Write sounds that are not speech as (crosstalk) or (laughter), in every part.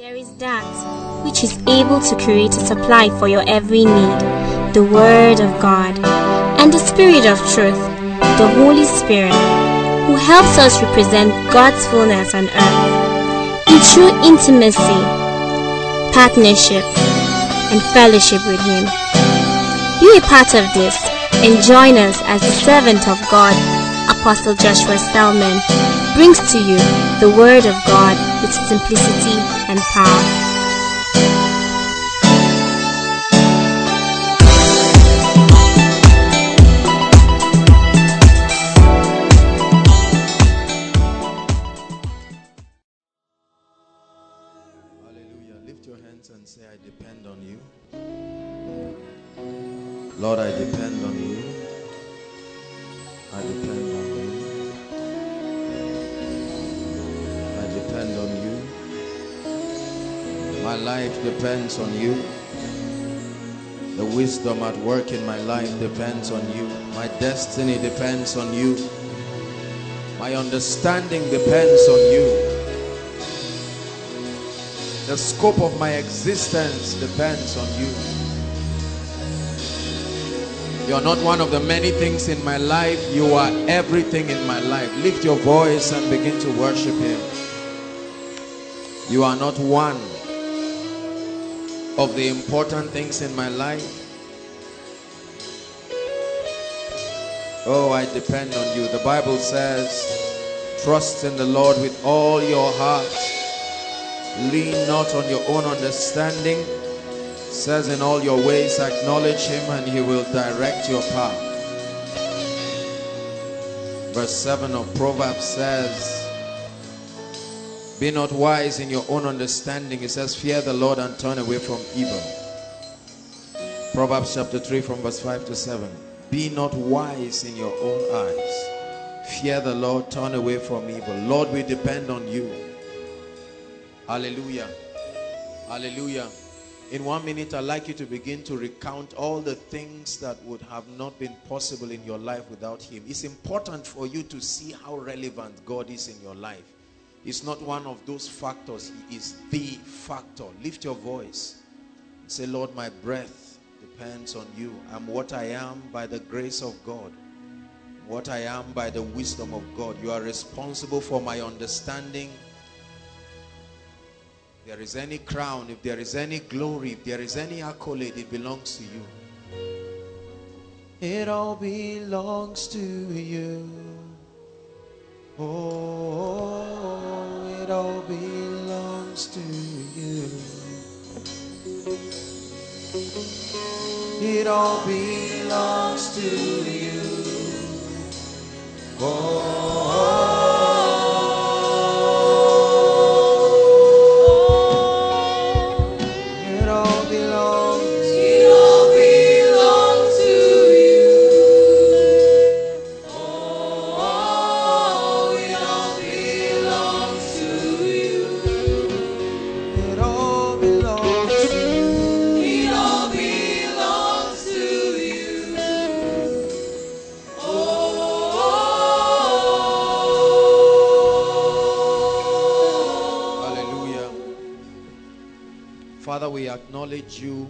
There is that which is able to create a supply for your every need the Word of God, and the Spirit of truth, the Holy Spirit, who helps us represent God's fullness on earth in true intimacy, partnership, and fellowship with Him. Be a part of this and join us as the servant of God, Apostle Joshua Selman, brings to you the Word of God with simplicity power. Hallelujah. Lift your hands and say, I depend on you. Lord, I depends on you. The wisdom at work in my life depends on you. My destiny depends on you. My understanding depends on you. The scope of my existence depends on you. You're not one of the many things in my life. You are everything in my life. Lift your voice and begin to worship Him. You are not one of the important things in my life. Oh, I depend on you. The Bible says, trust in the Lord with all your heart. Lean not on your own understanding. Says in all your ways acknowledge him and he will direct your path. Verse 7 of Proverbs says, Be not wise in your own understanding. It says, Fear the Lord and turn away from evil. Proverbs chapter 3 from verse 5 to 7. Be not wise in your own eyes. Fear the Lord, turn away from evil. Lord, we depend on you. Hallelujah. Hallelujah. In one minute, I'd like you to begin to recount all the things that would have not been possible in your life without Him. It's important for you to see how relevant God is in your life. He's not one of those factors, He is the factor. Lift your voice. Say, Lord, my breath depends on you. I'm what I am by the grace of God, what I am by the wisdom of God. You are responsible for my understanding if there is any crown, if there is any glory, if there is any accolade, it belongs to you. It all belongs to you. Oh, it all belongs to you. It all belongs to you. Oh, acknowledge you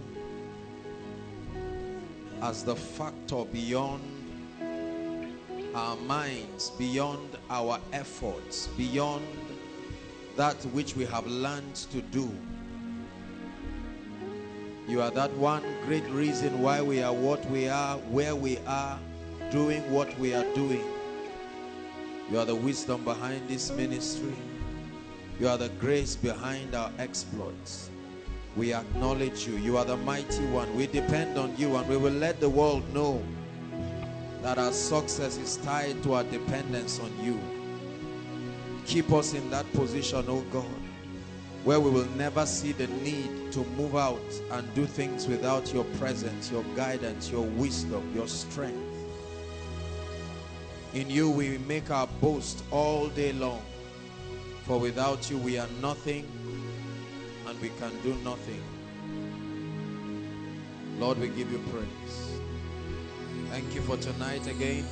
as the factor beyond our minds, beyond our efforts, beyond that which we have learned to do. You are that one great reason why we are what we are, where we are, doing what we are doing. You are the wisdom behind this ministry. You are the grace behind our exploits. We acknowledge you. You are the mighty one. We depend on you and we will let the world know that our success is tied to our dependence on you. Keep us in that position, oh God, where we will never see the need to move out and do things without your presence, your guidance, your wisdom, your strength. In you we make our boast all day long. For without you we are nothing and we can do nothing. Lord, we give you praise. Thank you for tonight again.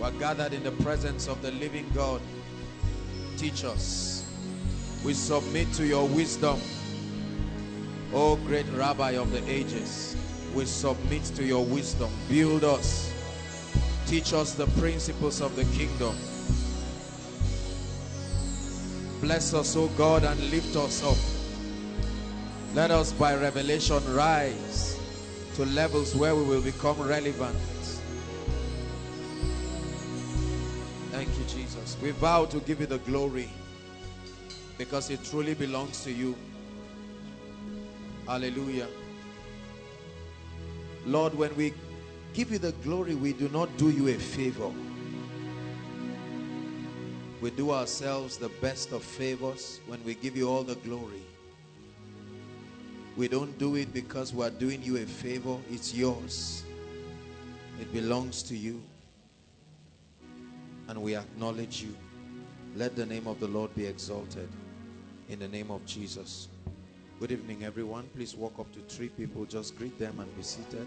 We're gathered in the presence of the living God. Teach us. We submit to your wisdom. O great Rabbi of the ages, we submit to your wisdom. Build us. Teach us the principles of the kingdom. Bless us, O God, and lift us up. Let us by revelation rise to levels where we will become relevant. Thank you, Jesus. We vow to give you the glory because it truly belongs to you. Hallelujah. Lord, when we give you the glory, we do not do you a favor. We do ourselves the best of favors when we give you all the glory. We don't do it because we're doing you a favor. It's yours. It belongs to you. And we acknowledge you. Let the name of the Lord be exalted. In the name of Jesus. Good evening, everyone. Please walk up to three people. Just greet them and be seated.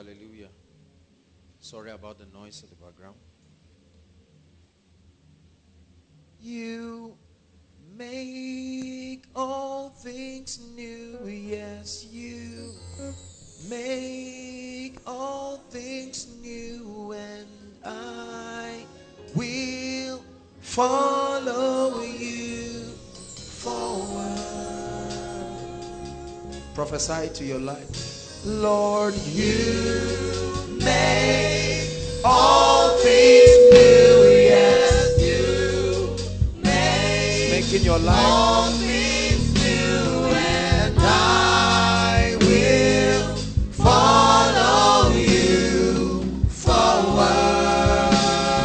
Hallelujah. Sorry about the noise at the background. You make all things new. Yes, you make all things new, and I will follow you forward. Prophesy to your life. Lord, you make all things new. Yes, you make making your life all things new, and I will follow you forward.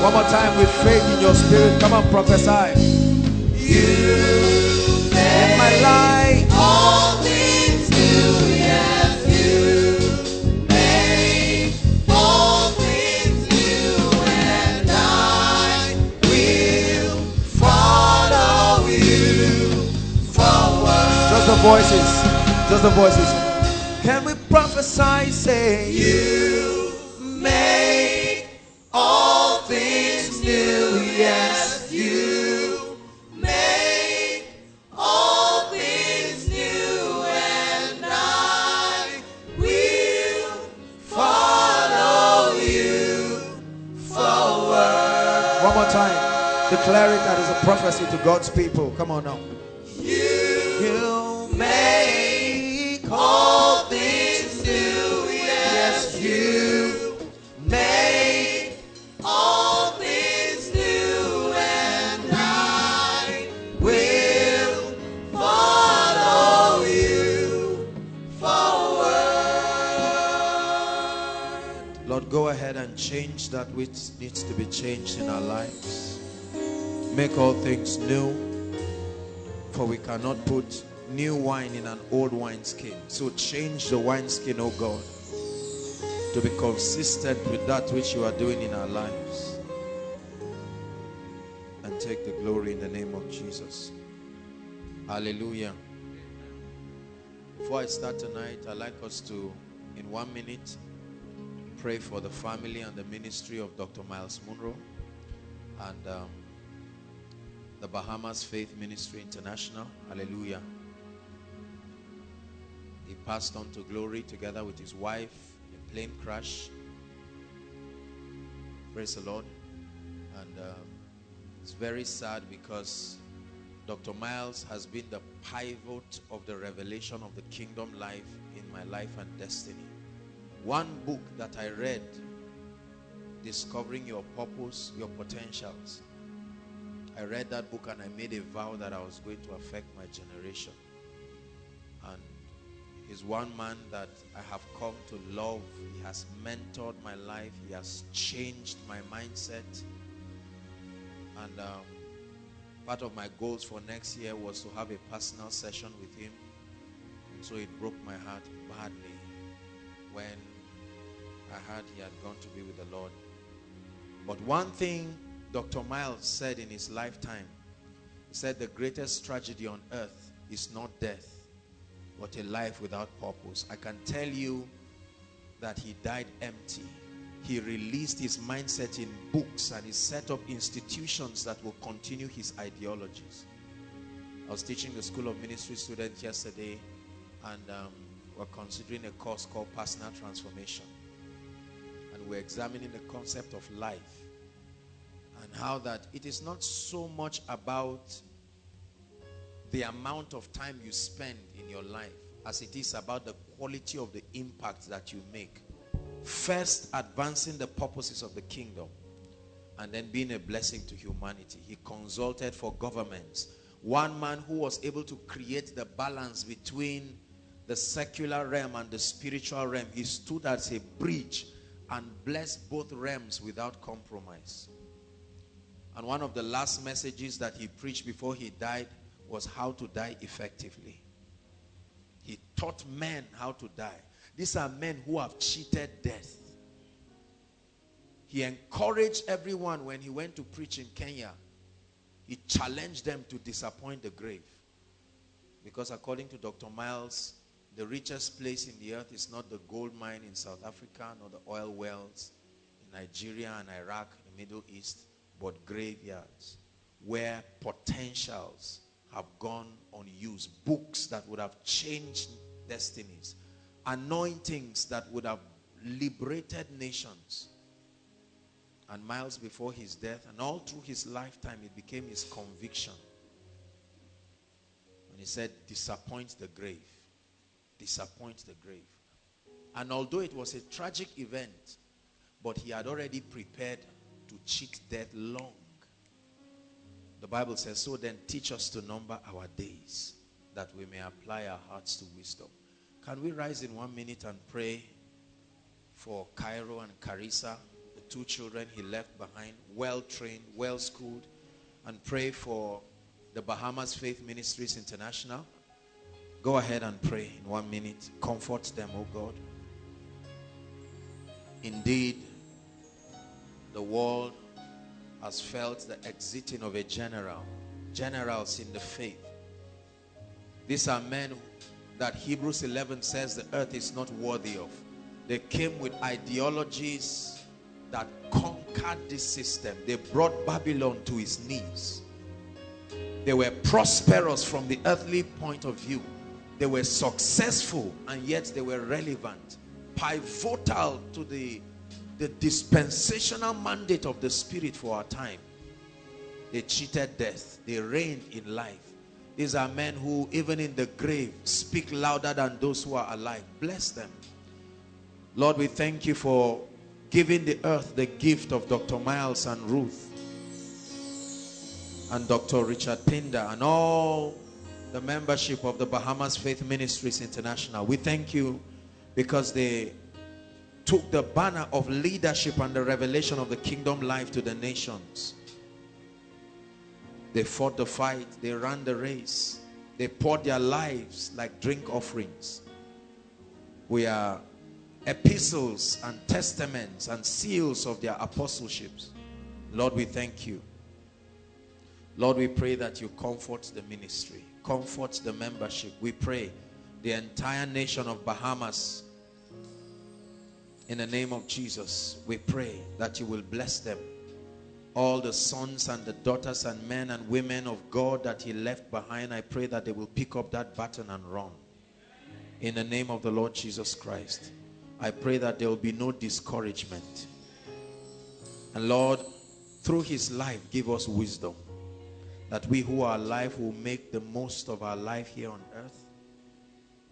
One more time with faith in your spirit. Come on, prophesy. You make my life voices. Just the voices. Can we prophesy? Say, You make all things new. Yes, you make all things new, and I will follow you forward. One more time. Declare it that is a prophecy to God's people. Come on now. You Make all things new. For we cannot put new wine in an old wineskin. So change the wineskin, oh God, to be consistent with that which you are doing in our lives. And take the glory in the name of Jesus. Hallelujah. Before I start tonight, I'd like us to, in one minute, pray for the family and the ministry of Dr. Myles Munroe and um, the Bahamas Faith Ministry International. Hallelujah. He passed on to glory together with his wife in a plane crash. Praise the Lord. And uh, it's very sad because Dr. Myles has been the pivot of the revelation of the kingdom life in my life and destiny. One book that I read, Discovering Your Purpose, Your Potentials. I read that book and I made a vow that I was going to affect my generation. And he's one man that I have come to love. He has mentored my life. He has changed my mindset. And um, part of my goals for next year was to have a personal session with him. And so it broke my heart badly when I heard he had gone to be with the Lord. But one thing Dr. Myles said in his lifetime, he said the greatest tragedy on earth is not death, but a life without purpose. I can tell you that he died empty. He released his mindset in books and he set up institutions that will continue his ideologies. I was teaching the School of Ministry students yesterday and um, we're considering a course called Personal Transformation. And we're examining the concept of life how that it is not so much about the amount of time you spend in your life as it is about the quality of the impact that you make. First, advancing the purposes of the kingdom and then being a blessing to humanity. He consulted for governments. One man who was able to create the balance between the secular realm and the spiritual realm. He stood as a bridge and blessed both realms without compromise. And one of the last messages that he preached before he died was how to die effectively. He taught men how to die. These are men who have cheated death. He encouraged everyone when he went to preach in Kenya. He challenged them to disappoint the grave. Because according to Dr. Myles, the richest place in the earth is not the gold mine in South Africa, nor the oil wells in Nigeria and Iraq, the Middle East, but graveyards where potentials have gone unused. Books that would have changed destinies. Anointings that would have liberated nations. And Myles before his death and all through his lifetime, it became his conviction. And he said, disappoint the grave. Disappoint the grave. And although it was a tragic event, but he had already prepared to cheat death long the Bible says, so then teach us to number our days that we may apply our hearts to wisdom. Can we rise in one minute and pray for Chairo and Charisa, the two children he left behind, well trained, well schooled, and pray for the Bahamas Faith Ministries International? Go ahead and pray in one minute. Comfort them, oh God. Indeed, the world has felt the exiting of a general, generals in the faith. These are men that Hebrews 11 says the earth is not worthy of. They came with ideologies that conquered this system. They brought Babylon to its knees. They were prosperous from the earthly point of view. They were successful and yet they were relevant, pivotal to the the dispensational mandate of the Spirit for our time. They cheated death. They reigned in life. These are men who, even in the grave, speak louder than those who are alive. Bless them. Lord, we thank you for giving the earth the gift of Dr. Myles and Ruth and Dr. Richard Pinder and all the membership of the Bahamas Faith Ministries International. We thank you because they took the banner of leadership and the revelation of the kingdom life to the nations. They fought the fight. They ran the race. They poured their lives like drink offerings. We are epistles and testaments and seals of their apostleships. Lord, we thank you. Lord, we pray that you comfort the ministry, comfort the membership. We pray the entire nation of Bahamas in the name of Jesus, we pray that you will bless them. All the sons and the daughters and men and women of God that he left behind, I pray that they will pick up that baton and run. In the name of the Lord Jesus Christ, I pray that there will be no discouragement. And Lord, through his life, give us wisdom. That we who are alive will make the most of our life here on earth.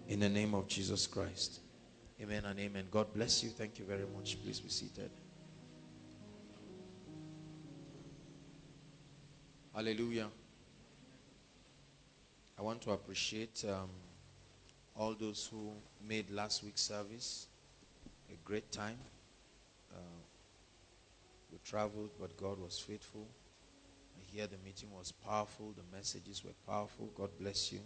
In the name of Jesus Christ. Amen and amen. God bless you. Thank you very much. Please be seated. Hallelujah. I want to appreciate um, all those who made last week's service a great time. Uh, we traveled, but God was faithful. I hear the meeting was powerful. The messages were powerful. God bless you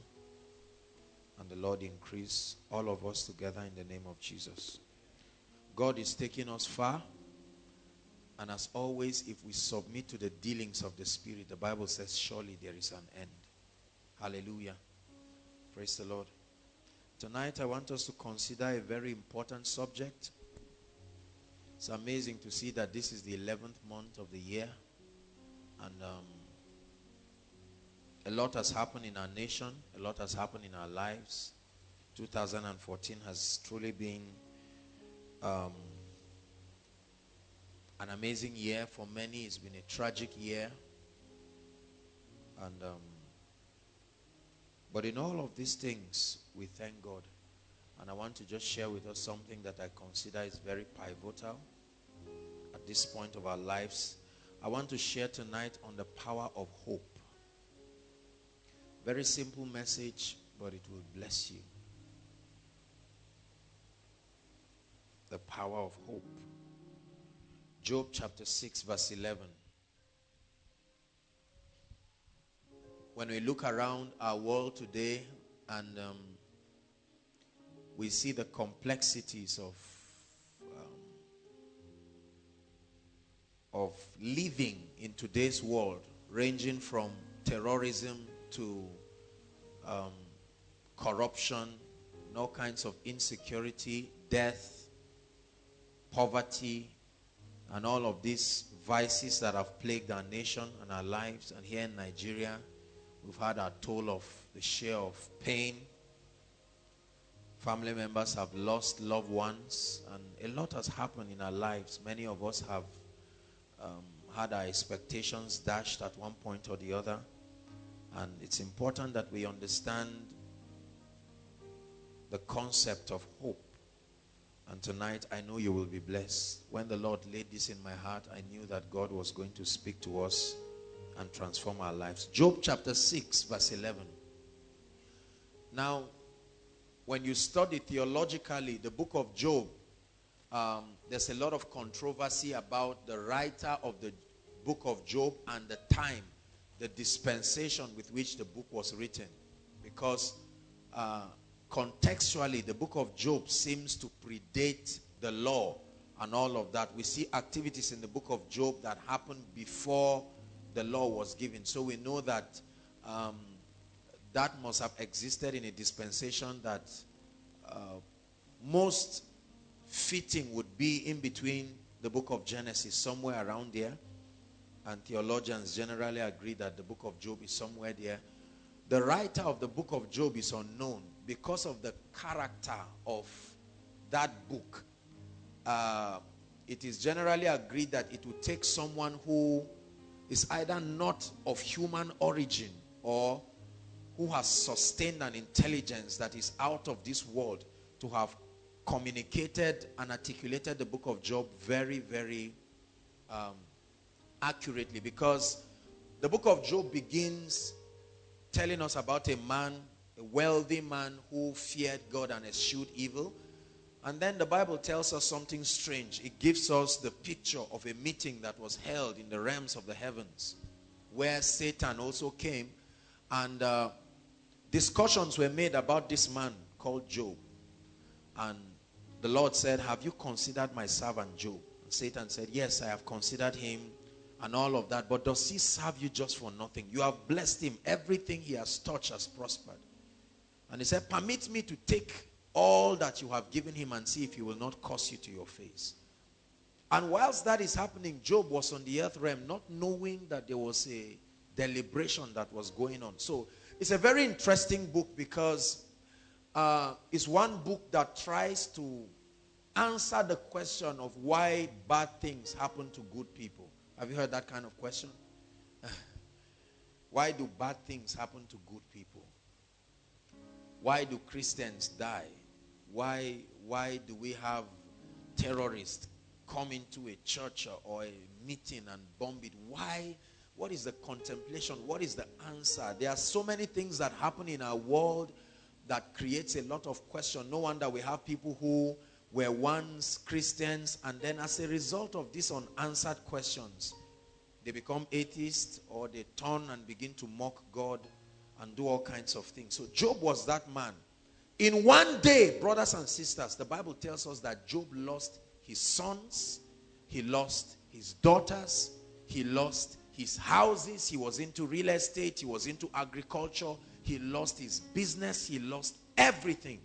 and the Lord increase all of us together in the name of Jesus. God is taking us far. And as always, if we submit to the dealings of the Spirit, the Bible says, surely there is an end. Hallelujah. Praise the Lord. Tonight, I want us to consider a very important subject. It's amazing to see that this is the 11th month of the year. And um, a lot has happened in our nation, a lot has happened in our lives. 2014 has truly been um, an amazing year for many. It's been a tragic year. And um, but in all of these things, we thank God. And I want to just share with us something that I consider is very pivotal at this point of our lives. I want to share tonight on the power of hope. Very simple message, but it will bless you. The power of hope. Job chapter 6, verse 11. When we look around our world today and um, we see the complexities of um, of living in today's world, ranging from terrorism to um, corruption, and all kinds of insecurity, death, poverty, and all of these vices that have plagued our nation and our lives. And here in Nigeria, we've had our toll of the share of pain. Family members have lost loved ones, and a lot has happened in our lives. Many of us have um, had our expectations dashed at one point or the other. And it's important that we understand the concept of hope. And tonight, I know you will be blessed. When the Lord laid this in my heart, I knew that God was going to speak to us and transform our lives. Job chapter 6, verse 11. Now, when you study theologically the book of Job, um, there's a lot of controversy about the writer of the book of Job and the time, the dispensation with which the book was written. Because uh, contextually, the book of Job seems to predate the law and all of that. We see activities in the book of Job that happened before the law was given. So we know that um, that must have existed in a dispensation that uh, most fitting would be in between the book of Genesis, somewhere around there. And theologians generally agree that the book of Job is somewhere there. The writer of the book of Job is unknown because of the character of that book. Uh, it is generally agreed that it would take someone who is either not of human origin or who has sustained an intelligence that is out of this world to have communicated and articulated the book of Job very, very um, accurately because the book of Job begins telling us about a man, a wealthy man who feared God and eschewed evil. And then the Bible tells us something strange. It gives us the picture of a meeting that was held in the realms of the heavens where Satan also came and uh, discussions were made about this man called Job. And the Lord said, Have you considered my servant Job? And Satan said, Yes, I have considered him and all of that. But does he serve you just for nothing? You have blessed him. Everything he has touched has prospered. And he said, Permit me to take all that you have given him and see if he will not curse you to your face. And whilst that is happening, Job was on the earth realm not knowing that there was a deliberation that was going on. So it's a very interesting book because uh, it's one book that tries to answer the question of why bad things happen to good people. Have you heard that kind of question? why do bad things happen to good people? Why do Christians die? Why, why do we have terrorists come into a church or a meeting and bomb it? Why? What is the contemplation? What is the answer? There are so many things that happen in our world that creates a lot of question. No wonder we have people who were once Christians and then as a result of these unanswered questions, they become atheists or they turn and begin to mock God and do all kinds of things. So Job was that man. In one day, brothers and sisters, the Bible tells us that Job lost his sons, he lost his daughters, he lost his houses, he was into real estate, he was into agriculture, he lost his business, he lost everything.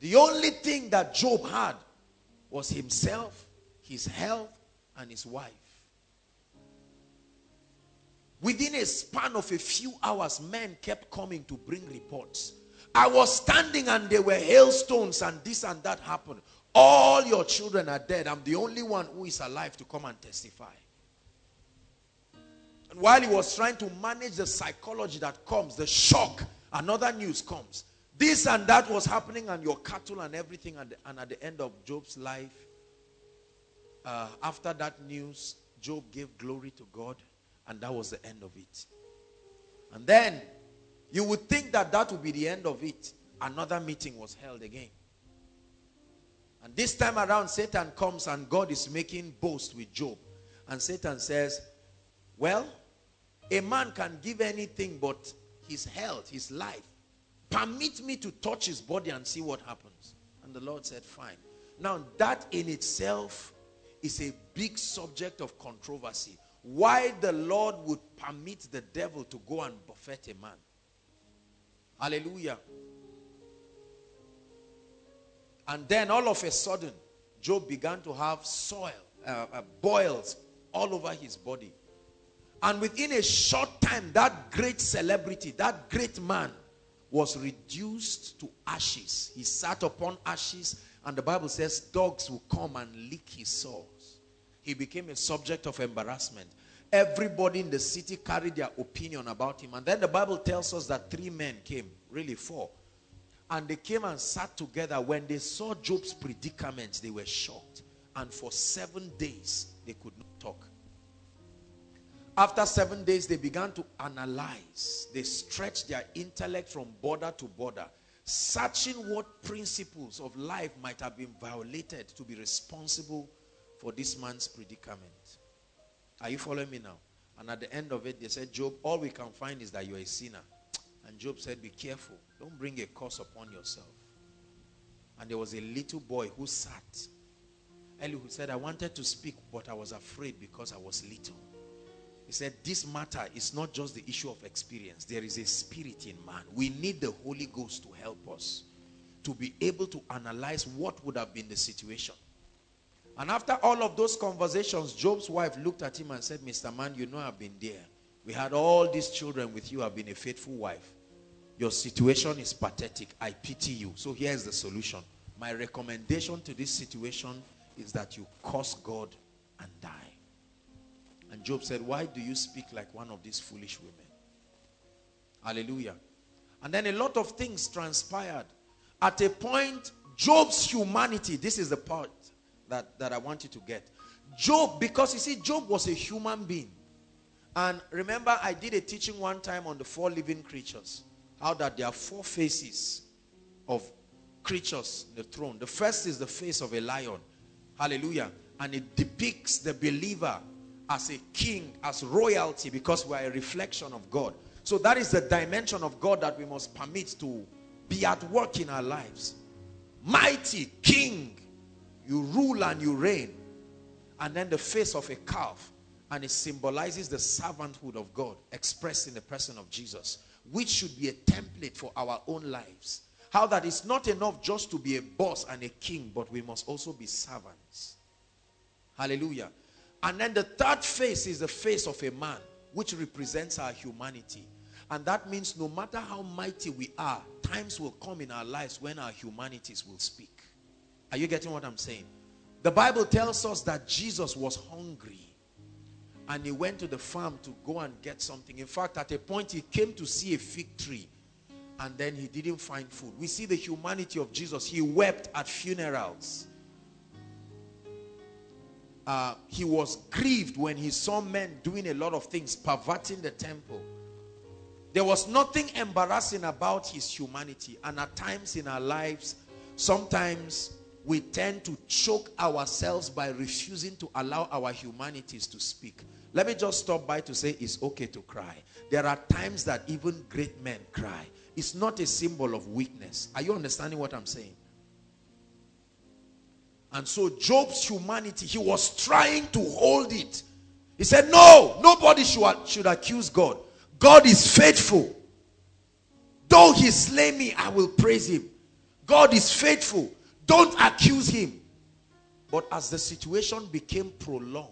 The only thing that Job had was himself, his health, and his wife. Within a span of a few hours, men kept coming to bring reports. I was standing and there were hailstones and this and that happened. All your children are dead. I'm the only one who is alive to come and testify. And while he was trying to manage the psychology that comes, the shock, another news comes. This and that was happening and your cattle and everything. And, and at the end of Job's life, uh, after that news, Job gave glory to God. And that was the end of it. And then you would think that that would be the end of it. Another meeting was held again. And this time around, Satan comes and God is making boast with Job. And Satan says, Well, a man can give anything but his health, his life. Permit me to touch his body and see what happens. And the Lord said, Fine. Now, that in itself is a big subject of controversy. Why the Lord would permit the devil to go and buffet a man. Hallelujah. And then all of a sudden, Job began to have soil, uh, uh, boils all over his body. And within a short time, that great celebrity, that great man, was reduced to ashes. He sat upon ashes, and the Bible says dogs will come and lick his sores. He became a subject of embarrassment. Everybody in the city carried their opinion about him. And then the Bible tells us that three men came, really four. And they came and sat together. When they saw Job's predicament, they were shocked. And for seven days, they could not. After seven days, they began to analyze. They stretched their intellect from border to border, searching what principles of life might have been violated to be responsible for this man's predicament. Are you following me now? And at the end of it, they said, Job, all we can find is that you're a sinner. And Job said, Be careful. Don't bring a curse upon yourself. And there was a little boy who sat. Elihu said, I wanted to speak, but I was afraid because I was little. He said, This matter is not just the issue of experience. There is a spirit in man. We need the Holy Ghost to help us to be able to analyze what would have been the situation. And after all of those conversations, Job's wife looked at him and said, Mr. Man, you know I've been there. We had all these children with you. I've been a faithful wife. Your situation is pathetic. I pity you. So here's the solution. My recommendation to this situation is that you curse God and die. And Job said, Why do you speak like one of these foolish women? Hallelujah. And then a lot of things transpired. At a point, Job's humanity, this is the part that, that I want you to get. Job, because you see, Job was a human being. And remember, I did a teaching one time on the four living creatures. How that there are four faces of creatures in the throne. The first is the face of a lion. Hallelujah. And it depicts the believer as a king, as royalty, because we are a reflection of God. So that is the dimension of God that we must permit to be at work in our lives. Mighty king, you rule and you reign. And then the face of a calf, and it symbolizes the servanthood of God expressed in the person of Jesus, which should be a template for our own lives. How that it's not enough just to be a boss and a king, but we must also be servants. Hallelujah. And then the third face is the face of a man, which represents our humanity. And that means no matter how mighty we are, times will come in our lives when our humanities will speak. Are you getting what I'm saying? The Bible tells us that Jesus was hungry and he went to the farm to go and get something. In fact, at a point, he came to see a fig tree and then he didn't find food. We see the humanity of Jesus. He wept at funerals uh, he was grieved when he saw men doing a lot of things, perverting the temple. There was nothing embarrassing about his humanity. And at times in our lives, sometimes we tend to choke ourselves by refusing to allow our humanities to speak. Let me just stop by to say it's okay to cry. There are times that even great men cry. It's not a symbol of weakness. Are you understanding what I'm saying? And so Job's humanity, he was trying to hold it. He said, No, nobody should, should accuse God. God is faithful. Though he slay me, I will praise him. God is faithful. Don't accuse him. But as the situation became prolonged,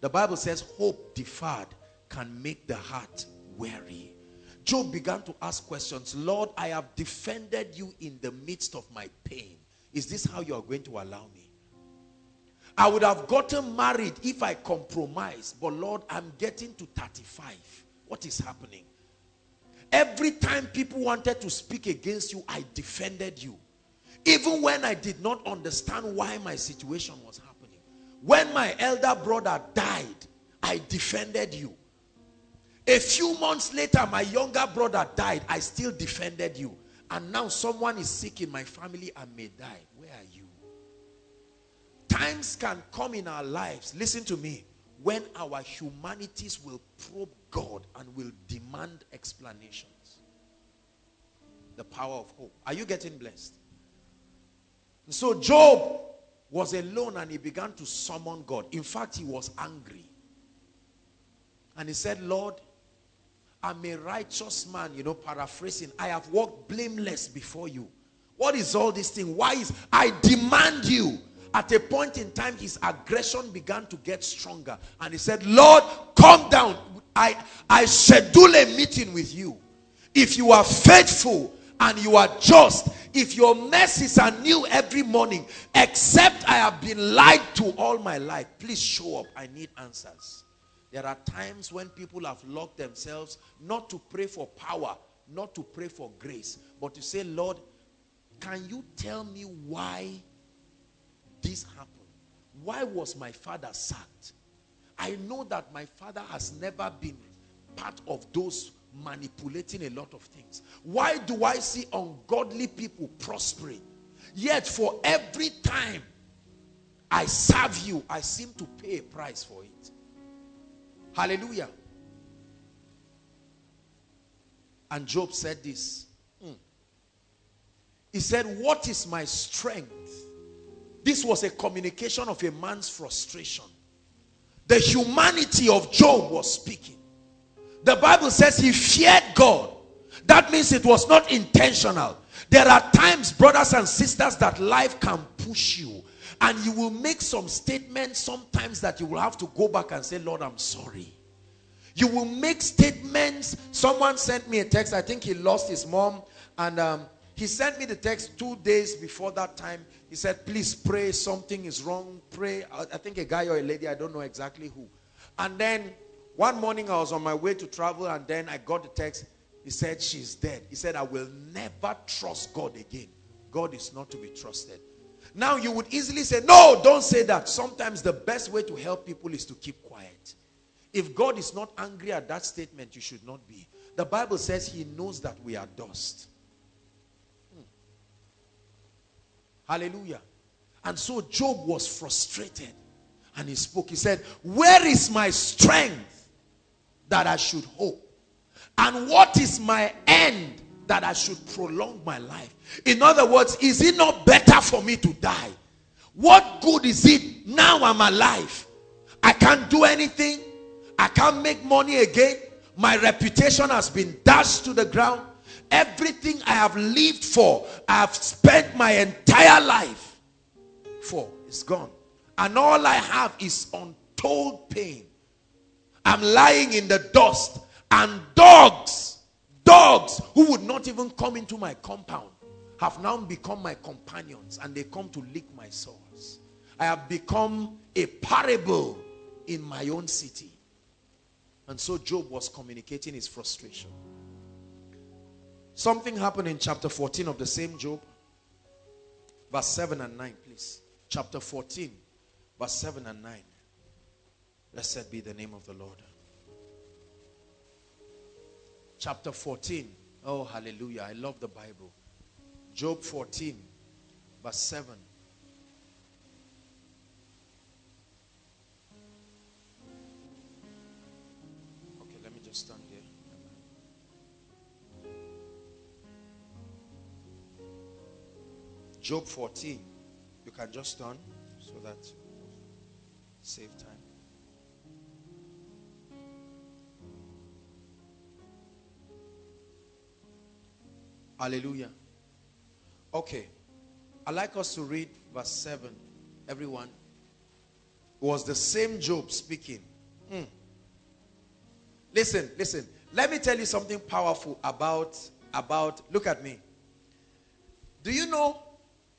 the Bible says hope deferred can make the heart weary. Job began to ask questions. Lord, I have defended you in the midst of my pain. Is this how you are going to allow me? I would have gotten married if I compromised. But Lord, I'm getting to 35. What is happening? Every time people wanted to speak against you, I defended you. Even when I did not understand why my situation was happening. When my elder brother died, I defended you. A few months later, my younger brother died. I still defended you. And now someone is sick in my family and may die. Times can come in our lives, listen to me, when our humanities will probe God and will demand explanations. The power of hope. Are you getting blessed? So Job was alone and he began to summon God. In fact, he was angry. And he said, Lord, I'm a righteous man, you know, paraphrasing. I have walked blameless before you. What is all this thing? Why is I demand you? At a point in time, his aggression began to get stronger. And he said, Lord, calm down. I, I schedule a meeting with you. If you are faithful and you are just, if your mercies are new every morning, except I have been lied to all my life, please show up. I need answers. There are times when people have locked themselves not to pray for power, not to pray for grace, but to say, Lord, can you tell me why this happened? Why was my father sacked? I know that my father has never been part of those manipulating a lot of things. Why do I see ungodly people prospering? Yet for every time I serve you, I seem to pay a price for it. Hallelujah. And Job said this. Mm. He said, What is my strength? This was a communication of a man's frustration. The humanity of Job was speaking. The Bible says he feared God. That means it was not intentional. There are times, brothers and sisters, that life can push you and you will make some statements sometimes that you will have to go back and say, Lord, I'm sorry. You will make statements. Someone sent me a text. I think he lost his mom. And um, he sent me the text two days before that time. He said, please pray. Something is wrong. Pray. I think a guy or a lady. I don't know exactly who. And then one morning I was on my way to travel. And then I got the text. He said, she's dead. He said, I will never trust God again. God is not to be trusted. Now you would easily say, no, don't say that. Sometimes the best way to help people is to keep quiet. If God is not angry at that statement, you should not be. The Bible says he knows that we are dust. Hmm. Hallelujah. And so Job was frustrated and he spoke. He said, Where is my strength that I should hope? And what is my end that I should prolong my life? In other words, is it not better for me to die? What good is it now I'm alive? I can't do anything. I can't make money again. My reputation has been dashed to the ground. Everything I have lived for, I have spent my entire life for, is gone. And all I have is untold pain. I'm lying in the dust, and dogs, dogs who would not even come into my compound, have now become my companions and they come to lick my sores. I have become a parable in my own city. And so Job was communicating his frustration. Something happened in chapter 14 of the same Job. Verse 7 and 9, please. Chapter 14, verse 7 and 9. Blessed be the name of the Lord. Chapter 14. Oh, hallelujah. I love the Bible. Job 14, verse 7. Job 14. You can just turn. So that save time. Hallelujah. Okay. i like us to read verse 7. Everyone. It was the same Job speaking. Hmm. Listen, listen. Let me tell you something powerful about, about, look at me. Do you know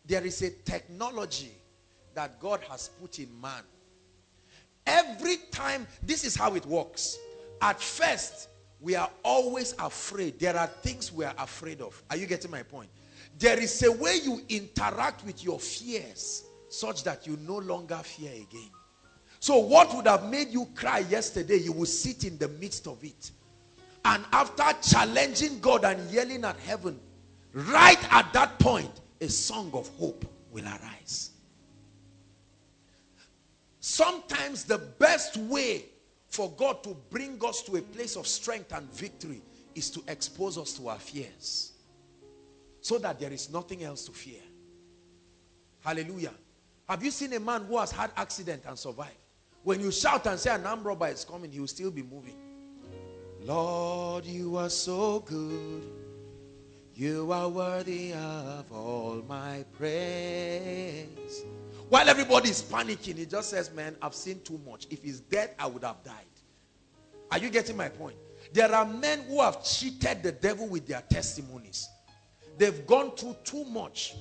there is a technology that God has put in man? Every time, this is how it works. At first, we are always afraid. There are things we are afraid of. Are you getting my point? There is a way you interact with your fears such that you no longer fear again. So what would have made you cry yesterday, you will sit in the midst of it. And after challenging God and yelling at heaven, right at that point, a song of hope will arise. Sometimes the best way for God to bring us to a place of strength and victory is to expose us to our fears so that there is nothing else to fear. Hallelujah. Have you seen a man who has had accident and survived? When you shout and say an armed robber is coming, he will still be moving. Lord, you are so good. You are worthy of all my praise. While everybody is panicking, he just says, man, I've seen too much. If he's dead, I would have died. Are you getting my point? There are men who have cheated the devil with their testimonies. They've gone through too much.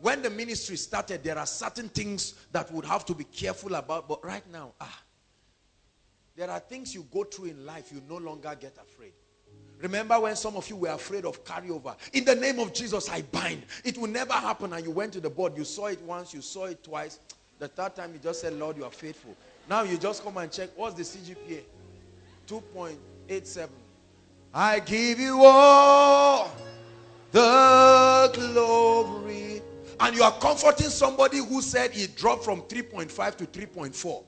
When the ministry started, there are certain things that would have to be careful about. But right now, ah, there are things you go through in life, you no longer get afraid. Remember when some of you were afraid of carryover? In the name of Jesus, I bind. It will never happen. And you went to the board. You saw it once, you saw it twice. The third time, you just said, Lord, you are faithful. Now you just come and check. What's the CGPA? 2.87. I give you all the glory. And you are comforting somebody who said he dropped from 3.5 to 3.4.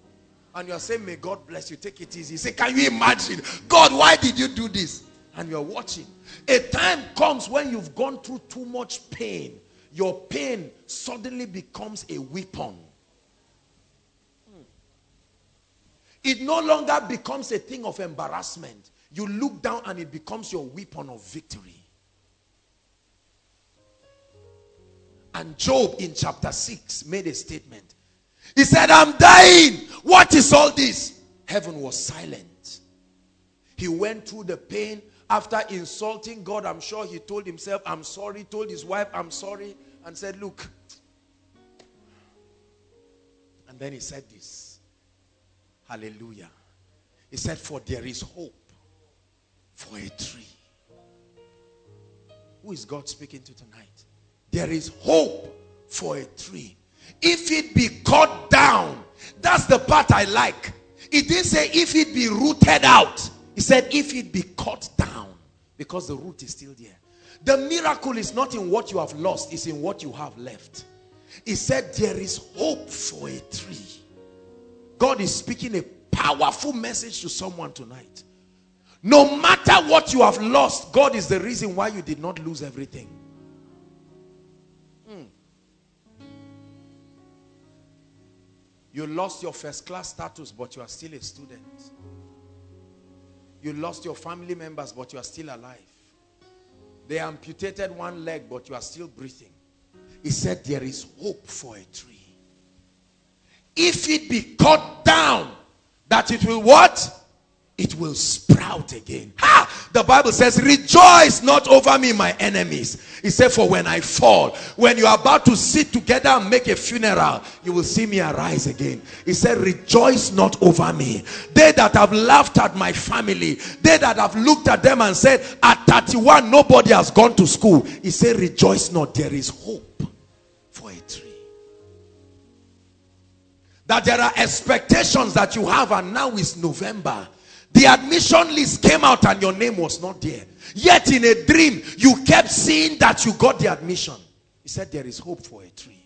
And you are saying, May God bless you. Take it easy. Say, Can you imagine? God, why did you do this? And you are watching. A time comes when you've gone through too much pain. Your pain suddenly becomes a weapon. It no longer becomes a thing of embarrassment. You look down and it becomes your weapon of victory. And Job in chapter 6 made a statement. He said, I'm dying. What is all this? Heaven was silent. He went through the pain after insulting God. I'm sure he told himself, I'm sorry, told his wife, I'm sorry, and said, Look. And then he said this. Hallelujah. He said, For there is hope for a tree. Who is God speaking to tonight? There is hope for a tree. If it be cut down, that's the part I like. It didn't say if it be rooted out. He said if it be cut down because the root is still there. The miracle is not in what you have lost, it's in what you have left. He said there is hope for a tree. God is speaking a powerful message to someone tonight. No matter what you have lost, God is the reason why you did not lose everything. Hmm. You lost your first class status, but you are still a student. You lost your family members, but you are still alive. They amputated one leg, but you are still breathing. He said there is hope for a tree. If it be cut down, that it will what? It will sprout again. Ha! The Bible says, rejoice not over me, my enemies. He said, for when I fall, when you are about to sit together and make a funeral, you will see me arise again. He said, rejoice not over me. They that have laughed at my family, they that have looked at them and said, at 31, nobody has gone to school. He said, rejoice not. There is hope for a tree. That there are expectations that you have and now is November the admission list came out and your name was not there. Yet in a dream, you kept seeing that you got the admission. He said there is hope for a tree.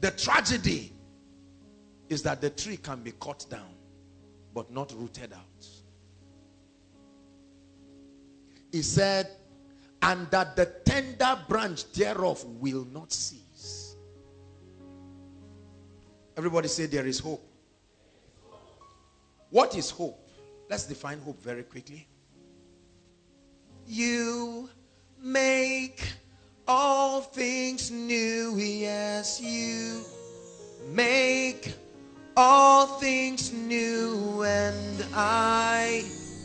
The tragedy is that the tree can be cut down, but not rooted out. He said, and that the tender branch thereof will not cease. Everybody say there is hope. What is hope? Let's define hope very quickly. You make all things new, yes, you make all things new, and I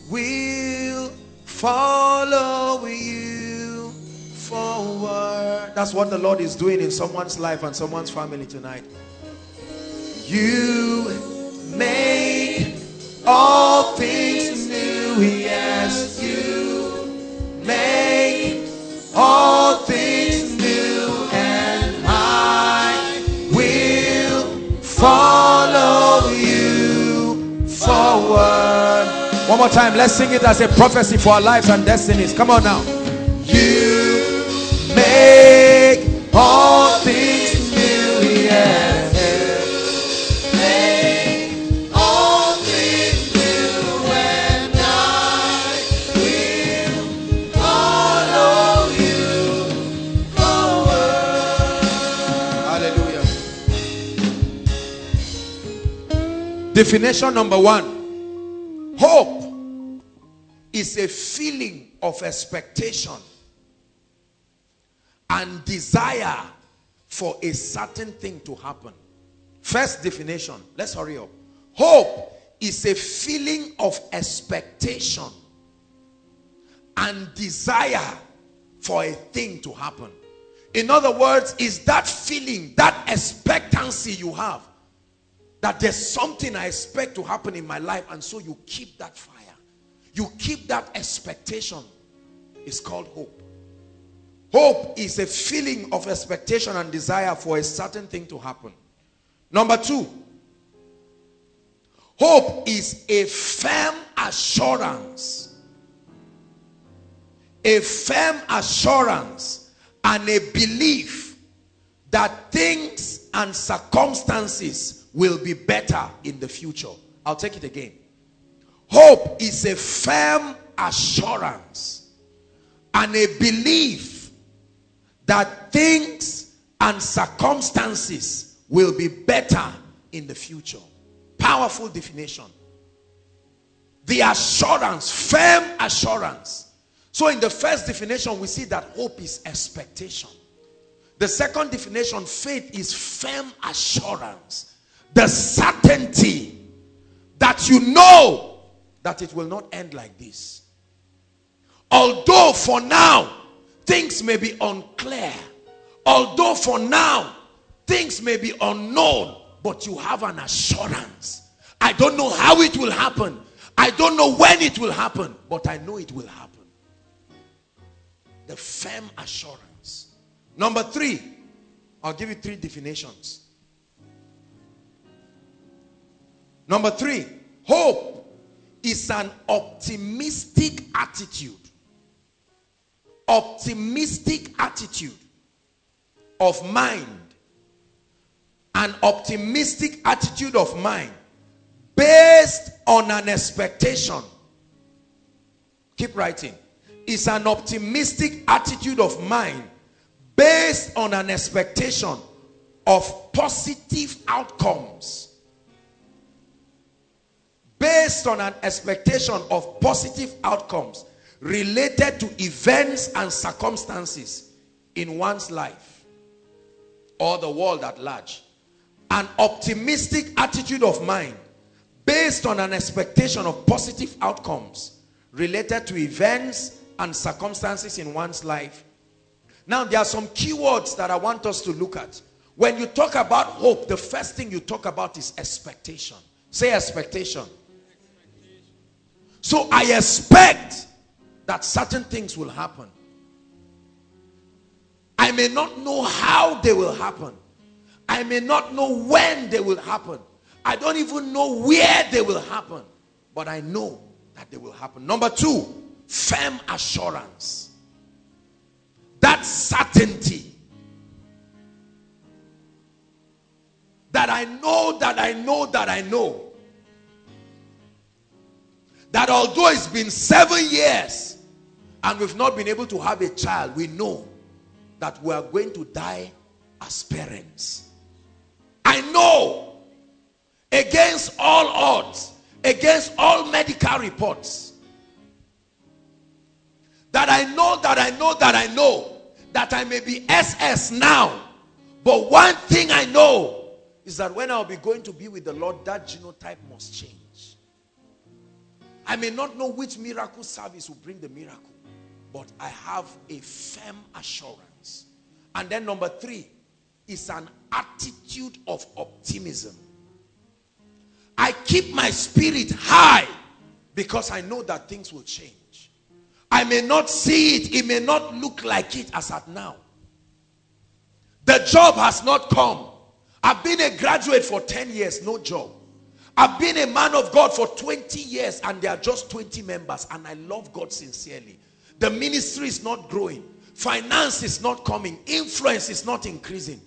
will follow you forward. That's what the Lord is doing in someone's life and someone's family tonight. You make all things new, yes, you make all things new, and I will follow you forward. One more time, let's sing it as a prophecy for our lives and destinies. Come on now. You make all Definition number one hope is a feeling of expectation and desire for a certain thing to happen. First definition, let's hurry up. Hope is a feeling of expectation and desire for a thing to happen. In other words, is that feeling, that expectancy you have that there's something I expect to happen in my life, and so you keep that fire. You keep that expectation. It's called hope. Hope is a feeling of expectation and desire for a certain thing to happen. Number two, hope is a firm assurance. A firm assurance and a belief that things and circumstances will be better in the future. I'll take it again. Hope is a firm assurance and a belief that things and circumstances will be better in the future. Powerful definition. The assurance, firm assurance. So, in the first definition, we see that hope is expectation. The second definition, faith is firm assurance. The certainty that you know that it will not end like this. Although for now things may be unclear, although for now things may be unknown, but you have an assurance. I don't know how it will happen, I don't know when it will happen, but I know it will happen. The firm assurance. Number three, I'll give you three definitions. Number three, hope is an optimistic attitude. Optimistic attitude of mind. An optimistic attitude of mind based on an expectation. Keep writing. It's an optimistic attitude of mind based on an expectation of positive outcomes based on an expectation of positive outcomes related to events and circumstances in one's life or the world at large. An optimistic attitude of mind based on an expectation of positive outcomes related to events and circumstances in one's life. Now, there are some keywords that I want us to look at. When you talk about hope, the first thing you talk about is expectation. Say expectation. So I expect that certain things will happen. I may not know how they will happen. I may not know when they will happen. I don't even know where they will happen. But I know that they will happen. Number two, firm assurance. That certainty. That I know that I know that I know that although it's been seven years and we've not been able to have a child, we know that we are going to die as parents. I know against all odds, against all medical reports. That I know, that I know, that I know, that I may be SS now. But one thing I know is that when I'll be going to be with the Lord, that genotype must change. I may not know which miracle service will bring the miracle, but I have a firm assurance. And then number three is an attitude of optimism. I keep my spirit high because I know that things will change. I may not see it, it may not look like it as at now. The job has not come. I've been a graduate for 10 years, no job. I've been a man of God for 20 years and there are just 20 members and I love God sincerely. The ministry is not growing. Finance is not coming. Influence is not increasing.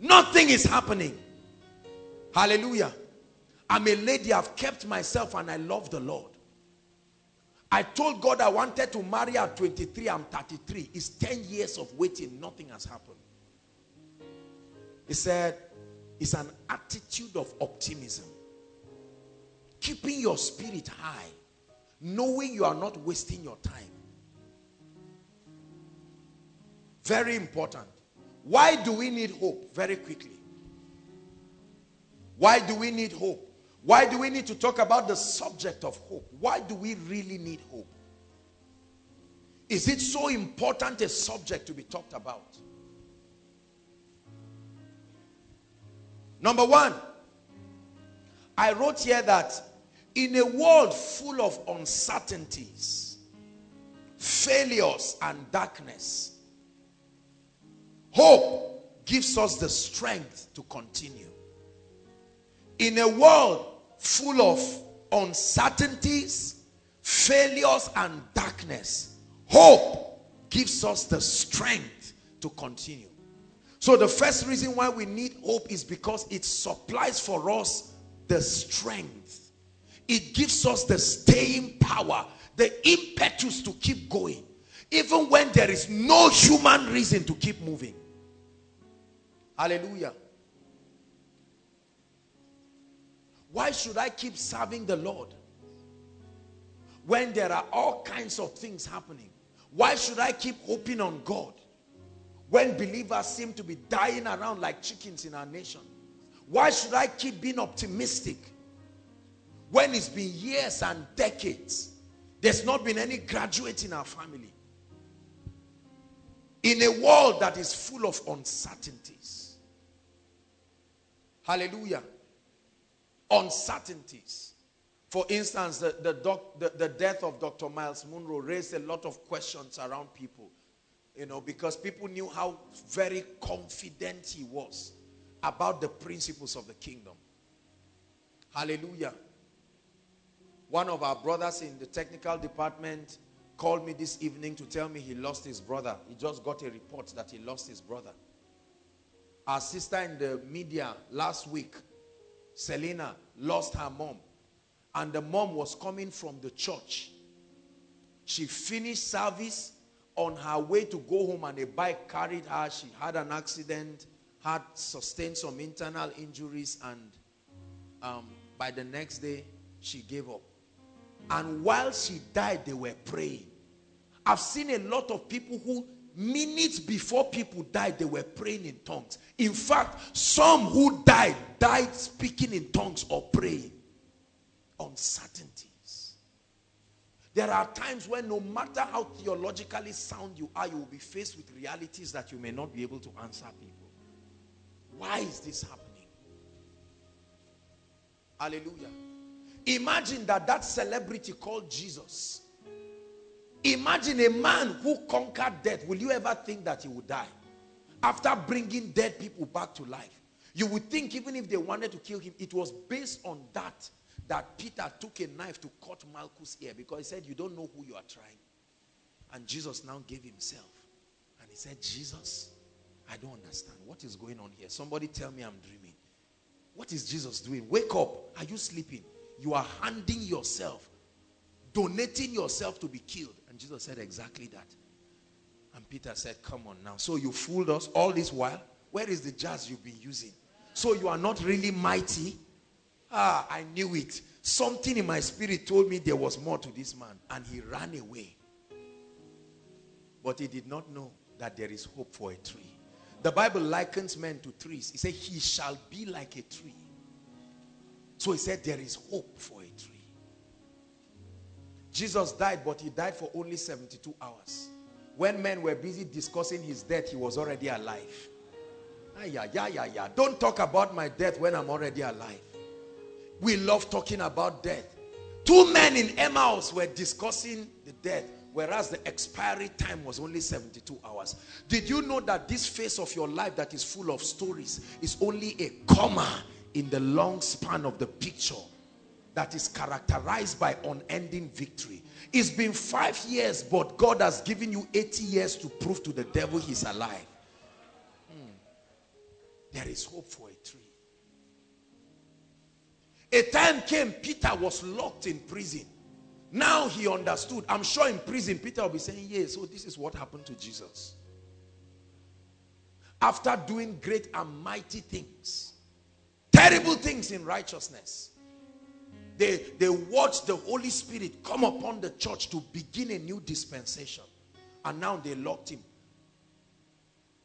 Nothing is happening. Hallelujah. I'm a lady. I've kept myself and I love the Lord. I told God I wanted to marry at 23. I'm 33. It's 10 years of waiting. Nothing has happened. He said, it's an attitude of optimism. Keeping your spirit high. Knowing you are not wasting your time. Very important. Why do we need hope? Very quickly. Why do we need hope? Why do we need to talk about the subject of hope? Why do we really need hope? Is it so important a subject to be talked about? Number one, I wrote here that in a world full of uncertainties, failures, and darkness, hope gives us the strength to continue. In a world full of uncertainties, failures, and darkness, hope gives us the strength to continue. So the first reason why we need hope is because it supplies for us the strength. It gives us the staying power, the impetus to keep going. Even when there is no human reason to keep moving. Hallelujah. Why should I keep serving the Lord? When there are all kinds of things happening. Why should I keep hoping on God? when believers seem to be dying around like chickens in our nation? Why should I keep being optimistic when it's been years and decades? There's not been any graduate in our family. In a world that is full of uncertainties. Hallelujah. Uncertainties. For instance, the, the, doc, the, the death of Dr. Myles Munroe raised a lot of questions around people. You know, because people knew how very confident he was about the principles of the kingdom. Hallelujah. One of our brothers in the technical department called me this evening to tell me he lost his brother. He just got a report that he lost his brother. Our sister in the media last week, Selena, lost her mom. And the mom was coming from the church. She finished service on her way to go home and a bike carried her. She had an accident, had sustained some internal injuries, and um, by the next day, she gave up. And while she died, they were praying. I've seen a lot of people who, minutes before people died, they were praying in tongues. In fact, some who died, died speaking in tongues or praying. Uncertainties. There are times when no matter how theologically sound you are, you will be faced with realities that you may not be able to answer people. Why is this happening? Hallelujah. Imagine that that celebrity called Jesus. Imagine a man who conquered death. Will you ever think that he would die? After bringing dead people back to life. You would think even if they wanted to kill him, it was based on that that Peter took a knife to cut Malchus' ear because he said, You don't know who you are trying. And Jesus now gave himself. And he said, Jesus, I don't understand. What is going on here? Somebody tell me I'm dreaming. What is Jesus doing? Wake up. Are you sleeping? You are handing yourself, donating yourself to be killed. And Jesus said exactly that. And Peter said, Come on now. So you fooled us all this while? Where is the jazz you've been using? So you are not really mighty Ah, I knew it. Something in my spirit told me there was more to this man. And he ran away. But he did not know that there is hope for a tree. The Bible likens men to trees. He said, he shall be like a tree. So he said, there is hope for a tree. Jesus died, but he died for only 72 hours. When men were busy discussing his death, he was already alive. Ah, yeah, yeah, yeah, yeah. Don't talk about my death when I'm already alive. We love talking about death. Two men in Emmaus were discussing the death, whereas the expiry time was only 72 hours. Did you know that this phase of your life that is full of stories is only a comma in the long span of the picture that is characterized by unending victory? It's been five years, but God has given you 80 years to prove to the devil he's alive. Hmm. There is hope for a tree. A time came, Peter was locked in prison. Now he understood. I'm sure in prison, Peter will be saying, yes, so this is what happened to Jesus. After doing great and mighty things, terrible things in righteousness, they, they watched the Holy Spirit come upon the church to begin a new dispensation. And now they locked him.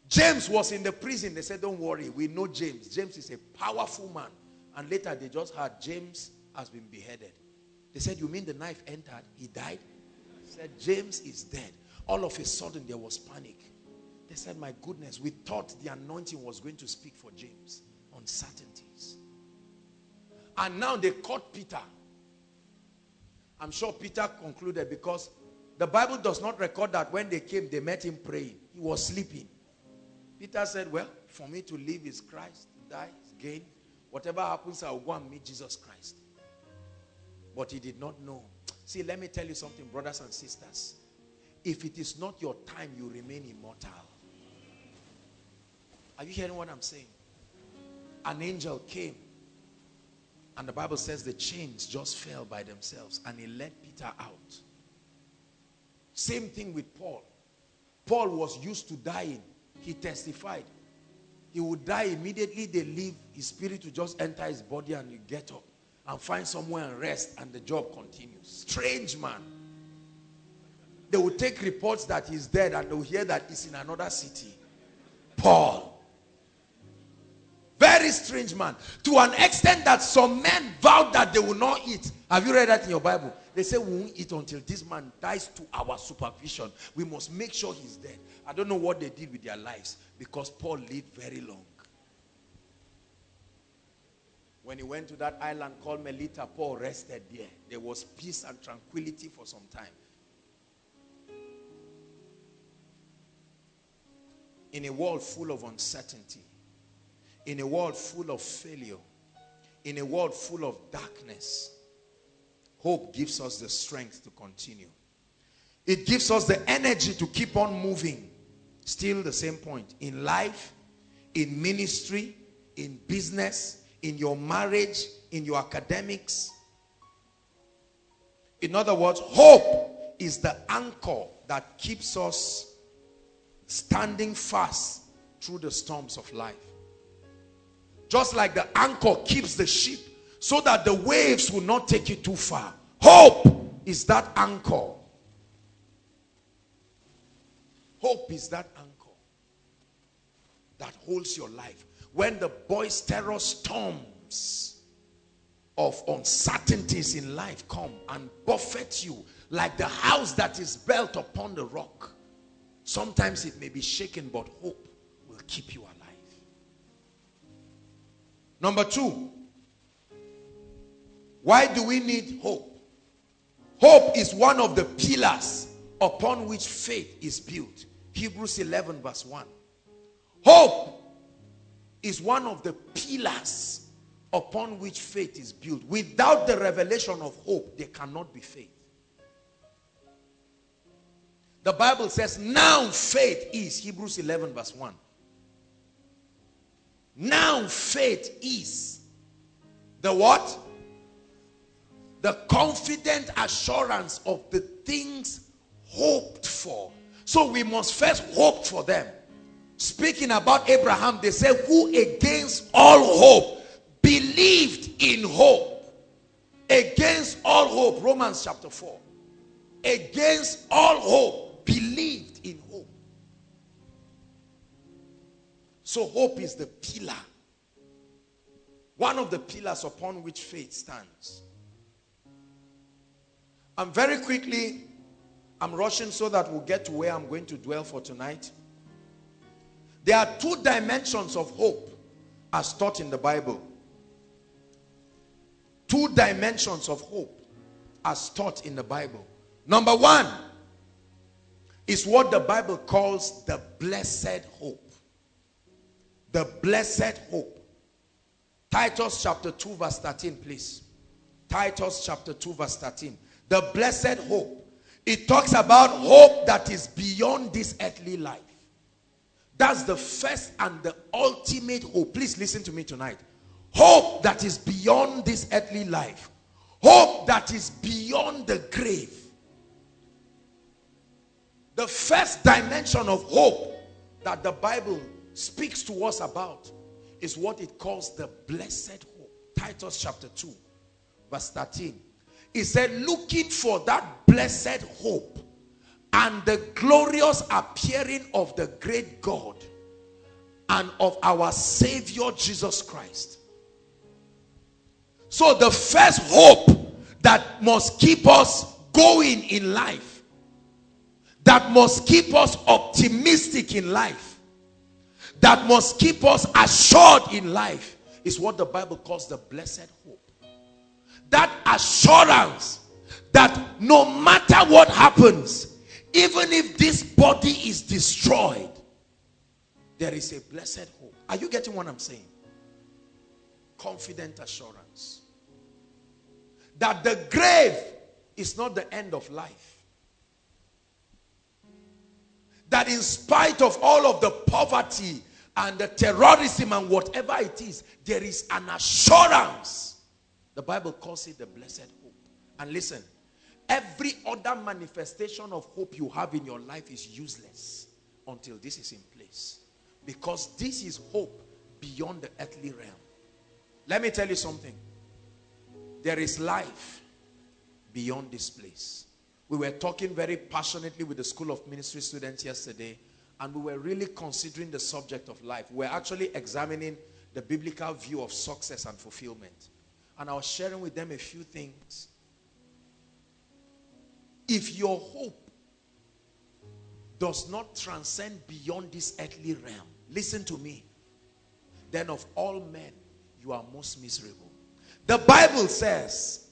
James was in the prison. They said, don't worry, we know James. James is a powerful man. And later they just heard James has been beheaded. They said, you mean the knife entered? He died? He said, James is dead. All of a sudden there was panic. They said, my goodness, we thought the anointing was going to speak for James. Uncertainties. And now they caught Peter. I'm sure Peter concluded because the Bible does not record that when they came, they met him praying. He was sleeping. Peter said, well, for me to live is Christ, to die is gain. Whatever happens, I will go and meet Jesus Christ. But he did not know. See, let me tell you something, brothers and sisters. If it is not your time, you remain immortal. Are you hearing what I'm saying? An angel came. And the Bible says the chains just fell by themselves. And he let Peter out. Same thing with Paul. Paul was used to dying. He testified he would die immediately they leave his spirit to just enter his body and you get up and find somewhere and rest and the job continues. Strange man. They will take reports that he's dead and they'll hear that he's in another city. Paul. Very strange man. To an extent that some men vowed that they will not eat. Have you read that in your bible? They say we won't eat until this man dies to our supervision. We must make sure he's dead. I don't know what they did with their lives because Paul lived very long. When he went to that island called Melita, Paul rested there. There was peace and tranquility for some time. In a world full of uncertainty, in a world full of failure, in a world full of darkness, hope gives us the strength to continue. It gives us the energy to keep on moving Still the same point. In life, in ministry, in business, in your marriage, in your academics. In other words, hope is the anchor that keeps us standing fast through the storms of life. Just like the anchor keeps the ship so that the waves will not take you too far. Hope is that anchor Hope is that anchor that holds your life. When the boisterous storms of uncertainties in life come and buffet you like the house that is built upon the rock. Sometimes it may be shaken, but hope will keep you alive. Number two, why do we need hope? Hope is one of the pillars upon which faith is built. Hebrews 11 verse 1. Hope is one of the pillars upon which faith is built. Without the revelation of hope, there cannot be faith. The Bible says, now faith is, Hebrews 11 verse 1. Now faith is the what? The confident assurance of the things hoped for so we must first hope for them. Speaking about Abraham, they say, who against all hope believed in hope. Against all hope. Romans chapter 4. Against all hope. Believed in hope. So hope is the pillar. One of the pillars upon which faith stands. And very quickly, I'm rushing so that we'll get to where I'm going to dwell for tonight. There are two dimensions of hope as taught in the Bible. Two dimensions of hope as taught in the Bible. Number one is what the Bible calls the blessed hope. The blessed hope. Titus chapter 2 verse 13 please. Titus chapter 2 verse 13. The blessed hope. It talks about hope that is beyond this earthly life. That's the first and the ultimate hope. Please listen to me tonight. Hope that is beyond this earthly life. Hope that is beyond the grave. The first dimension of hope that the Bible speaks to us about is what it calls the blessed hope. Titus chapter 2, verse 13. He said, looking for that blessed hope and the glorious appearing of the great God and of our Savior Jesus Christ. So the first hope that must keep us going in life, that must keep us optimistic in life, that must keep us assured in life is what the Bible calls the blessed hope. That assurance that no matter what happens, even if this body is destroyed, there is a blessed hope. Are you getting what I'm saying? Confident assurance. That the grave is not the end of life. That in spite of all of the poverty and the terrorism and whatever it is, there is an assurance. The Bible calls it the blessed hope. And listen, Every other manifestation of hope you have in your life is useless until this is in place. Because this is hope beyond the earthly realm. Let me tell you something. There is life beyond this place. We were talking very passionately with the School of Ministry students yesterday and we were really considering the subject of life. We're actually examining the biblical view of success and fulfillment. And I was sharing with them a few things if your hope does not transcend beyond this earthly realm, listen to me, then of all men, you are most miserable. The Bible says,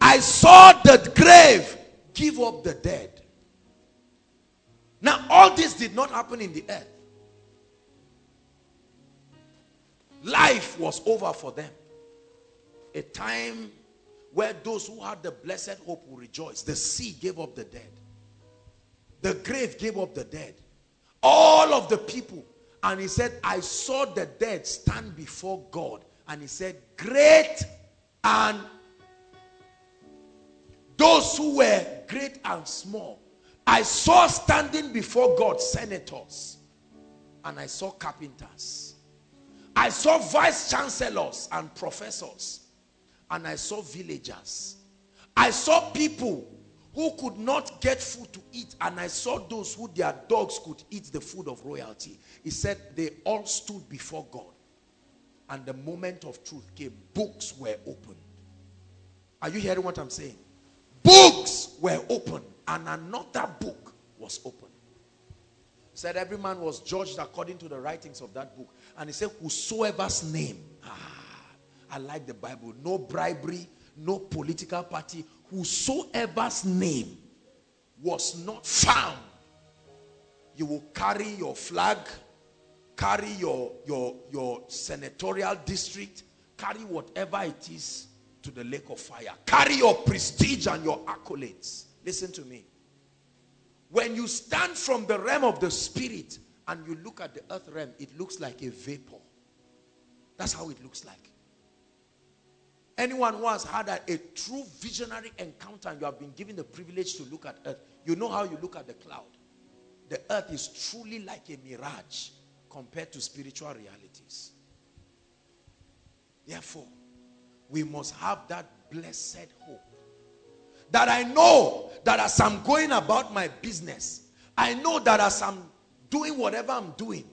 I saw the grave give up the dead. Now, all this did not happen in the earth. Life was over for them. A time where those who had the blessed hope will rejoice. The sea gave up the dead. The grave gave up the dead. All of the people. And he said, I saw the dead stand before God. And he said, great and those who were great and small. I saw standing before God senators. And I saw carpenters. I saw vice chancellors and professors and I saw villagers. I saw people who could not get food to eat and I saw those who their dogs could eat the food of royalty. He said they all stood before God and the moment of truth came. Books were opened. Are you hearing what I'm saying? Books were opened and another book was opened. He said every man was judged according to the writings of that book. And he said whosoever's name. Ah, I like the Bible. No bribery, no political party. Whosoever's name was not found, you will carry your flag, carry your, your, your senatorial district, carry whatever it is to the lake of fire. Carry your prestige and your accolades. Listen to me. When you stand from the realm of the spirit and you look at the earth realm, it looks like a vapor. That's how it looks like. Anyone who has had a, a, true visionary encounter and you have been given the privilege to look at earth, you know how you look at the cloud. The earth is truly like a mirage compared to spiritual realities. Therefore, We must have that blessed hope. That I know that as I'm going about my business, I know that as I'm doing whatever I'm doing,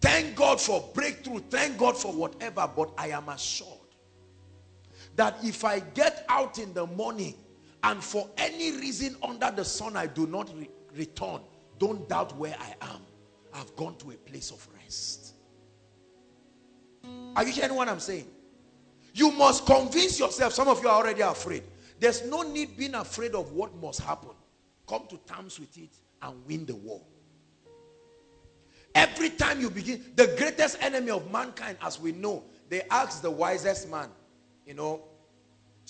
thank God for breakthrough, thank God for whatever, but I am assured that if I get out in the morning and for any reason under the sun I do not re return, don't doubt where I am. I've gone to a place of rest. Are you hearing what I'm saying? You must convince yourself. Some of you are already afraid. There's no need being afraid of what must happen. Come to terms with it and win the war. Every time you begin, the greatest enemy of mankind, as we know, they ask the wisest man, you know,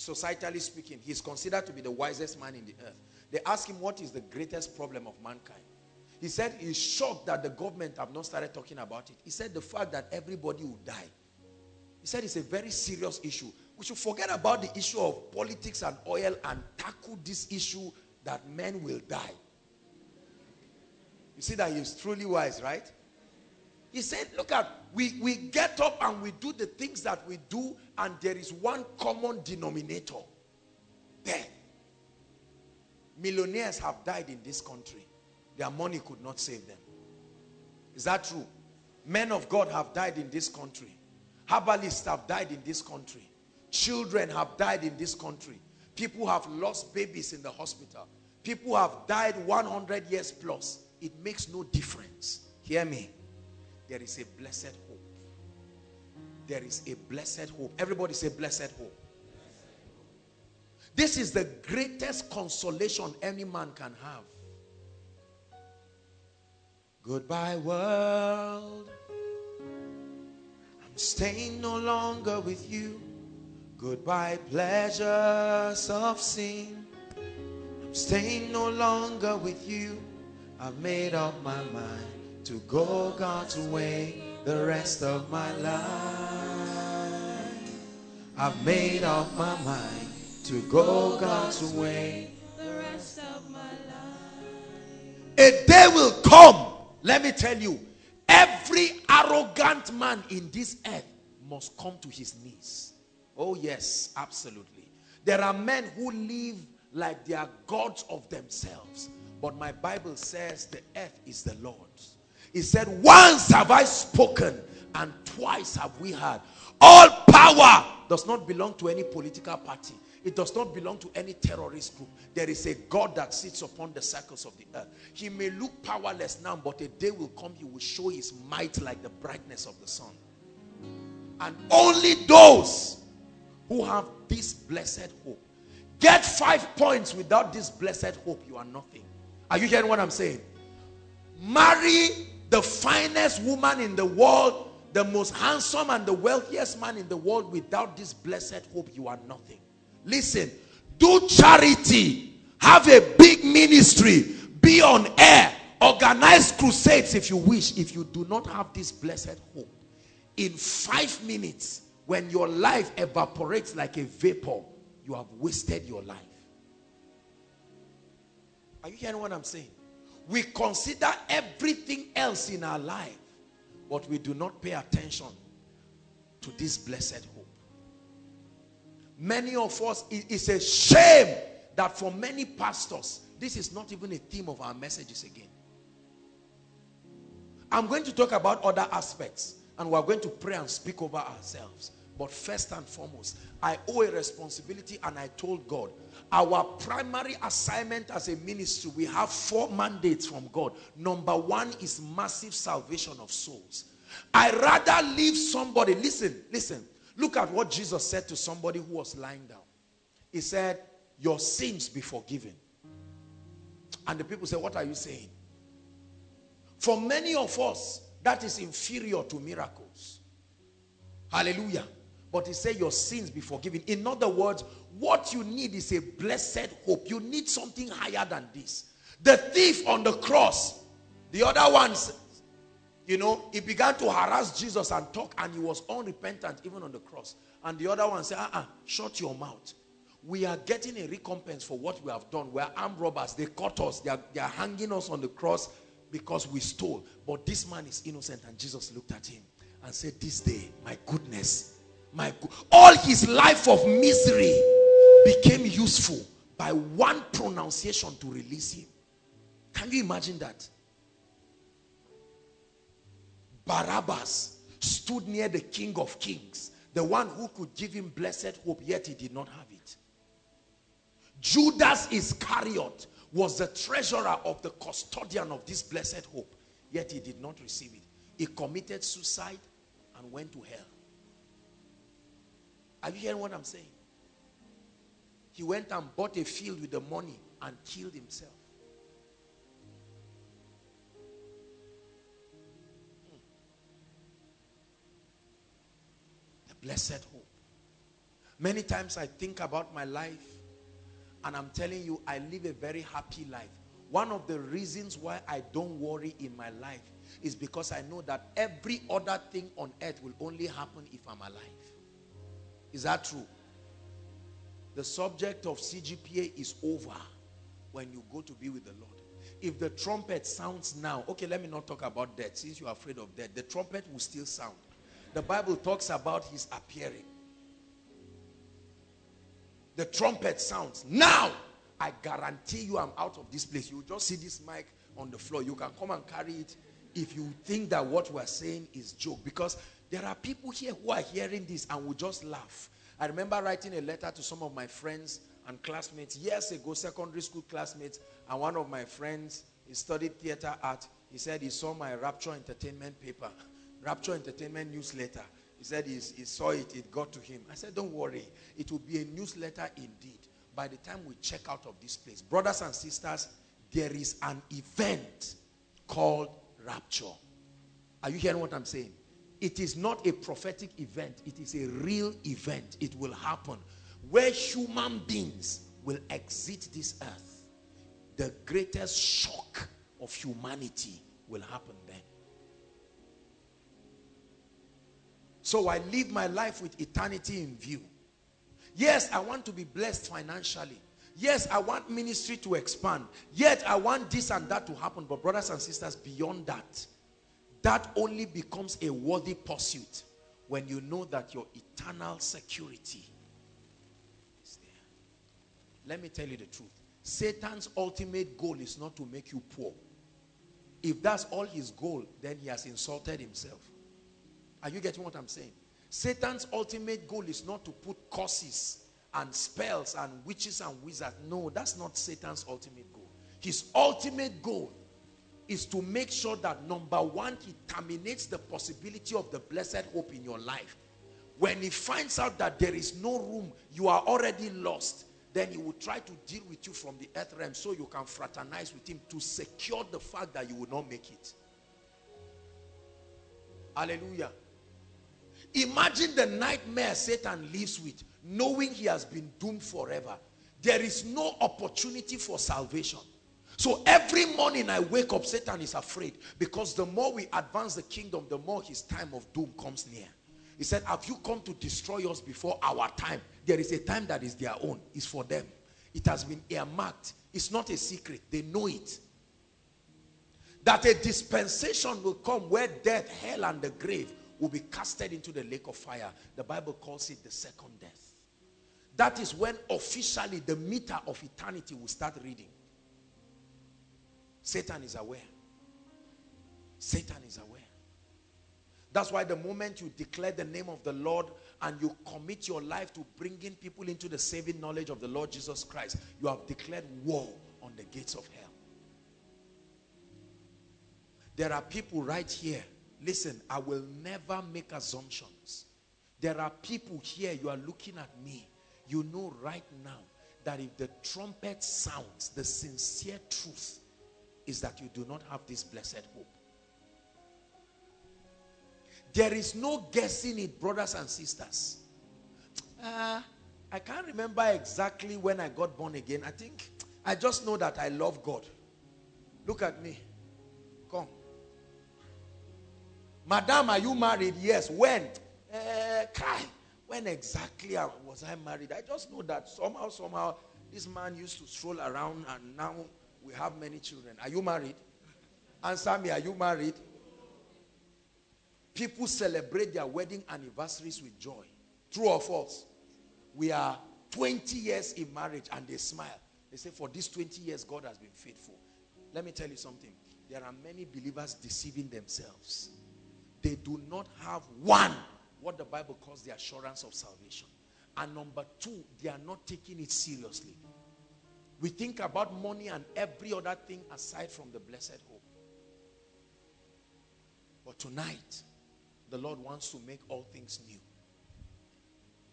societally speaking, he's considered to be the wisest man in the earth. They ask him what is the greatest problem of mankind. He said he's shocked that the government have not started talking about it. He said the fact that everybody will die. He said it's a very serious issue. We should forget about the issue of politics and oil and tackle this issue that men will die. You see that he's truly wise, right? He said, look at, we, we get up and we do the things that we do and there is one common denominator. There. Millionaires have died in this country. Their money could not save them. Is that true? Men of God have died in this country. Herbalists have died in this country. Children have died in this country. People have lost babies in the hospital. People have died 100 years plus. It makes no difference. Hear me. There is a blessed hope. There is a blessed hope. Everybody say blessed hope. This is the greatest consolation any man can have. Goodbye, world. I'm staying no longer with you. Goodbye, pleasures of sin. I'm staying no longer with you. I've made up my mind to go God's way the rest of my life. I've made up my mind to go God's way the rest of my life. A day will come let me tell you, every arrogant man in this earth must come to his knees. Oh yes, absolutely. There are men who live like they are gods of themselves. But my Bible says the earth is the Lord's. He said, once have I spoken and twice have we heard. All power does not belong to any political party. It does not belong to any terrorist group. There is a God that sits upon the circles of the earth. He may look powerless now, but a day will come, he will show his might like the brightness of the sun. And only those who have this blessed hope. Get five points without this blessed hope, you are nothing. Are you hearing what I'm saying? Marry the finest woman in the world, the most handsome and the wealthiest man in the world without this blessed hope, you are nothing. Listen, do charity, have a big ministry, be on air, organize crusades if you wish. If you do not have this blessed hope, in five minutes, when your life evaporates like a vapor, you have wasted your life. Are you hearing what I'm saying? We consider everything else in our life, but we do not pay attention to this blessed hope. Many of us, it's a shame that for many pastors, this is not even a theme of our messages again. I'm going to talk about other aspects and we're going to pray and speak over ourselves. But first and foremost, I owe a responsibility and I told God, our primary assignment as a ministry, we have four mandates from God. Number one is massive salvation of souls. I rather leave somebody, listen, listen, Look at what Jesus said to somebody who was lying down. He said, your sins be forgiven. And the people say, what are you saying? For many of us, that is inferior to miracles. Hallelujah. But he said your sins be forgiven. In other words, what you need is a blessed hope. You need something higher than this. The thief on the cross, the other ones you know, he began to harass Jesus and talk and he was unrepentant even on the cross. And the other one said, uh-uh, shut your mouth. We are getting a recompense for what we have done. We are armed robbers. They caught us. They are, they are hanging us on the cross because we stole. But this man is innocent. And Jesus looked at him and said, this day, my goodness My all his life of misery became useful by one pronunciation to release him. Can you imagine that? Barabbas stood near the King of Kings, the one who could give him blessed hope, yet he did not have it. Judas Iscariot was the treasurer of the custodian of this blessed hope, yet he did not receive it. He committed suicide and went to hell. Are you hearing what I'm saying? He went and bought a field with the money and killed himself. Hmm. Blessed hope. Many times I think about my life and I'm telling you, I live a very happy life. One of the reasons why I don't worry in my life is because I know that every other thing on earth will only happen if I'm alive. Is that true? The subject of CGPA is over when you go to be with the Lord. If the trumpet sounds now, okay, let me not talk about death since you're afraid of death. The trumpet will still sound. The Bible talks about his appearing. The trumpet sounds. Now, I guarantee you I'm out of this place. You just see this mic on the floor. You can come and carry it if you think that what we're saying is joke. Because there are people here who are hearing this and will just laugh. I remember writing a letter to some of my friends and classmates years ago, secondary school classmates, and one of my friends, he studied theater art. He said he saw my Rapture Entertainment paper, Rapture Entertainment newsletter. He said he, he saw it, it got to him. I said, don't worry, it will be a newsletter indeed. By the time we check out of this place, brothers and sisters, there is an event called rapture. Are you hearing what I'm saying? It is not a prophetic event. It is a real event. It will happen where human beings will exit this earth. The greatest shock of humanity will happen then. So I live my life with eternity in view. Yes, I want to be blessed financially. Yes, I want ministry to expand. Yet I want this and that to happen. But brothers and sisters, beyond that, that only becomes a worthy pursuit when you know that your eternal security is there. Let me tell you the truth. Satan's ultimate goal is not to make you poor. If that's all his goal, then he has insulted himself. Are you getting what I'm saying? Satan's ultimate goal is not to put curses and spells and witches and wizards. No, that's not Satan's ultimate goal. His ultimate goal is to make sure that number one, he terminates the possibility of the blessed hope in your life. When he finds out that there is no room, you are already lost, then he will try to deal with you from the earth realm so you can fraternize with him to secure the fact that you will not make it. Hallelujah. Imagine the nightmare Satan lives with, knowing he has been doomed forever. There is no opportunity for salvation. So every morning I wake up, Satan is afraid because the more we advance the kingdom, the more his time of doom comes near. He said, have you come to destroy us before our time? There is a time that is their own. It's for them. It has been earmarked. It's not a secret. They know it. That a dispensation will come where death, hell, and the grave will be casted into the lake of fire. The Bible calls it the second death. That is when officially the meter of eternity will start reading. Satan is aware. Satan is aware. That's why the moment you declare the name of the Lord and you commit your life to bringing people into the saving knowledge of the Lord Jesus Christ, you have declared war on the gates of hell. There are people right here. Listen, I will never make assumptions. There are people here, you are looking at me. You know right now that if the trumpet sounds, the sincere truth is that you do not have this blessed hope. There is no guessing it, brothers and sisters. Uh, I can't remember exactly when I got born again. I think, I just know that I love God. Look at me. Come. Madam, are you married? Yes. When? Uh, Kai. When exactly was I married? I just know that somehow, somehow, this man used to stroll around and now we have many children. Are you married? Answer me, are you married? People celebrate their wedding anniversaries with joy. True or false? We are 20 years in marriage and they smile. They say, For these 20 years, God has been faithful. Let me tell you something. There are many believers deceiving themselves. They do not have one, what the Bible calls the assurance of salvation. And number two, they are not taking it seriously. We think about money and every other thing aside from the blessed hope. But tonight, the Lord wants to make all things new.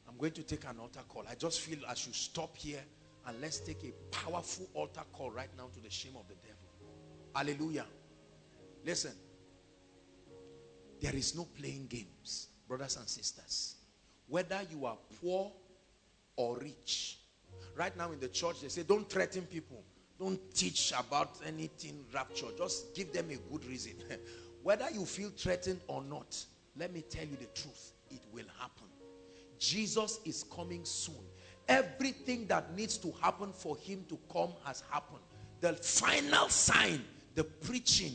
I'm going to take an altar call. I just feel I should stop here and let's take a powerful altar call right now to the shame of the devil. Hallelujah. Listen, there is no playing games, brothers and sisters. Whether you are poor or rich. Right now in the church, they say, don't threaten people. Don't teach about anything rapture. Just give them a good reason. (laughs) Whether you feel threatened or not, let me tell you the truth. It will happen. Jesus is coming soon. Everything that needs to happen for him to come has happened. The final sign, the preaching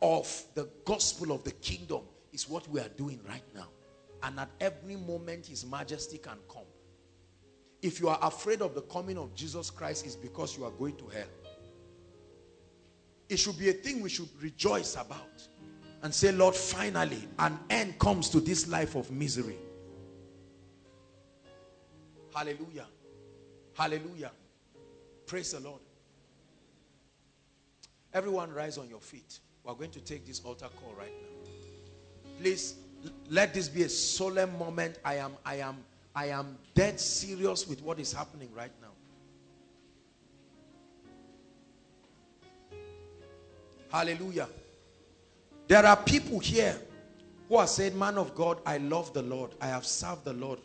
of the gospel of the kingdom is what we are doing right now. And at every moment, his majesty can come. If you are afraid of the coming of Jesus Christ, it's because you are going to hell. It should be a thing we should rejoice about and say, Lord, finally, an end comes to this life of misery. Hallelujah. Hallelujah. Praise the Lord. Everyone rise on your feet. We're going to take this altar call right now. Please let this be a solemn moment. I am I am I am dead serious with what is happening right now. Hallelujah. There are people here who are saying, man of God, I love the Lord. I have served the Lord.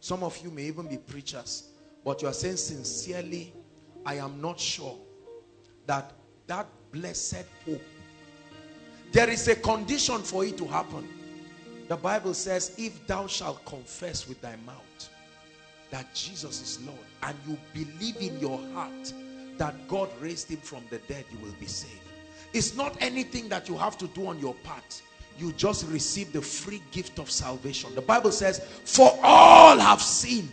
Some of you may even be preachers. But you are saying sincerely, I am not sure that that blessed hope. There is a condition for it to happen. The Bible says, if thou shalt confess with thy mouth that Jesus is Lord and you believe in your heart that God raised him from the dead, you will be saved. It's not anything that you have to do on your part. You just receive the free gift of salvation. The Bible says, for all have sinned.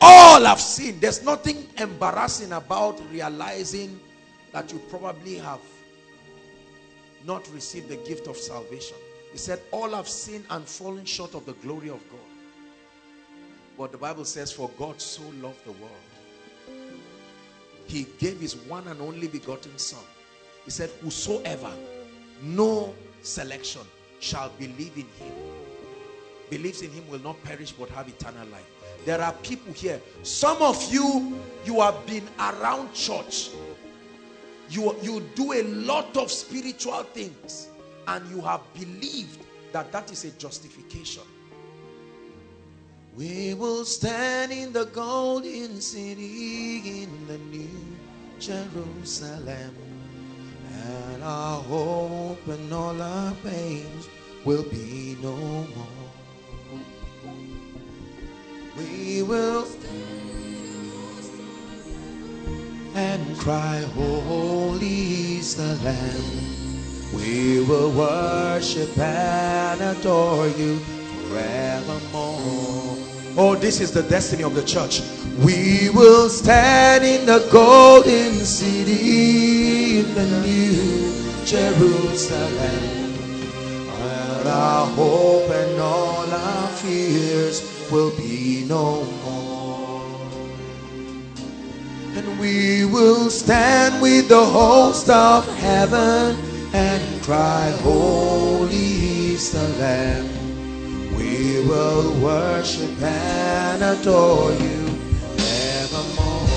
All have sinned. There's nothing embarrassing about realizing that you probably have not received the gift of salvation. He said, all have sinned and fallen short of the glory of God. But the Bible says, for God so loved the world. He gave his one and only begotten son. He said, whosoever, no selection, shall believe in him. Believes in him will not perish but have eternal life. There are people here. Some of you, you have been around church. You, you do a lot of spiritual things and you have believed that that is a justification. We will stand in the golden city in the new Jerusalem. And our hope and all our pains will be no more. We will stand and cry, Holy is the Lamb. We will worship and adore you forevermore. Oh, this is the destiny of the church. We will stand in the golden city in the new Jerusalem. And our hope and all our fears will be no more. And we will stand with the host of heaven and cry, Holy is the Lamb. We will worship and adore you evermore.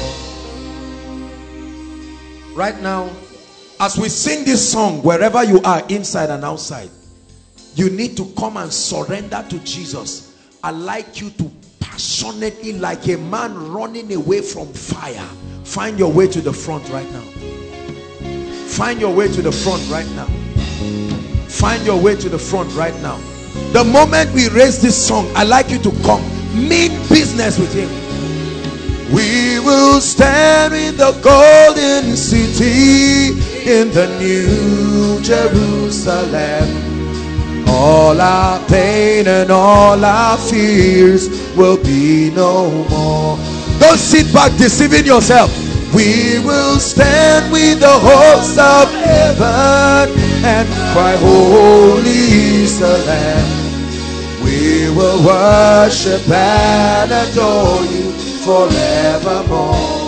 Right now, as we sing this song, wherever you are, inside and outside, you need to come and surrender to Jesus. I like you to passionately, like a man running away from fire, find your way to the front right now. Find your way to the front right now. Find your way to the front right now. The moment we raise this song, I like you to come. Mean business with him. We will stand in the golden city in the new Jerusalem. All our pain and all our fears will be no more. Don't sit back deceiving yourself. We will stand with the hosts of heaven and cry, Holy is the Lamb. We will worship and adore you forevermore.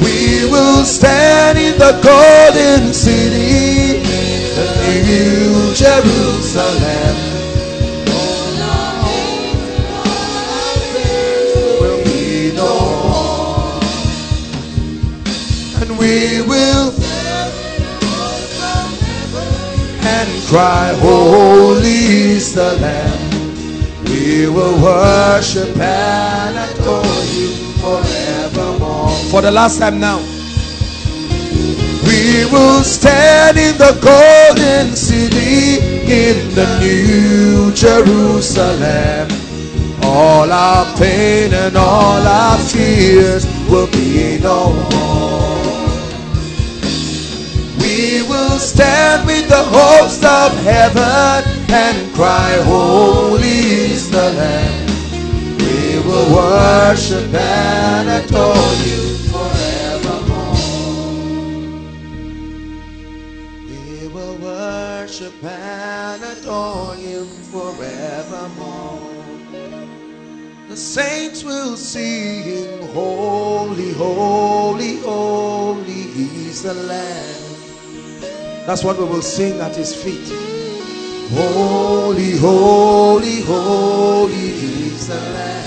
We will stand in the golden city, the new Jerusalem. We will and cry, Holy is the Lamb. We will worship and adore you forevermore. For the last time now. We will stand in the golden city in the new Jerusalem. All our pain and all our fears will be no more. Stand with the host of heaven and cry, Holy is the Lamb. We will worship and adore you forevermore. We will worship and adore you forevermore. The saints will sing, Holy, Holy, Holy is the Lamb. That's what we will sing at his feet. Holy, holy, holy is the Lamb.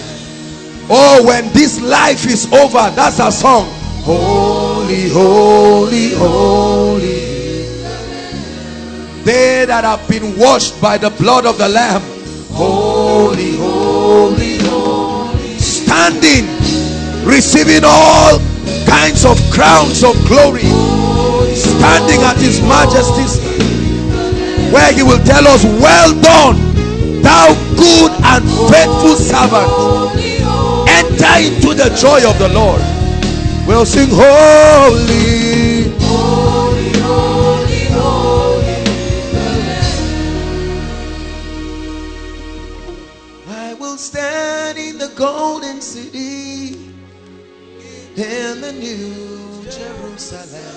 Oh, when this life is over, that's our song. Holy, holy, holy. is the Lamb. They that have been washed by the blood of the Lamb. Holy, holy, holy. Standing, receiving all kinds of crowns of glory. Standing at his majesty's where he will tell us, Well done, thou good and faithful servant. Enter into the joy of the Lord. We'll sing, Holy. I will stand in the golden city in the new Jerusalem.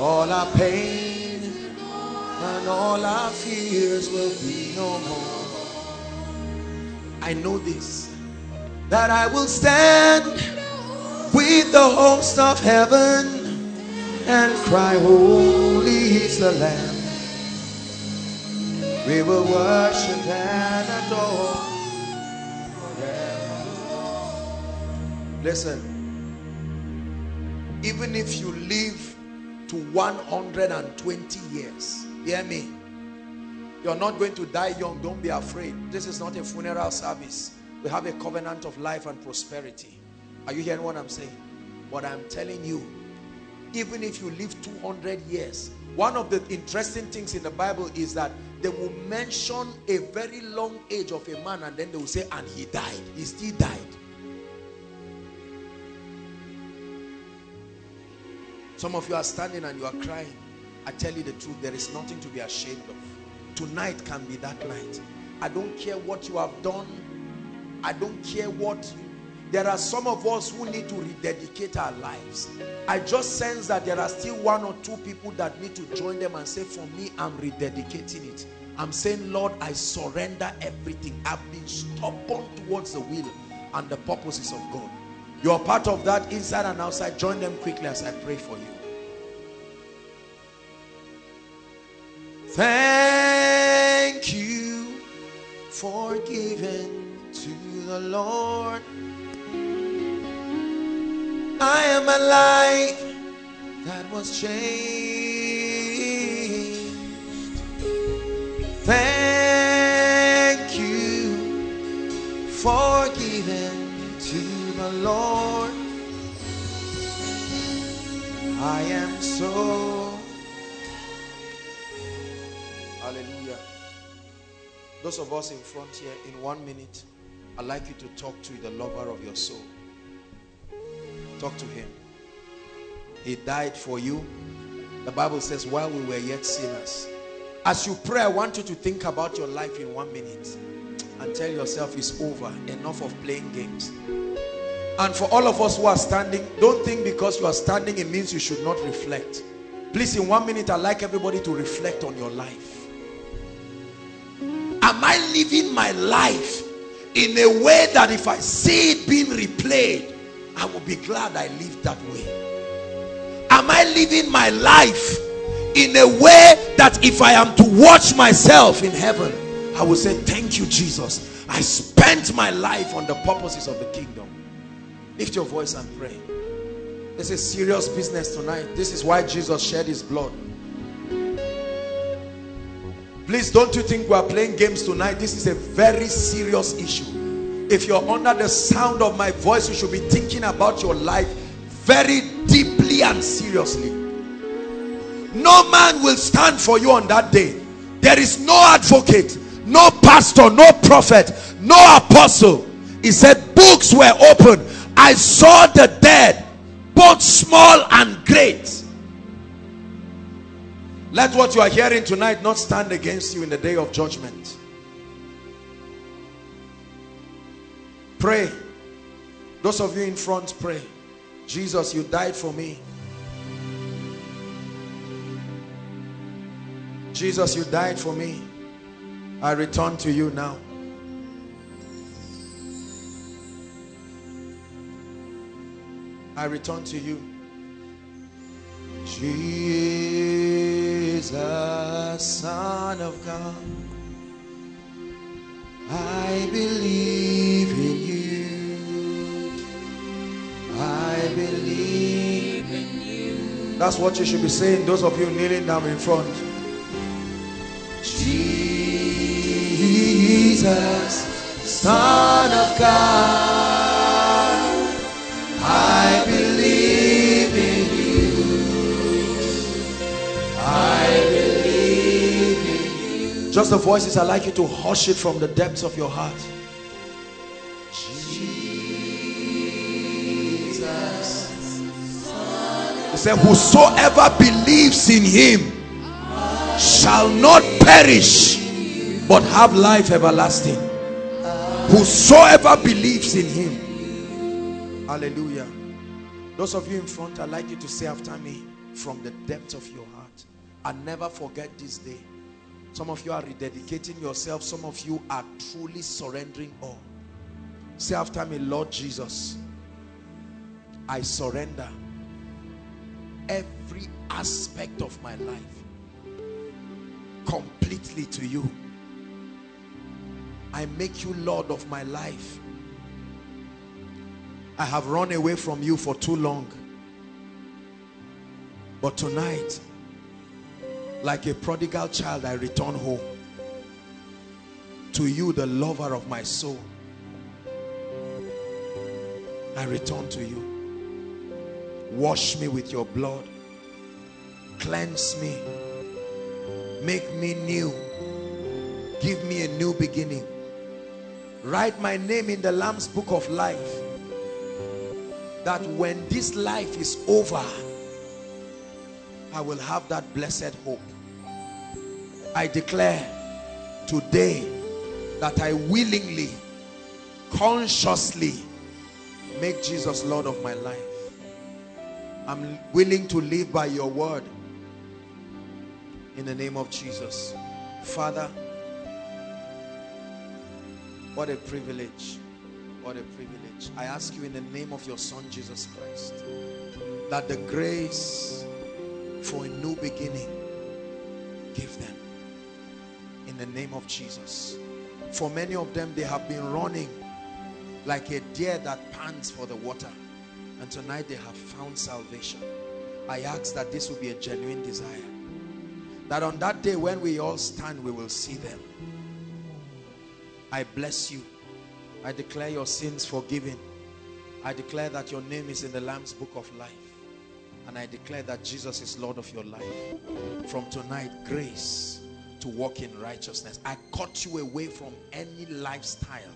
All our pain and all our fears will be no more. I know this that I will stand with the host of heaven and cry, Holy is the Lamb. We will worship and adore. Listen, even if you live to 120 years, hear me. You're not going to die young. Don't be afraid. This is not a funeral service. We have a covenant of life and prosperity. Are you hearing what I'm saying? But I'm telling you, even if you live 200 years, one of the interesting things in the Bible is that they will mention a very long age of a man and then they will say, and he died. He still died. Some of you are standing and you are crying. I tell you the truth, there is nothing to be ashamed of. Tonight can be that night. I don't care what you have done. I don't care what there are some of us who need to rededicate our lives. I just sense that there are still one or two people that need to join them and say, for me, I'm rededicating it. I'm saying, Lord, I surrender everything. I've been stubborn towards the will and the purposes of God. You're part of that inside and outside. Join them quickly as I pray for you. Thank you for giving to the Lord. I am a life that was changed. Thank you for giving the Lord. I am so Hallelujah. Those of us in front here, in one minute, I'd like you to talk to the lover of your soul. Talk to him. He died for you. The Bible says, while we were yet sinners. As you pray, I want you to think about your life in one minute and tell yourself it's over. Enough of playing games. And for all of us who are standing, don't think because you are standing, it means you should not reflect. Please, in one minute, I'd like everybody to reflect on your life. Am I living my life in a way that if I see it being replayed, I will be glad I lived that way? Am I living my life in a way that if I am to watch myself in heaven, I will say, Thank you, Jesus. I spent my life on the purposes of the kingdom. Lift your voice and pray. This is serious business tonight. This is why Jesus shed his blood. Please don't you think we are playing games tonight? This is a very serious issue. If you're under the sound of my voice, you should be thinking about your life very deeply and seriously. No man will stand for you on that day. There is no advocate, no pastor, no prophet, no apostle. He said books were opened I saw the dead, both small and great. Let what you are hearing tonight not stand against you in the day of judgment. Pray. Those of you in front, pray. Jesus, you died for me. Jesus, you died for me. I return to you now. I return to you. Jesus, Son of God, I believe in you. I believe in you. That's what you should be saying, those of you kneeling down in front. Jesus, Son of God. I believe in you. I believe in you. Just the voices, I like you to hush it from the depths of your heart. Jesus. He said, Whosoever believes in him shall not perish but have life everlasting. Whosoever believes in him Hallelujah. Those of you in front, I'd like you to say after me from the depth of your heart. I never forget this day. Some of you are rededicating yourself. Some of you are truly surrendering all. Say after me, Lord Jesus, I surrender every aspect of my life completely to you. I make you Lord of my life. I have run away from you for too long. But tonight, like a prodigal child, I return home. To you, the lover of my soul. I return to you. Wash me with your blood. Cleanse me. Make me new. Give me a new beginning. Write my name in the Lamb's book of life that when this life is over, I will have that blessed hope. I declare today that I willingly, consciously make Jesus Lord of my life. I'm willing to live by your word in the name of Jesus. Father, what a privilege. What a privilege. I ask you in the name of your son Jesus Christ that the grace for a new beginning give them in the name of Jesus. For many of them, they have been running like a deer that pants for the water. And tonight they have found salvation. I ask that this will be a genuine desire. That on that day when we all stand, we will see them. I bless you I declare your sins forgiven. I declare that your name is in the Lamb's book of life. And I declare that Jesus is Lord of your life. From tonight, grace to walk in righteousness. I cut you away from any lifestyle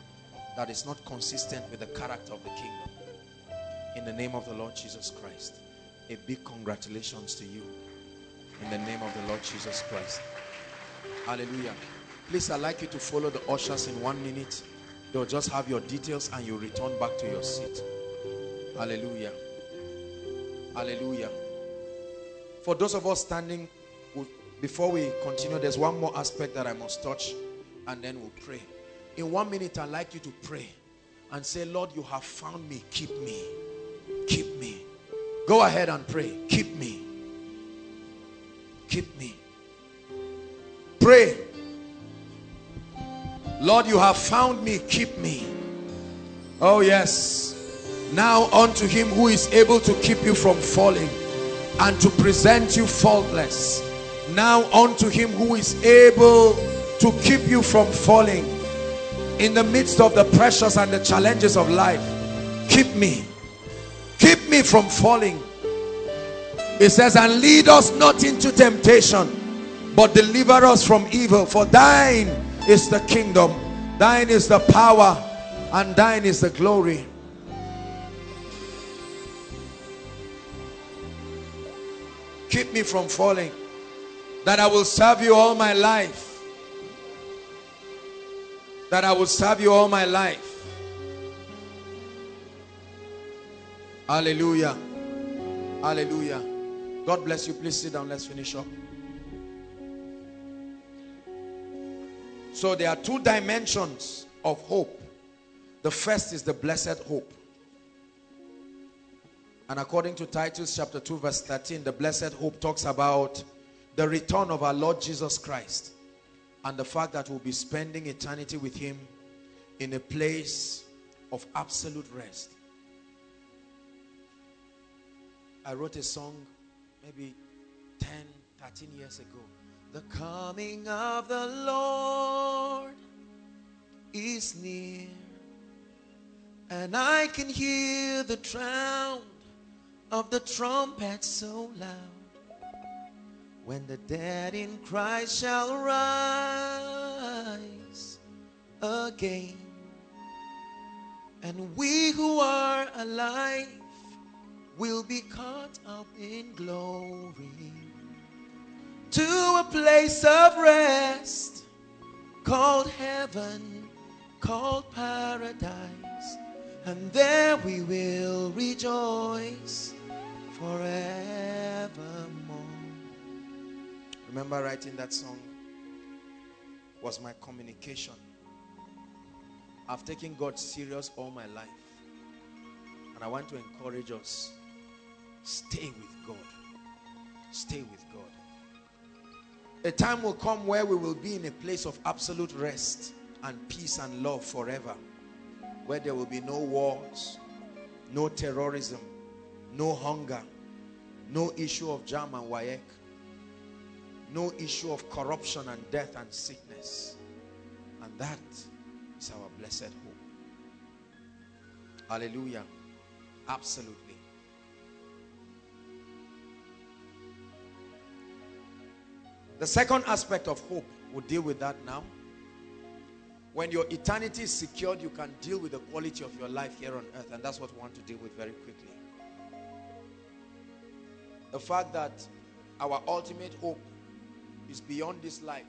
that is not consistent with the character of the kingdom. In the name of the Lord Jesus Christ. A big congratulations to you. In the name of the Lord Jesus Christ. Hallelujah. Please, I'd like you to follow the ushers in one minute. They'll just have your details and you return back to your seat. Hallelujah. Hallelujah. For those of us standing, before we continue, there's one more aspect that I must touch and then we'll pray. In one minute, I'd like you to pray and say, Lord, you have found me. Keep me. Keep me. Go ahead and pray. Keep me. Keep me. Pray. Lord, you have found me. Keep me. Oh, yes. Now unto him who is able to keep you from falling and to present you faultless. Now unto him who is able to keep you from falling in the midst of the pressures and the challenges of life. Keep me. Keep me from falling. It says, and lead us not into temptation, but deliver us from evil. For thine is the kingdom, thine is the power, and thine is the glory. Keep me from falling, that I will serve you all my life that I will serve you all my life. Hallelujah. Hallelujah. God bless you. Please sit down. Let's finish up. So there are two dimensions of hope. The first is the blessed hope. And according to Titus chapter 2 verse 13, the blessed hope talks about the return of our Lord Jesus Christ and the fact that we'll be spending eternity with him in a place of absolute rest. I wrote a song maybe 10, 13 years ago. The coming of the Lord is near and I can hear the sound of the trumpet so loud. When the dead in Christ shall rise again, and we who are alive will be caught up in glory to a place of rest called heaven, called paradise, and there we will rejoice forevermore. Remember writing that song was my communication. I've taken God serious all my life. And I want to encourage us. Stay with God. Stay with. A time will come where we will be in a place of absolute rest and peace and love forever. Where there will be no wars, no terrorism, no hunger, no issue of JAMB and WAEC no issue of corruption and death and sickness. And that is our blessed hope. Hallelujah. Absolutely. The second aspect of hope, we'll deal with that now. When your eternity is secured, you can deal with the quality of your life here on earth. And that's what we want to deal with very quickly. The fact that our ultimate hope is beyond this life.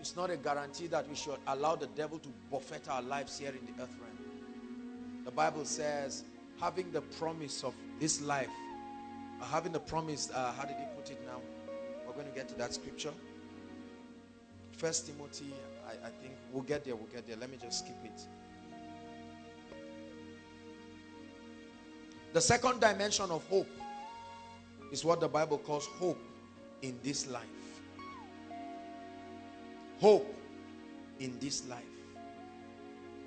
It's not a guarantee that we should allow the devil to buffet our lives here in the earth realm. The Bible says, having the promise of this life, uh, having the promise, uh, how did he put it now? Going to get to that scripture. First Timothy, I, I think we'll get there, we'll get there. Let me just skip it. The second dimension of hope is what the Bible calls hope in this life. Hope in this life.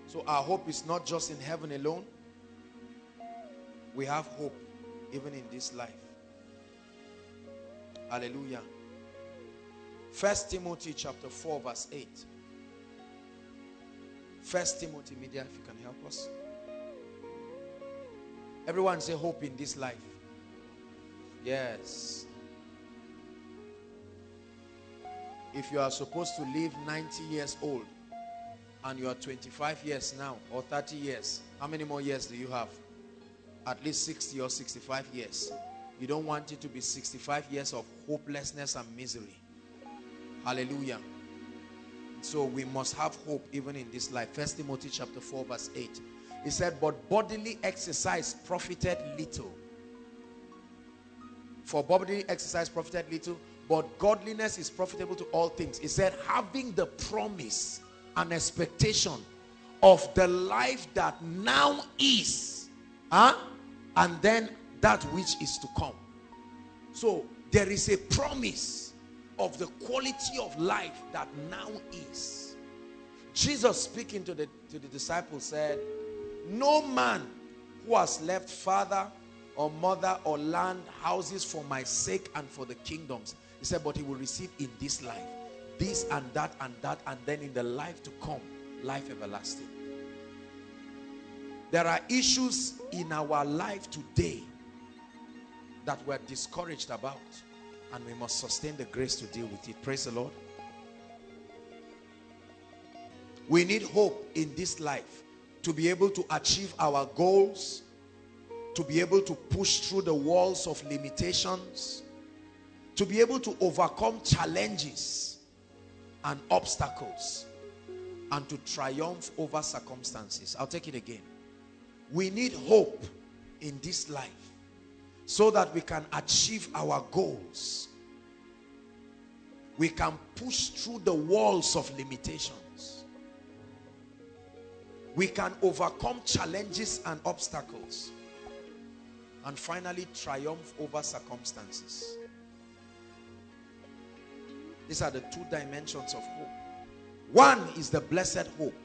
So our hope is not just in heaven alone. We have hope even in this life. Hallelujah. First Timothy chapter 4 verse 8. First Timothy media if you can help us. Everyone say hope in this life. Yes. if you are supposed to live 90 years old and you are 25 years now or 30 years, how many more years do you have? At least 60 or 65 years. You don't want it to be 65 years of hopelessness and misery. Hallelujah. So we must have hope even in this life. First Timothy chapter 4 verse 8. He said, but bodily exercise profited little. For bodily exercise profited little, but godliness is profitable to all things. He said, having the promise and expectation of the life that now is, huh? and then that which is to come. So there is a promise of the quality of life that now is. Jesus speaking to the, to the disciples said, no man who has left father or mother or land, houses for my sake and for the kingdoms. He said, but he will receive in this life, this and that and that, and then in the life to come, life everlasting. There are issues in our life today that we're discouraged about and we must sustain the grace to deal with it. Praise the Lord. We need hope in this life to be able to achieve our goals, to be able to push through the walls of limitations, to be able to overcome challenges and obstacles, and to triumph over circumstances. I'll take it again. We need hope in this life so that we can achieve our goals. We can push through the walls of limitations. We can overcome challenges and obstacles. And finally triumph over circumstances. These are the two dimensions of hope. One is the blessed hope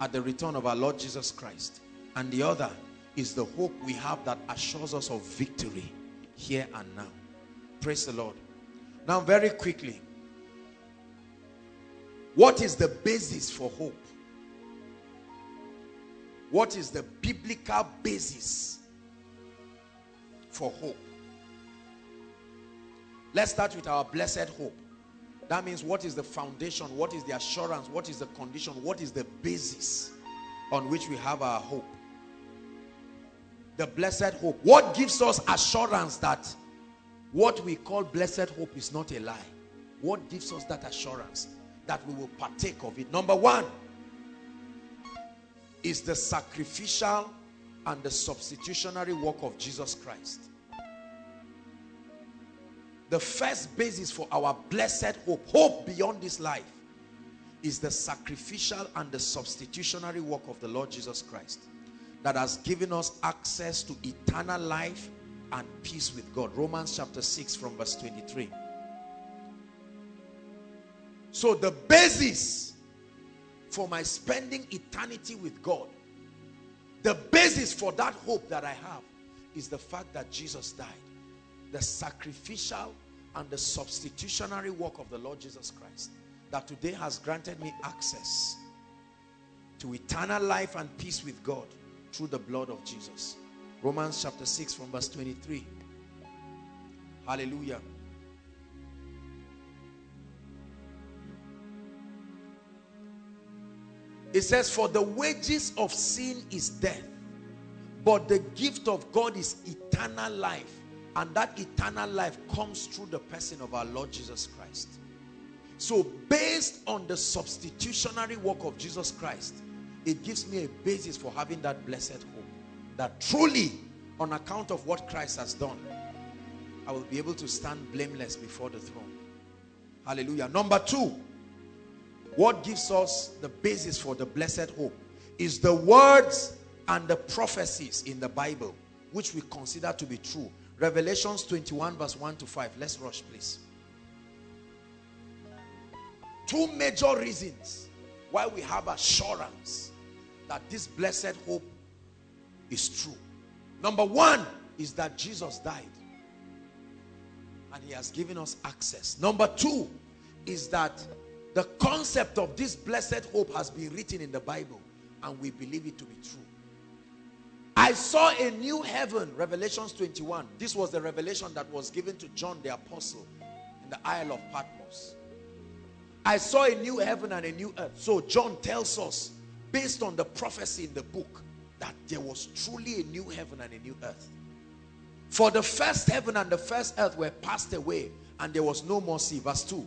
at the return of our Lord Jesus Christ. And the other is the hope we have that assures us of victory here and now. Praise the Lord. Now very quickly, what is the basis for hope? What is the biblical basis for hope? Let's start with our blessed hope. That means what is the foundation? What is the assurance? What is the condition? What is the basis on which we have our hope? The blessed hope. What gives us assurance that what we call blessed hope is not a lie? What gives us that assurance that we will partake of it? Number one is the sacrificial and the substitutionary work of Jesus Christ the first basis for our blessed hope, hope beyond this life, is the sacrificial and the substitutionary work of the Lord Jesus Christ that has given us access to eternal life and peace with God. Romans chapter 6 from verse 23. So the basis for my spending eternity with God, the basis for that hope that I have is the fact that Jesus died. The sacrificial and the substitutionary work of the Lord Jesus Christ that today has granted me access to eternal life and peace with God through the blood of Jesus. Romans chapter 6 from verse 23. Hallelujah. It says, for the wages of sin is death, but the gift of God is eternal life and that eternal life comes through the person of our Lord Jesus Christ. So based on the substitutionary work of Jesus Christ, it gives me a basis for having that blessed hope. That truly, on account of what Christ has done, I will be able to stand blameless before the throne. Hallelujah. Number two, what gives us the basis for the blessed hope is the words and the prophecies in the Bible, which we consider to be true Revelations 21 verse 1 to 5. Let's rush please. Two major reasons why we have assurance that this blessed hope is true. Number one is that Jesus died and he has given us access. Number two is that the concept of this blessed hope has been written in the Bible and we believe it to be true. I saw a new heaven, Revelations 21. This was the revelation that was given to John the apostle in the Isle of Patmos. I saw a new heaven and a new earth. So John tells us, based on the prophecy in the book, that there was truly a new heaven and a new earth. For the first heaven and the first earth were passed away, and there was no more sea. Verse 2.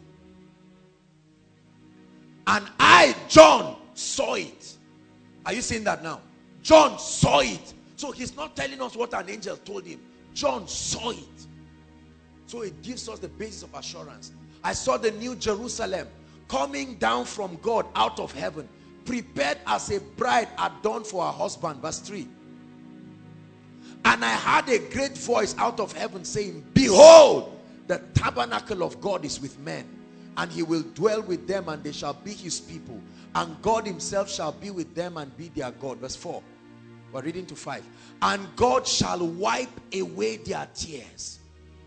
And I, John, saw it. Are you seeing that now? John saw it. So he's not telling us what an angel told him. John saw it. So it gives us the basis of assurance. I saw the new Jerusalem coming down from God out of heaven, prepared as a bride adorned for her husband. Verse 3. And I heard a great voice out of heaven saying, Behold, the tabernacle of God is with men, and he will dwell with them, and they shall be his people. And God himself shall be with them and be their God. Verse 4. We're reading to 5. And God shall wipe away their tears.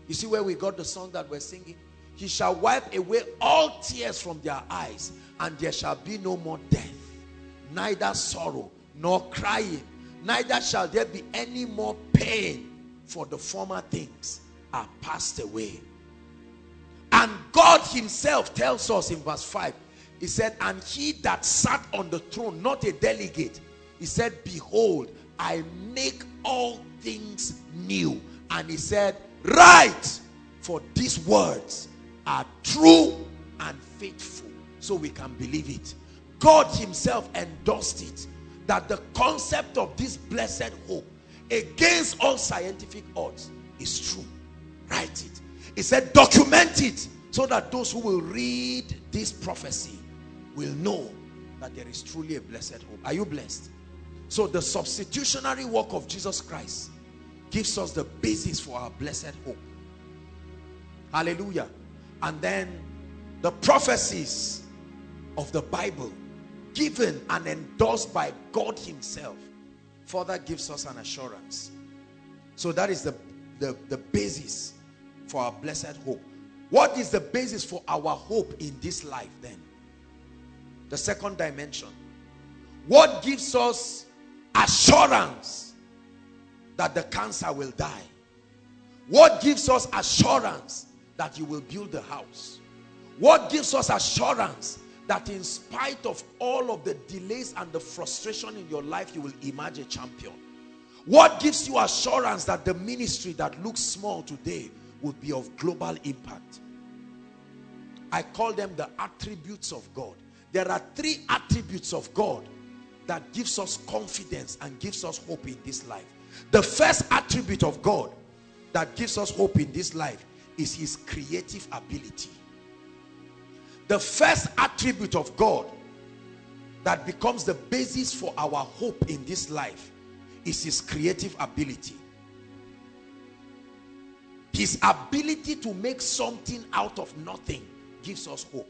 You see where we got the song that we're singing? He shall wipe away all tears from their eyes, and there shall be no more death, neither sorrow nor crying, neither shall there be any more pain, for the former things are passed away. And God himself tells us in verse 5, he said, and he that sat on the throne, not a delegate, he said, behold, I make all things new. And he said, write, for these words are true and faithful. So we can believe it. God himself endorsed it that the concept of this blessed hope against all scientific odds is true. Write it. He said, document it so that those who will read this prophecy will know that there is truly a blessed hope. Are you blessed? So the substitutionary work of Jesus Christ gives us the basis for our blessed hope. Hallelujah. And then the prophecies of the Bible given and endorsed by God himself further gives us an assurance. So that is the, the, the basis for our blessed hope. What is the basis for our hope in this life then? The second dimension. What gives us assurance that the cancer will die? What gives us assurance that you will build the house? What gives us assurance that in spite of all of the delays and the frustration in your life, you will emerge a champion? What gives you assurance that the ministry that looks small today will be of global impact? I call them the attributes of God. There are three attributes of God that gives us confidence and gives us hope in this life. The first attribute of God that gives us hope in this life is his creative ability. The first attribute of God that becomes the basis for our hope in this life is his creative ability. His ability to make something out of nothing gives us hope.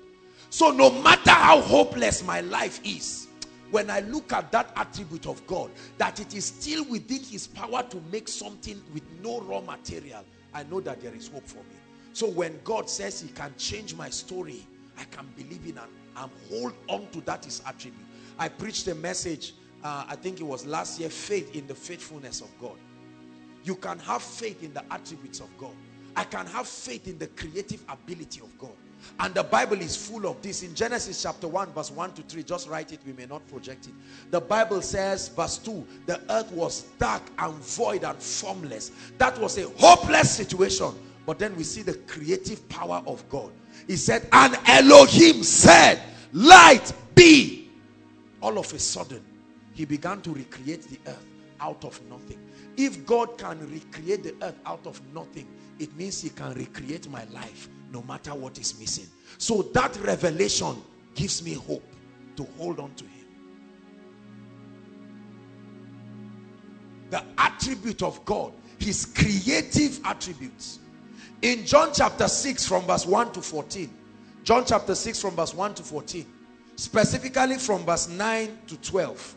So no matter how hopeless my life is, when I look at that attribute of God, that it is still within his power to make something with no raw material, I know that there is hope for me. So when God says he can change my story, I can believe in and, and hold on to that his attribute. I preached a message, uh, I think it was last year, faith in the faithfulness of God. You can have faith in the attributes of God. I can have faith in the creative ability of God. And the Bible is full of this. In Genesis chapter 1, verse 1 to 3, just write it, we may not project it. The Bible says, verse 2, the earth was dark and void and formless. That was a hopeless situation. But then we see the creative power of God. He said, and Elohim said, light be. All of a sudden, he began to recreate the earth out of nothing. If God can recreate the earth out of nothing, it means he can recreate my life no matter what is missing. So that revelation gives me hope to hold on to him. The attribute of God, his creative attributes. In John chapter 6 from verse 1 to 14, John chapter 6 from verse 1 to 14, specifically from verse 9 to 12,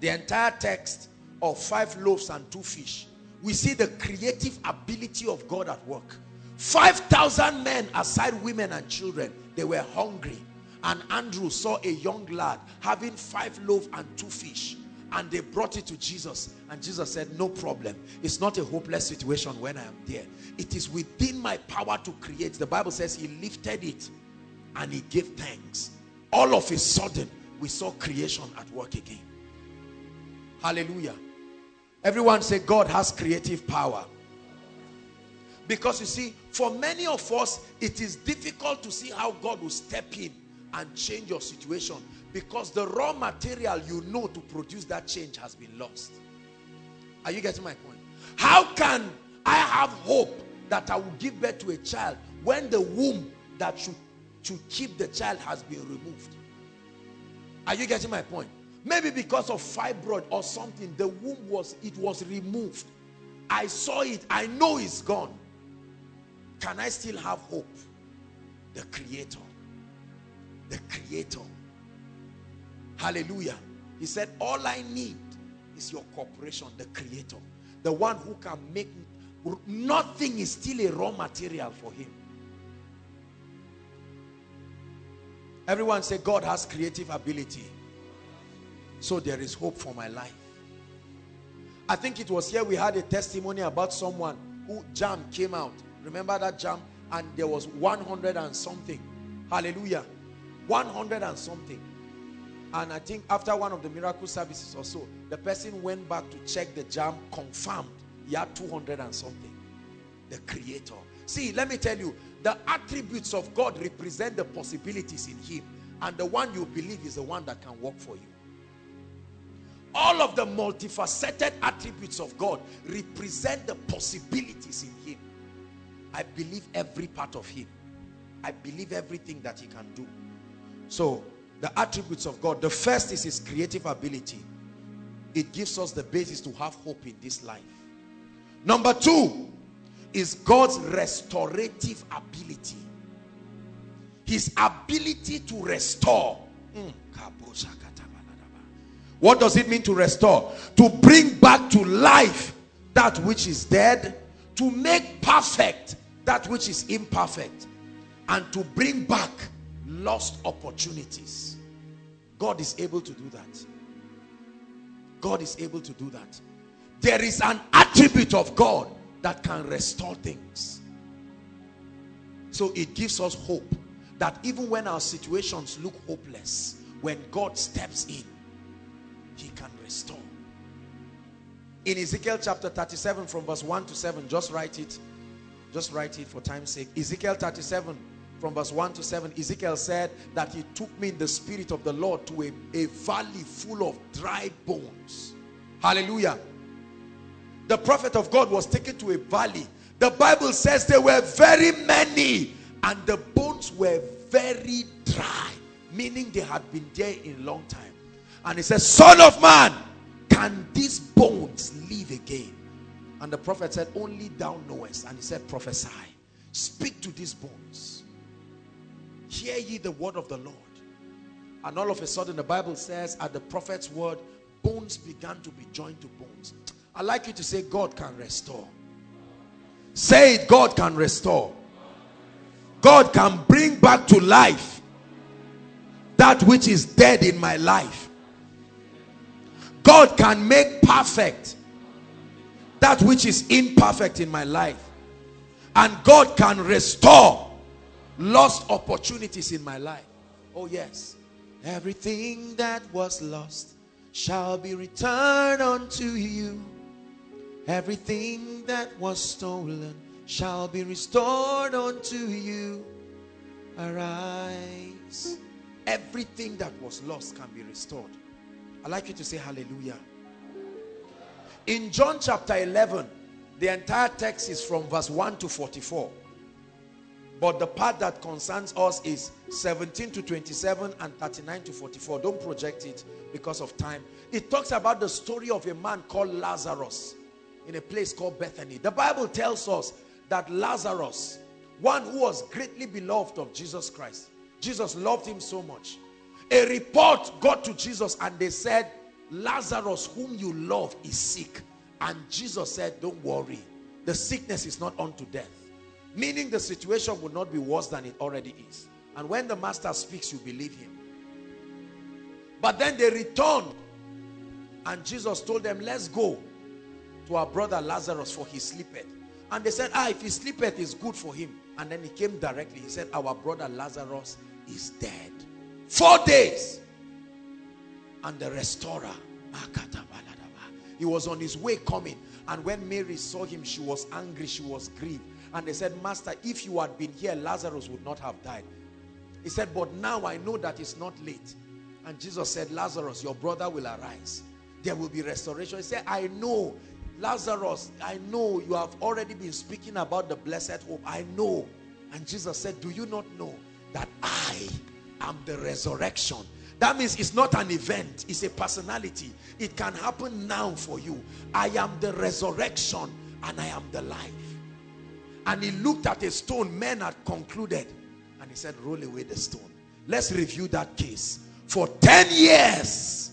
the entire text of five loaves and two fish, we see the creative ability of God at work. 5,000 men aside women and children, they were hungry. And Andrew saw a young lad having five loaves and two fish. And they brought it to Jesus. And Jesus said, no problem. It's not a hopeless situation when I am there. It is within my power to create. The Bible says he lifted it and he gave thanks. All of a sudden, we saw creation at work again. Hallelujah. Everyone say God has creative power. Because you see, for many of us, it is difficult to see how God will step in and change your situation because the raw material you know to produce that change has been lost. Are you getting my point? How can I have hope that I will give birth to a child when the womb that should, should keep the child has been removed? Are you getting my point? Maybe because of fibroid or something, the womb was, it was removed. I saw it, I know it's gone. Can I still have hope? The creator. The creator. Hallelujah. He said, all I need is your cooperation, the creator. The one who can make, nothing is still a raw material for him. Everyone say God has creative ability. So there is hope for my life. I think it was here we had a testimony about someone who jam came out. Remember that jam? And there was 100 and something. Hallelujah. 100 and something. And I think after one of the miracle services or so, the person went back to check the jam, confirmed he had 200 and something. The creator. See, let me tell you, the attributes of God represent the possibilities in him. And the one you believe is the one that can work for you all of the multifaceted attributes of God represent the possibilities in him. I believe every part of him. I believe everything that he can do. So the attributes of God, the first is his creative ability. It gives us the basis to have hope in this life. Number two is God's restorative ability. His ability to restore. Mm. What does it mean to restore? To bring back to life that which is dead, to make perfect that which is imperfect, and to bring back lost opportunities. God is able to do that. God is able to do that. There is an attribute of God that can restore things. So it gives us hope that even when our situations look hopeless, when God steps in, he can restore. In Ezekiel chapter 37 from verse 1 to 7, just write it. Just write it for time's sake. Ezekiel 37 from verse 1 to 7, Ezekiel said that he took me in the spirit of the Lord to a, a valley full of dry bones. Hallelujah. The prophet of God was taken to a valley. The Bible says there were very many and the bones were very dry, meaning they had been there in a long time. And he says, son of man, can these bones live again? And the prophet said, only thou knowest. And he said, prophesy. Speak to these bones. Hear ye the word of the Lord. And all of a sudden the Bible says at the prophet's word, bones began to be joined to bones. i like you to say God can restore. Say it, God can restore. God can bring back to life that which is dead in my life. God can make perfect that which is imperfect in my life. And God can restore lost opportunities in my life. Oh yes. Everything that was lost shall be returned unto you. Everything that was stolen shall be restored unto you. Arise. Everything that was lost can be restored. I'd like you to say hallelujah. In John chapter 11, the entire text is from verse 1 to 44. But the part that concerns us is 17 to 27 and 39 to 44. Don't project it because of time. It talks about the story of a man called Lazarus in a place called Bethany. The Bible tells us that Lazarus, one who was greatly beloved of Jesus Christ, Jesus loved him so much a report got to Jesus and they said, Lazarus, whom you love, is sick. And Jesus said, Don't worry, the sickness is not unto death. Meaning the situation will not be worse than it already is. And when the master speaks, you believe him. But then they returned and Jesus told them, Let's go to our brother Lazarus for he sleepeth. And they said, Ah, if he sleepeth, is good for him. And then he came directly. He said, Our brother Lazarus is dead. Four days. And the restorer, He was on his way coming. And when Mary saw him, she was angry, she was grieved. And they said, Master, if you had been here, Lazarus would not have died. He said, but now I know that it's not late. And Jesus said, Lazarus, your brother will arise. There will be restoration. He said, I know, Lazarus, I know you have already been speaking about the blessed hope. I know. And Jesus said, do you not know that I am the resurrection? That means it's not an event, it's a personality. It can happen now for you. I am the resurrection and I am the life. And he looked at a stone, men had concluded. And he said, roll away the stone. Let's review that case. For 10 years,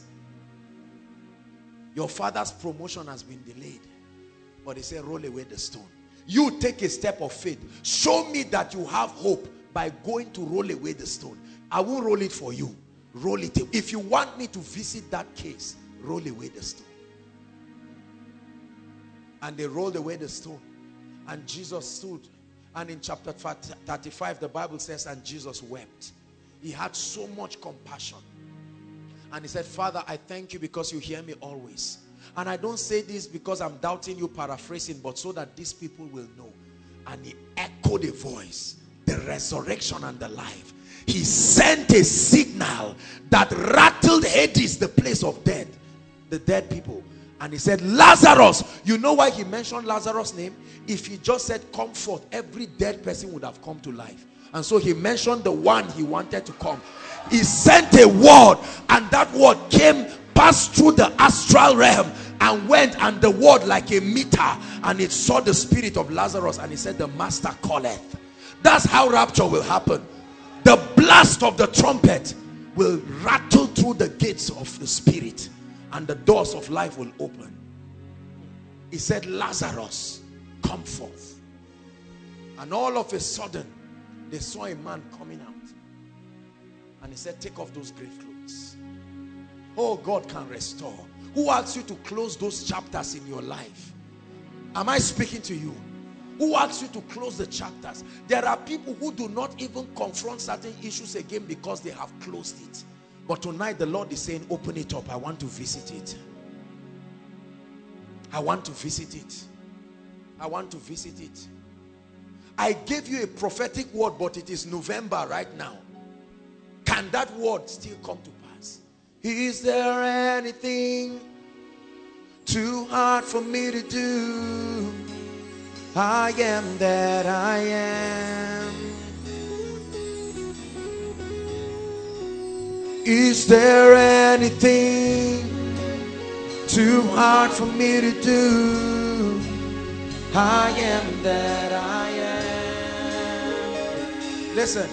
your father's promotion has been delayed. But he said, roll away the stone. You take a step of faith. Show me that you have hope by going to roll away the stone. I won't roll it for you. Roll it. If you want me to visit that case, roll away the stone. And they rolled away the stone. And Jesus stood. And in chapter 35, the Bible says, and Jesus wept. He had so much compassion. And he said, Father, I thank you because you hear me always. And I don't say this because I'm doubting you paraphrasing, but so that these people will know. And he echoed a voice, the resurrection and the life. He sent a signal that rattled Hades, the place of death, the dead people. And he said, Lazarus. You know why he mentioned Lazarus' name? If he just said comfort, every dead person would have come to life. And so he mentioned the one he wanted to come. He sent a word and that word came, passed through the astral realm and went and the word like a meter and it saw the spirit of Lazarus and he said the master calleth. That's how rapture will happen. The blast of the trumpet will rattle through the gates of the spirit and the doors of life will open. He said, Lazarus, come forth. And all of a sudden, they saw a man coming out. And he said, take off those grave clothes. Oh, God can restore. Who asks you to close those chapters in your life? Am I speaking to you? Who asks you to close the chapters? There are people who do not even confront certain issues again because they have closed it. But tonight the Lord is saying, open it up. I want to visit it. I want to visit it. I want to visit it. I gave you a prophetic word, but it is November right now. Can that word still come to pass? Is there anything too hard for me to do? I am that I am. Is there anything too hard for me to do? I am that I am. Listen,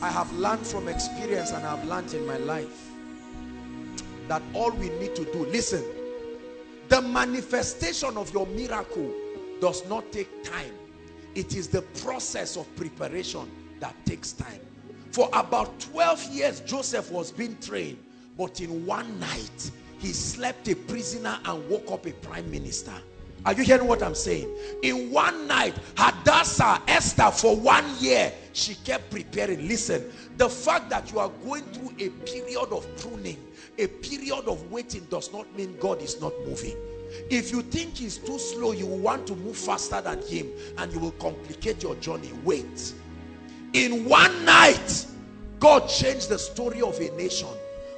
I have learned from experience and I've learned in my life that all we need to do, listen, the manifestation of your miracle does not take time. It is the process of preparation that takes time. For about 12 years, Joseph was being trained. But in one night, he slept a prisoner and woke up a prime minister. Are you hearing what I'm saying? In one night, Hadassah, Esther, for one year, she kept preparing. Listen, the fact that you are going through a period of pruning, a period of waiting does not mean God is not moving. If you think he's too slow, you want to move faster than him and you will complicate your journey. Wait. In one night, God changed the story of a nation.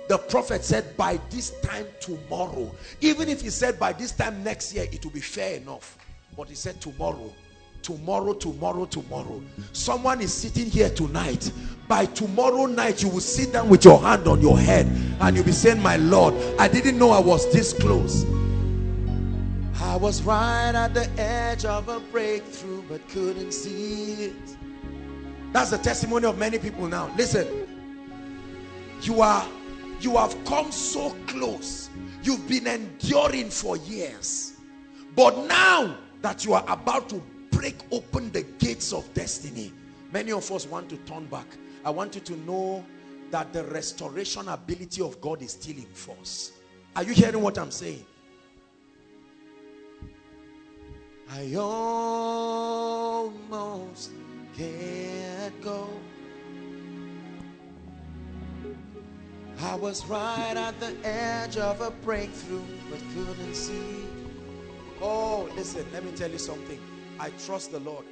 The prophet said, by this time tomorrow. Even if he said by this time next year, it will be fair enough. But he said tomorrow. Tomorrow, tomorrow, tomorrow. Someone is sitting here tonight. By tomorrow night, you will sit down with your hand on your head and you'll be saying, My Lord, I didn't know I was this close. I was right at the edge of a breakthrough, but couldn't see it. That's the testimony of many people now. Listen, you are, you have come so close. You've been enduring for years. But now that you are about to break open the gates of destiny, many of us want to turn back. I want you to know that the restoration ability of God is still in force. Are you hearing what I'm saying? I almost can't go. I was right at the edge of a breakthrough, but couldn't see. Oh, listen, let me tell you something. I trust the Lord.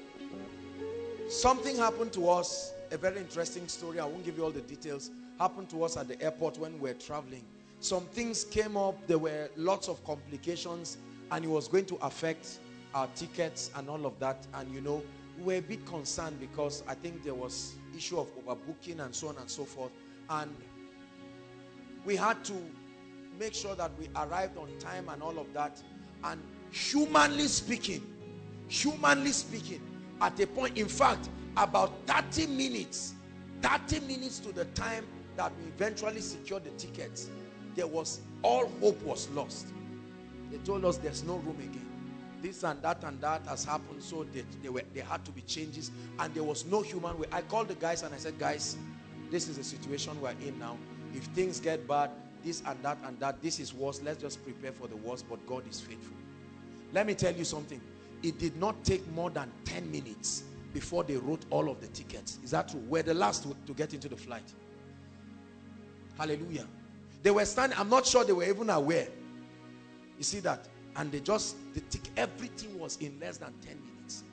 Something happened to us, a very interesting story. I won't give you all the details. Happened to us at the airport when we were traveling. Some things came up, there were lots of complications, and it was going to affect our tickets and all of that. And you know, were a bit concerned because I think there was issue of overbooking and so on and so forth. And we had to make sure that we arrived on time and all of that. And humanly speaking, humanly speaking, at a point, in fact, about 30 minutes, 30 minutes to the time that we eventually secured the tickets, there was, all hope was lost. They told us there's no room again. This and that and that has happened, so they, they, were, they had to be changes, and there was no human way. I called the guys and I said, guys, this is the situation we're in now. If things get bad, this and that and that, this is worse. Let's just prepare for the worst, but God is faithful. Let me tell you something. It did not take more than 10 minutes before they wrote all of the tickets. Is that true? We're the last to, to get into the flight. Hallelujah. They were standing, I'm not sure they were even aware. You see that? And they just, the tick, everything was in less than 10 minutes.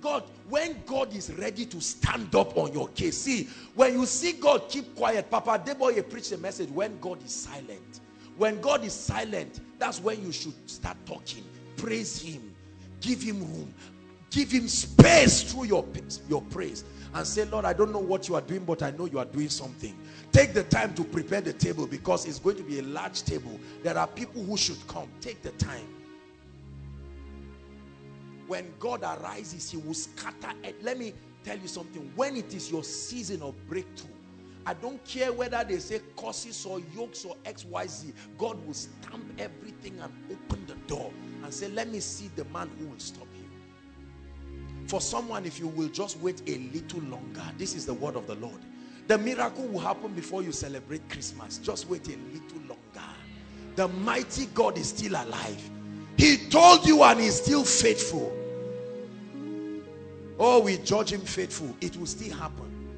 God, when God is ready to stand up on your case, see, when you see God keep quiet, Papa Adeboye preached a message when God is silent. When God is silent, that's when you should start talking. Praise Him. Give Him room. Give Him space through your, your praise. And say, Lord, I don't know what you are doing, but I know you are doing something. Take the time to prepare the table because it's going to be a large table. There are people who should come. Take the time. When God arises, he will scatter it. Let me tell you something. When it is your season of breakthrough, I don't care whether they say curses or yokes or XYZ. God will stamp everything and open the door and say, let me see the man who will stop you. For someone, if you will just wait a little longer, this is the word of the Lord. The miracle will happen before you celebrate Christmas. Just wait a little longer. The mighty God is still alive. He told you and he's still faithful. Oh, we judge him faithful. It will still happen.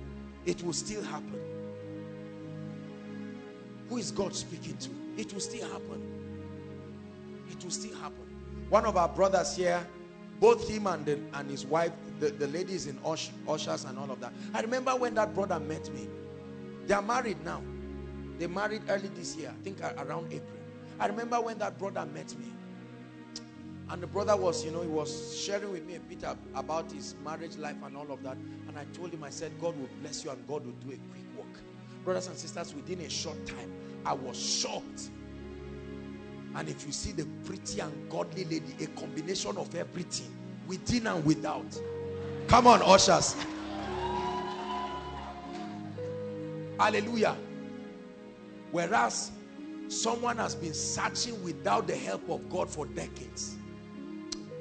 It will still happen. Who is God speaking to? It will still happen. It will still happen. One of our brothers here, both him and, the, and his wife, the, the ladies in ush, ushers and all of that. I remember when that brother met me. They are married now. They married early this year, I think around April. I remember when that brother met me. And the brother was, you know, he was sharing with me a bit about his marriage life and all of that. And I told him, I said, God will bless you and God will do a quick work. Brothers and sisters, within a short time, I was shocked. And if you see the pretty and godly lady, a combination of everything, within and without. Come on, ushers. Hallelujah. Whereas someone has been searching without the help of God for decades.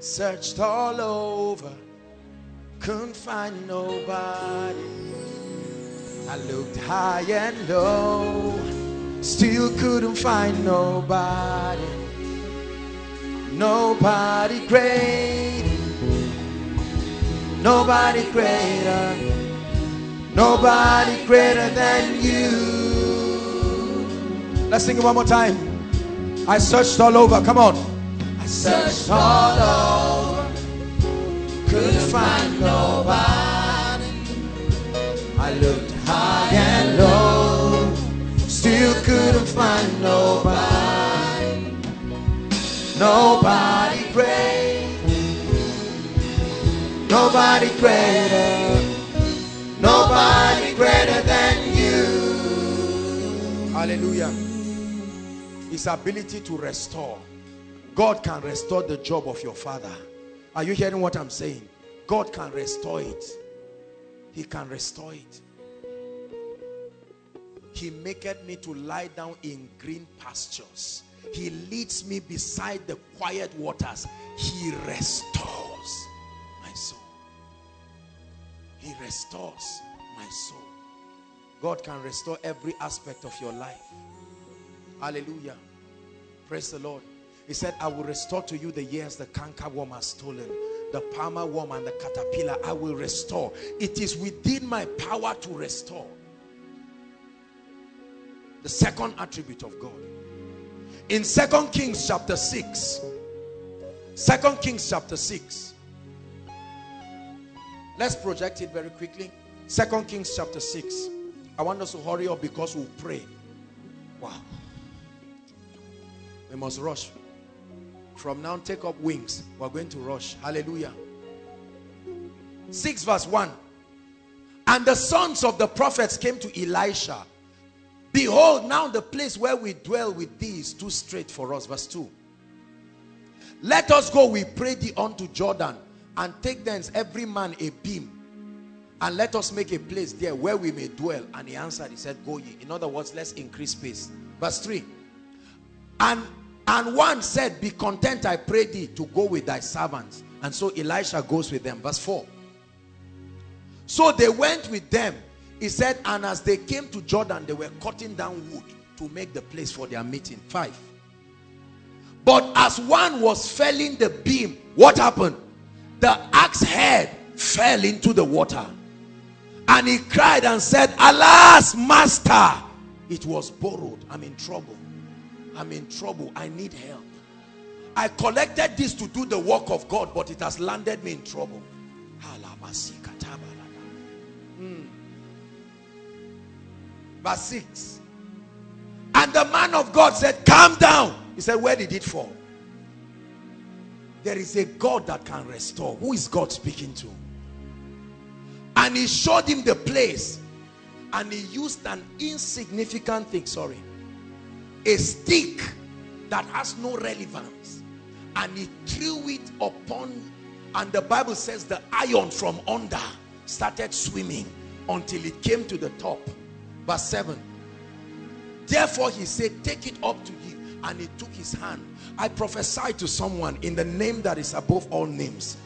Searched all over, couldn't find nobody. I looked high and low, still couldn't find nobody. Nobody great, nobody greater, nobody greater than you. Let's sing it one more time. I searched all over. Come on. Searched all over, couldn't find nobody. I looked high and low, still couldn't find nobody. Nobody great, nobody greater, nobody greater than you. Hallelujah. His ability to restore. God can restore the job of your father. Are you hearing what I'm saying? God can restore it. He can restore it. He maketh me to lie down in green pastures. He leads me beside the quiet waters. He restores my soul. He restores my soul. God can restore every aspect of your life. Hallelujah. Praise the Lord. He said, I will restore to you the years the canker worm has stolen, the palmer worm and the caterpillar. I will restore. It is within my power to restore. The second attribute of God. In Second Kings chapter 6. Second Kings chapter 6. Let's project it very quickly. Second Kings chapter 6. I want us to hurry up because we'll pray. Wow. We must rush. From now, take up wings. We're going to rush. Hallelujah. 6 verse 1. And the sons of the prophets came to Elisha. Behold, now the place where we dwell with thee is too straight for us. Verse 2. Let us go, we pray thee, unto Jordan, and take thence every man a beam, and let us make a place there where we may dwell. And he answered, he said, Go ye. In other words, let's increase space. Verse 3. And and one said, Be content, I pray thee, to go with thy servants. And so Elisha goes with them. Verse 4. So they went with them. He said, and as they came to Jordan, they were cutting down wood to make the place for their meeting. Five. But as one was felling the beam, what happened? The axe head fell into the water. And he cried and said, Alas, master, it was borrowed. I'm in trouble. I'm in trouble. I need help. I collected this to do the work of God, but it has landed me in trouble. Hmm. Verse 6. And the man of God said, Calm down. He said, Where did it fall? There is a God that can restore. Who is God speaking to? And he showed him the place. And he used an insignificant thing, sorry, a stick that has no relevance. And he threw it upon, and the Bible says the iron from under started swimming until it came to the top. Verse 7. Therefore he said, take it up to him. And he took his hand. I prophesy to someone in the name that is above all names.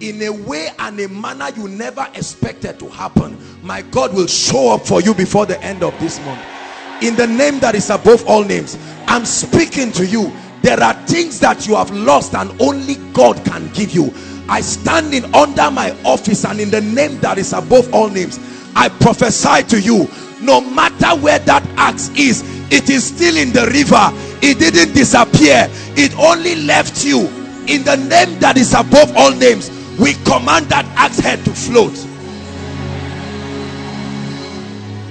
In a way and a manner you never expected to happen. My God will show up for you before the end of this month. In the name that is above all names. I'm speaking to you. There are things that you have lost and only God can give you. I stand in under my office and in the name that is above all names. I prophesy to you no matter where that axe is it is still in the river it didn't disappear it only left you in the name that is above all names we command that axe head to float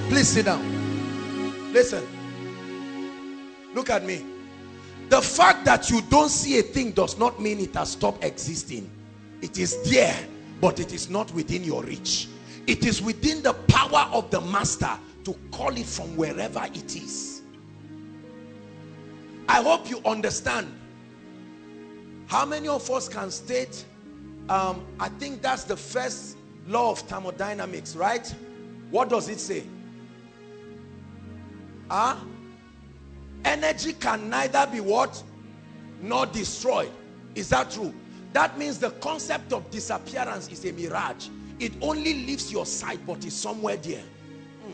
please sit down listen. Look at me. The fact that you don't see a thing does not mean it has stopped existing. It is there but it is not within your reach. It is within the power of the master to call it from wherever it is. I hope you understand. How many of us can state um, I think that's the first law of thermodynamics right? What does it say huh? energy can neither be what nor destroyed is that true that means the concept of disappearance is a mirage it only leaves your sight but is somewhere there hmm.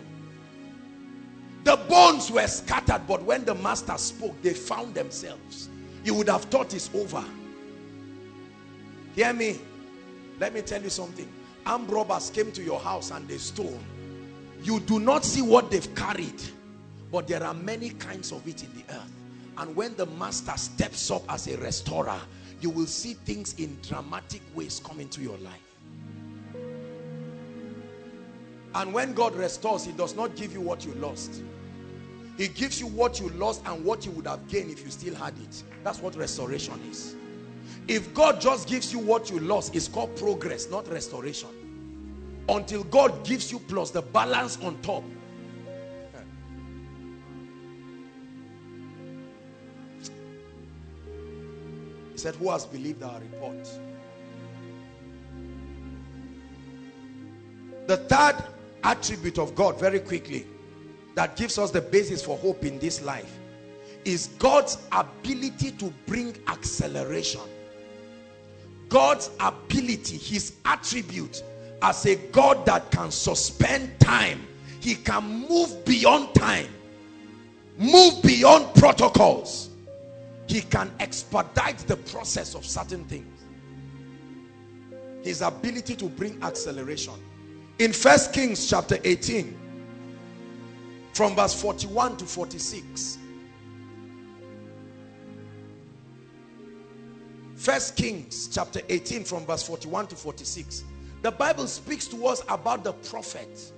the bones were scattered, but when the master spoke, they found themselves. You would have thought it's over. Hear me. Let me tell you something. Armed robbers came to your house and they stole. You do not see what they've carried, but there are many kinds of it in the earth. And when the master steps up as a restorer, you will see things in dramatic ways come into your life. And when God restores, he does not give you what you lost. He gives you what you lost and what you would have gained if you still had it. That's what restoration is. If God just gives you what you lost, it's called progress, not restoration. Until God gives you plus the balance on top. Said, who has believed our report? The third attribute of God, very quickly, that gives us the basis for hope in this life is God's ability to bring acceleration. God's ability, his attribute as a God that can suspend time. He can move beyond time, move beyond protocols. He can expedite the process of certain things. His ability to bring acceleration. In First Kings chapter 18, from verse 41 to 46. First Kings chapter 18 from verse 41 to 46. The Bible speaks to us about the prophet.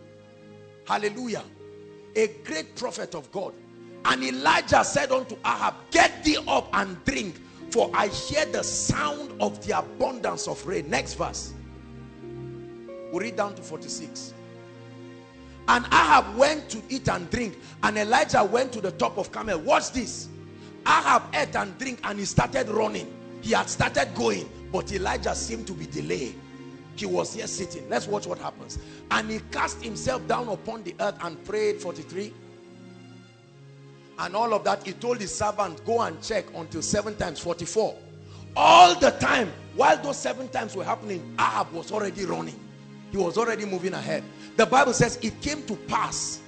Hallelujah. A great prophet of God. And Elijah said unto Ahab, Get thee up and drink, for I hear the sound of the abundance of rain. Next verse. We read down to 46. And Ahab went to eat and drink, and Elijah went to the top of Carmel. Watch this. Ahab ate and drink, and he started running. He had started going, but Elijah seemed to be delayed. He was here sitting. Let's watch what happens. And he cast himself down upon the earth and prayed 43 and all of that he told his servant go and check until seven times 44 all the time while those seven times were happening Ahab was already running. He was already moving ahead. The Bible says it came to pass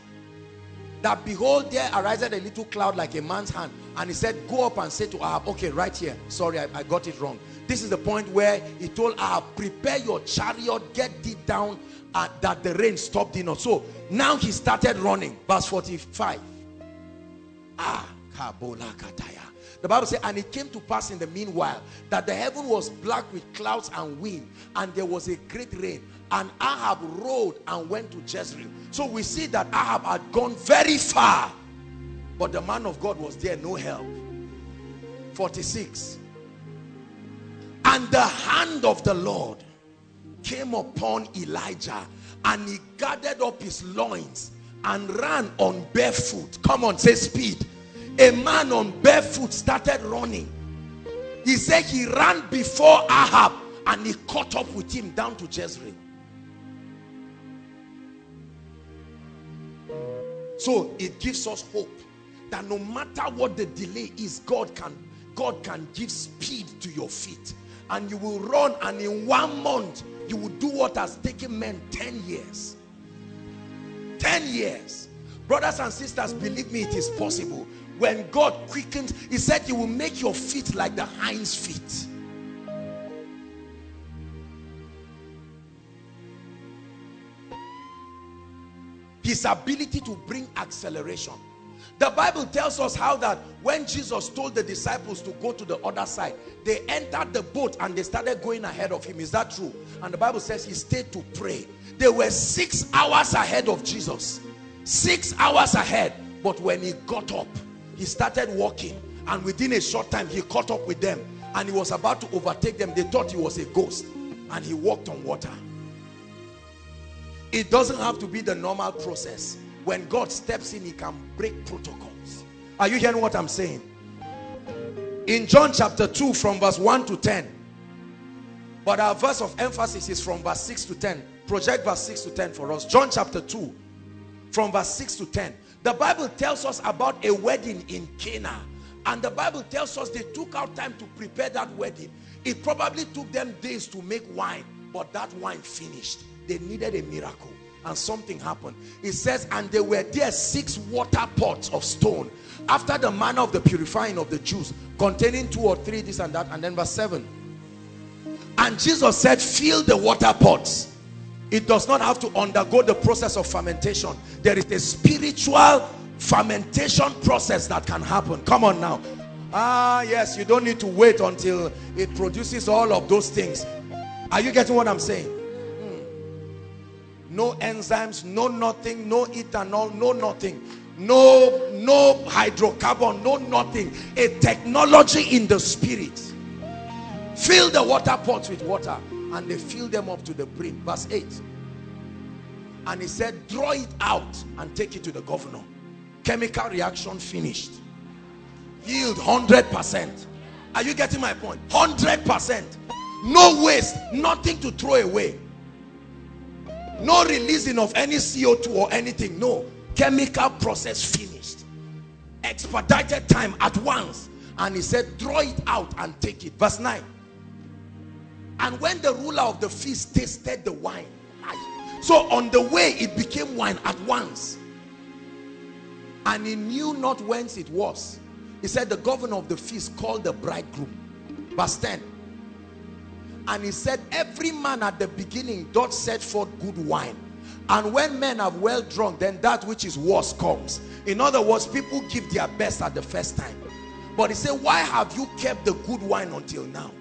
that behold there arised a little cloud like a man's hand. And he said go up and say to Ahab okay right here. Sorry I, I got it wrong. This is the point where he told Ahab prepare your chariot get thee down uh, that the rain stopped thee not. So now he started running. Verse 45 Ah, the Bible says, and it came to pass in the meanwhile that the heaven was black with clouds and wind, and there was a great rain. And Ahab rode and went to Jezreel. So we see that Ahab had gone very far, but the man of God was there, no help. 46. And the hand of the Lord came upon Elijah, and he gathered up his loins and ran on barefoot. Come on, say speed. A man on barefoot started running. He said he ran before Ahab and he caught up with him down to Jezreel. So it gives us hope that no matter what the delay is, God can God can give speed to your feet. And you will run and in one month you will do what has taken men 10 years. 10 years. Brothers and sisters, believe me, it is possible. When God quickens, he said he will make your feet like the hind's feet. His ability to bring acceleration. The Bible tells us how that when Jesus told the disciples to go to the other side, they entered the boat and they started going ahead of him. Is that true? And the Bible says he stayed to pray. They were six hours ahead of Jesus. Six hours ahead. But when he got up, he started walking. And within a short time, he caught up with them. And he was about to overtake them. They thought he was a ghost. And he walked on water. It doesn't have to be the normal process. When God steps in, he can break protocols. Are you hearing what I'm saying? In John chapter 2 from verse 1 to 10. But our verse of emphasis is from verse 6 to 10. Project verse 6 to 10 for us. John chapter 2 from verse 6 to 10. The Bible tells us about a wedding in Cana. And the Bible tells us they took out time to prepare that wedding. It probably took them days to make wine, but that wine finished. They needed a miracle and something happened. It says, and there were there six water pots of stone after the manner of the purifying of the Jews, containing two or three, this and that. And then verse 7. And Jesus said, fill the water pots. It does not have to undergo the process of fermentation. There is a spiritual fermentation process that can happen. Come on now. Ah, yes, you don't need to wait until it produces all of those things. Are you getting what I'm saying? No enzymes no nothing no ethanol no nothing. No no hydrocarbon no nothing. A technology in the spirit. Fill the water pots with water and they fill them up to the brim. Verse 8 and he said draw it out and take it to the governor. Chemical reaction finished. Yield 100 percent. Are you getting my point? point 100 percent. No waste. Nothing to throw away no releasing of any CO2 or anything no. Chemical process finished. Expedited time at once. And he said draw it out and take it. Verse 9 and when the ruler of the feast tasted the wine so on the way it became wine at once. And he knew not whence it was. He said the governor of the feast called the bridegroom. Verse 10 and he said every man at the beginning doth set forth good wine And when men have well drunk, then that which is worse comes. In other words, people give their best at the first time. But he said, why have you kept the good wine until now?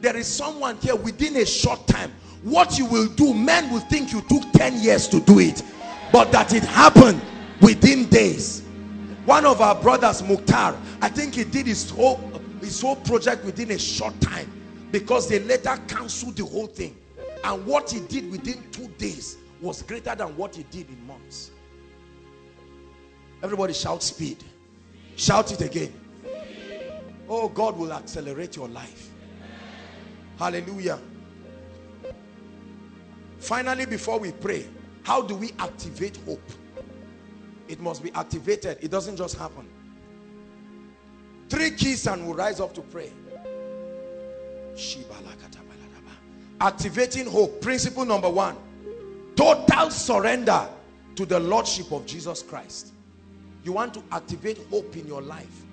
There is someone here within a short time. What you will do, men will think you took 10 years to do it. But that it happened within days. One of our brothers, Mukhtar, I think he did his whole, his whole project within a short time. Because they later canceled the whole thing. And what he did within two days was greater than what he did in months. Everybody shout speed. Shout it again. Oh, God will accelerate your life. Hallelujah. Finally, before we pray, how do we activate hope? It must be activated. It doesn't just happen. Three keys and we'll rise up to pray. Activating hope. Principle number one. Total surrender to the Lordship of Jesus Christ. You want to activate hope in your life.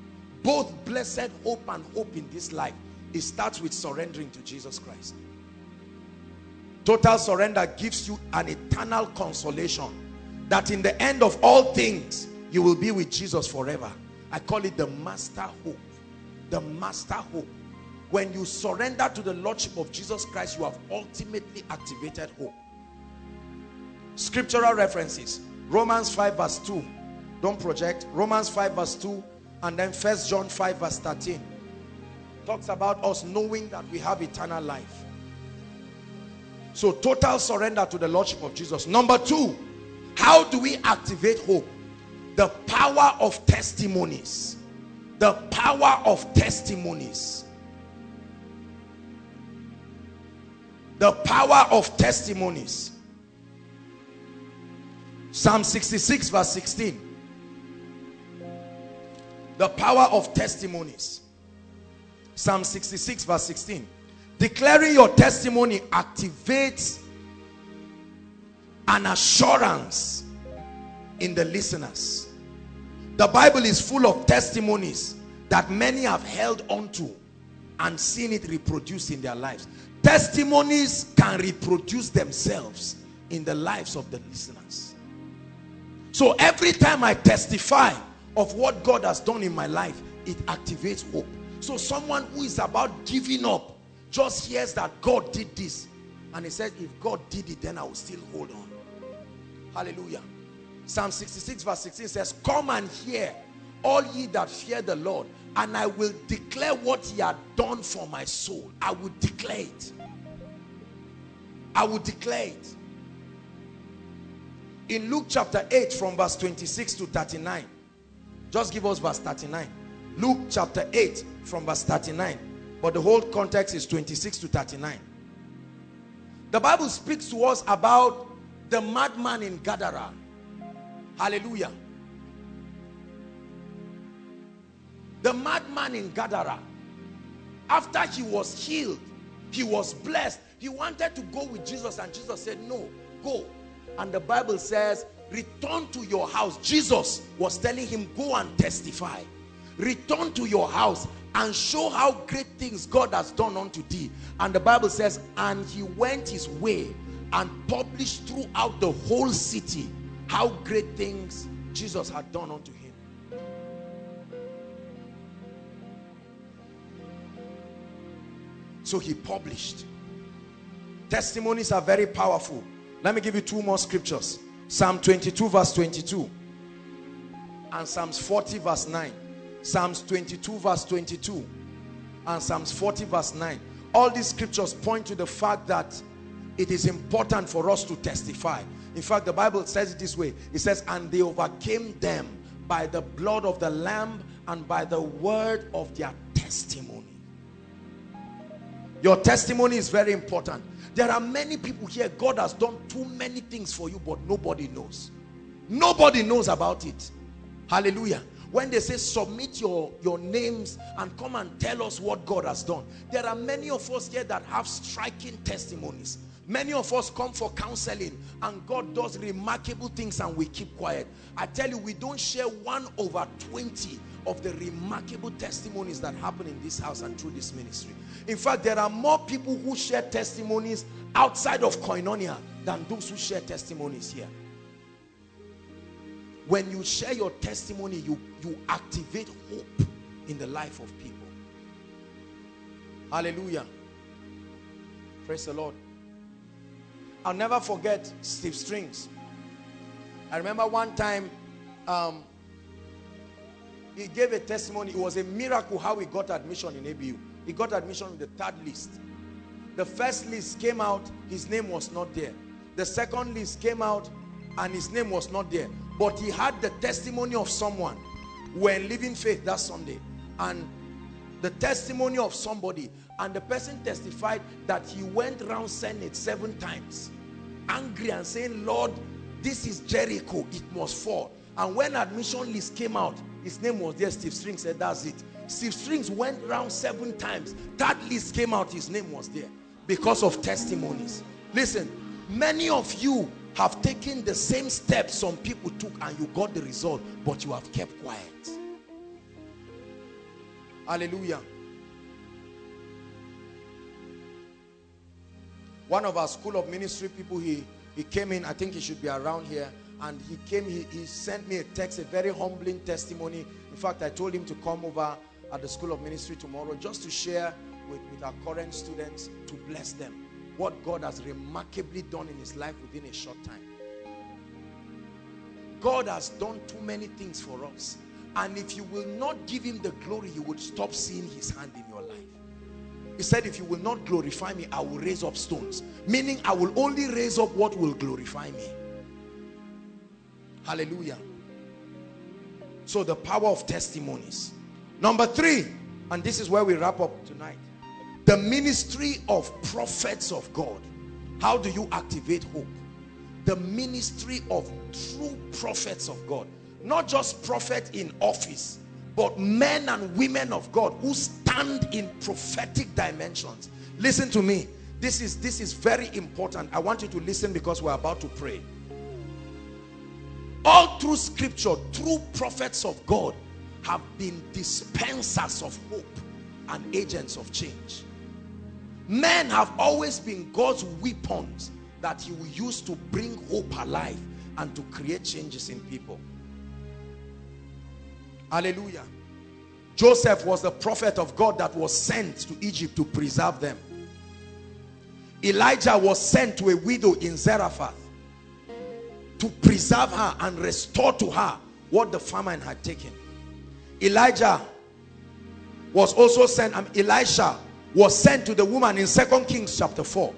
Both blessed hope and hope in this life. It starts with surrendering to Jesus Christ. Total surrender gives you an eternal consolation that in the end of all things, you will be with Jesus forever. I call it the master hope. The master hope. When you surrender to the Lordship of Jesus Christ, you have ultimately activated hope. Scriptural references. Romans 5 verse 2. Don't project. Romans 5 verse 2 and then First John 5 verse 13. Talks about us knowing that we have eternal life. So total surrender to the Lordship of Jesus. Number two, how do we activate hope? The power of testimonies. The power of testimonies. The power of testimonies. Psalm 66 verse 16. The power of testimonies. Psalm 66 verse 16. Declaring your testimony activates an assurance in the listeners. The Bible is full of testimonies that many have held onto and seen it reproduced in their lives. Testimonies can reproduce themselves in the lives of the listeners. So every time I testify of what God has done in my life, it activates hope. So someone who is about giving up just hears that God did this. And he says if God did it then I will still hold on. Hallelujah. Psalm 66 verse 16 says come and hear all ye that fear the Lord and I will declare what he had done for my soul. I will declare it I will declare it in Luke chapter 8 from verse 26 to 39 just give us verse 39 Luke chapter 8 from verse 39 but the whole context is 26 to 39. The Bible speaks to us about the madman in Gadara. Hallelujah. The madman in Gadara, after he was healed, he was blessed. He wanted to go with Jesus and Jesus said, no, go. And the Bible says, return to your house. Jesus was telling him, go and testify. Return to your house and show how great things God has done unto thee. And the Bible says, and he went his way and published throughout the whole city how great things Jesus had done unto him. So he published. Testimonies are very powerful. Let me give you two more scriptures. Psalm 22 verse 22 and Psalms 40 verse 9. Psalms 22 verse 22 and Psalms 40 verse 9. All these scriptures point to the fact that it is important for us to testify. In fact, the Bible says it this way. It says, and they overcame them by the blood of the lamb and by the word of their testimony. Your testimony is very important. There are many people here, God has done too many things for you, but nobody knows. Nobody knows about it. Hallelujah when they say submit your your names and come and tell us what God has done there are many of us here that have striking testimonies Many of us come for counseling and God does remarkable things and we keep quiet. I tell you, we don't share one over 20 of the remarkable testimonies that happen in this house and through this ministry. In fact, there are more people who share testimonies outside of Koinonia than those who share testimonies here. When you share your testimony, you, you activate hope in the life of people. Hallelujah. Praise the Lord. I'll never forget Steve Strings. I remember one time um, he gave a testimony. It was a miracle how he got admission in ABU. He got admission in the third list. The first list came out, his name was not there. The second list came out and his name was not there. But he had the testimony of someone. when living faith that Sunday. And the testimony of somebody and the person testified that he went around Senate seven times angry and saying, Lord, this is Jericho, it must fall. And when admission list came out, his name was there, Steve Strings said, that's it. Steve Strings went around seven times. That list came out, his name was there because of testimonies. Listen, many of you have taken the same steps some people took and you got the result, but you have kept quiet. Hallelujah. One of our school of ministry people, he, he came in, I think he should be around here, and he came, he, he sent me a text, a very humbling testimony. In fact, I told him to come over at the school of ministry tomorrow just to share with, with our current students to bless them what God has remarkably done in his life within a short time. God has done too many things for us. And if you will not give him the glory, you would stop seeing his hand in your life. He said, if you will not glorify me, I will raise up stones. Meaning, I will only raise up what will glorify me. Hallelujah. So the power of testimonies. Number three, and this is where we wrap up tonight. The ministry of prophets of God. How do you activate hope? The ministry of true prophets of God. Not just prophet in office, but men and women of God who stand in prophetic dimensions. Listen to me. This is, this is very important. I want you to listen because we're about to pray. All through scripture, true prophets of God have been dispensers of hope and agents of change. Men have always been God's weapons that he will use to bring hope alive and to create changes in people. Hallelujah. Joseph was the prophet of God that was sent to Egypt to preserve them. Elijah was sent to a widow in Zarephath to preserve her and restore to her what the famine had taken. Elijah was also sent, um, Elisha was sent to the woman in Second Kings chapter 4.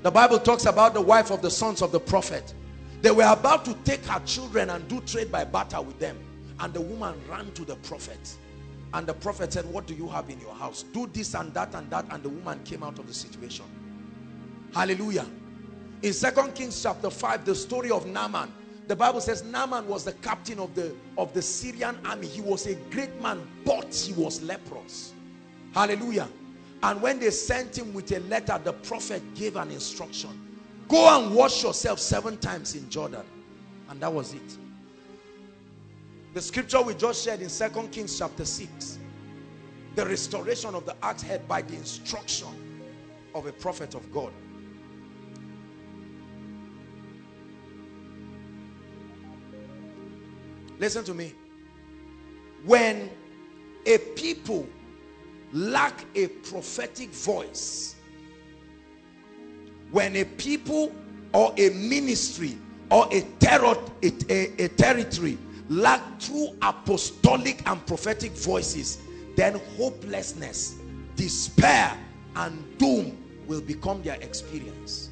The Bible talks about the wife of the sons of the prophet. They were about to take her children and do trade by barter with them. And the woman ran to the prophet. And the prophet said, what do you have in your house? Do this and that and that. And the woman came out of the situation. Hallelujah. In Second Kings chapter 5, the story of Naaman. The Bible says Naaman was the captain of the, of the Syrian army. He was a great man, but he was leprous. Hallelujah. And when they sent him with a letter, the prophet gave an instruction. Go and wash yourself seven times in Jordan. And that was it. The scripture we just shared in Second Kings chapter 6. The restoration of the axe head by the instruction of a prophet of God. Listen to me. When a people lack a prophetic voice, when a people or a ministry or a, terror, a, a, a territory lack true apostolic and prophetic voices, then hopelessness, despair, and doom will become their experience.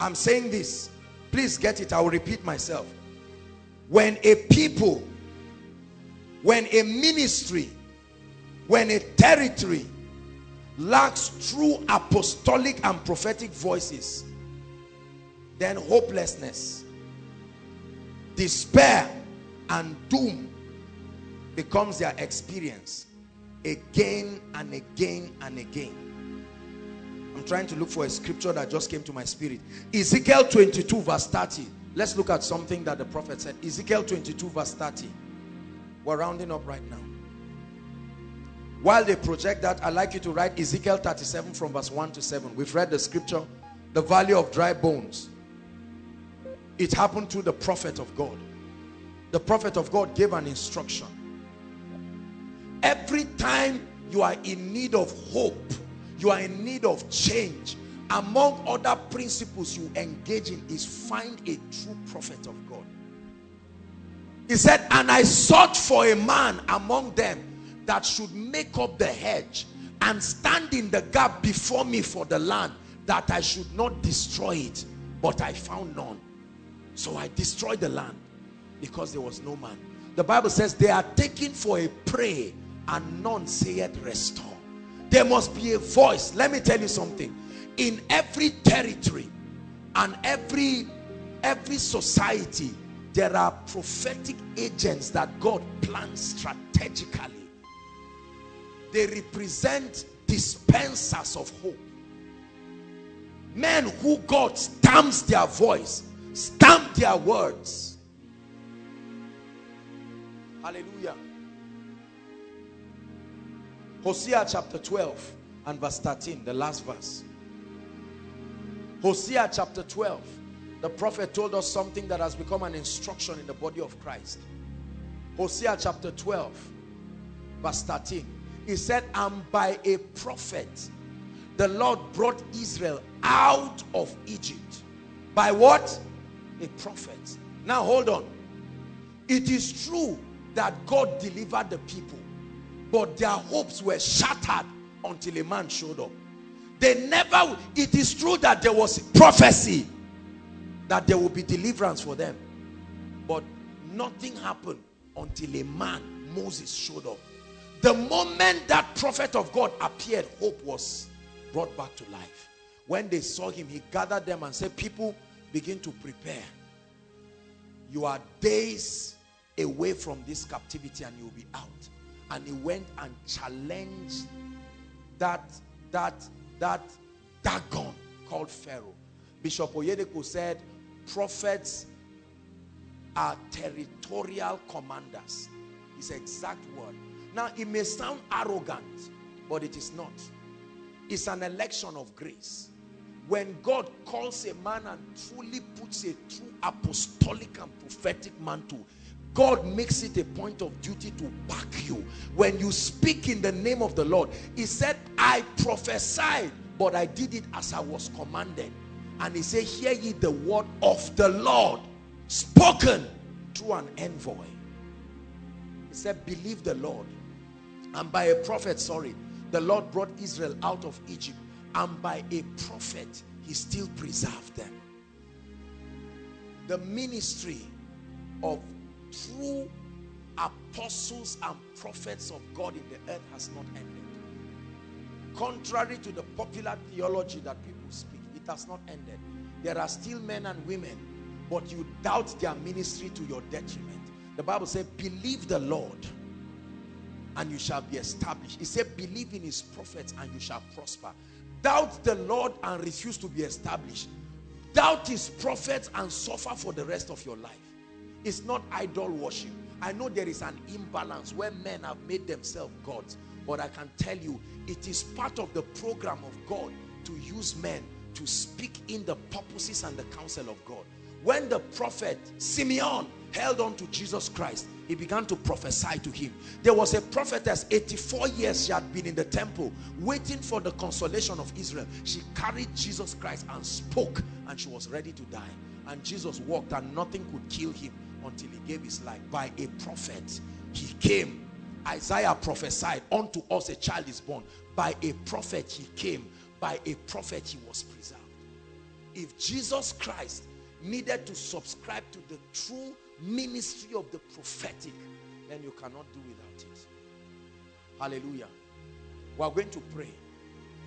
I'm saying this. Please get it. I will repeat myself. When a people, when a ministry, when a territory lacks true apostolic and prophetic voices, then hopelessness, despair, and doom becomes their experience again and again and again. I'm trying to look for a scripture that just came to my spirit. Ezekiel 22 verse 30. Let's look at something that the prophet said. Ezekiel 22 verse 30. We're rounding up right now. While they project that, I'd like you to write Ezekiel 37 from verse 1 to 7. We've read the scripture, the valley of dry bones. It happened to the prophet of God. The prophet of God gave an instruction. Every time you are in need of hope, you are in need of change, among other principles you engage in is find a true prophet of God. He said, and I sought for a man among them that should make up the hedge and stand in the gap before me for the land that I should not destroy it. But I found none. So I destroyed the land because there was no man. The Bible says they are taken for a prey and none saith restore. There must be a voice. Let me tell you something. In every territory and every every society, there are prophetic agents that God plans strategically. They represent dispensers of hope. Men who God stamps their voice, stamp their words. Hallelujah. Hosea chapter 12 and verse 13, the last verse. Hosea chapter 12. The prophet told us something that has become an instruction in the body of Christ. Hosea chapter 12, verse 13. He said, and by a prophet, the Lord brought Israel out of Egypt. By what? A prophet. Now hold on. It is true that God delivered the people, but their hopes were shattered until a man showed up. They never, it is true that there was prophecy that there will be deliverance for them. But nothing happened until a man, Moses, showed up. The moment that prophet of God appeared, hope was brought back to life. When they saw him, he gathered them and said, people, begin to prepare. You are days away from this captivity and you'll be out. And he went and challenged that, that, that Dagon called Pharaoh. Bishop Oyedepo said, prophets are territorial commanders. His exact word. Now, it may sound arrogant, but it is not. It's an election of grace. When God calls a man and truly puts a true apostolic and prophetic mantle, God makes it a point of duty to back you. When you speak in the name of the Lord, he said, I prophesied, but I did it as I was commanded. And he said, hear ye the word of the Lord spoken through an envoy. He said, believe the Lord. And by a prophet, sorry, the Lord brought Israel out of Egypt. And by a prophet, he still preserved them. The ministry of true apostles and prophets of God in the earth has not ended. Contrary to the popular theology that people speak, it has not ended. There are still men and women, but you doubt their ministry to your detriment. The Bible says, believe the Lord and you shall be established. It said, believe in his prophets and you shall prosper. Doubt the Lord and refuse to be established. Doubt his prophets and suffer for the rest of your life. It's not idol worship. I know there is an imbalance where men have made themselves gods. But I can tell you, it is part of the program of God to use men to speak in the purposes and the counsel of God. When the prophet Simeon held on to Jesus Christ, he began to prophesy to him. There was a prophetess, 84 years she had been in the temple, waiting for the consolation of Israel. She carried Jesus Christ and spoke, and she was ready to die. And Jesus walked, and nothing could kill him until he gave his life. By a prophet, he came. Isaiah prophesied, unto us a child is born. By a prophet, he came. By a prophet, he was preserved. If Jesus Christ needed to subscribe to the true ministry of the prophetic, then you cannot do without it. Hallelujah. We are going to pray.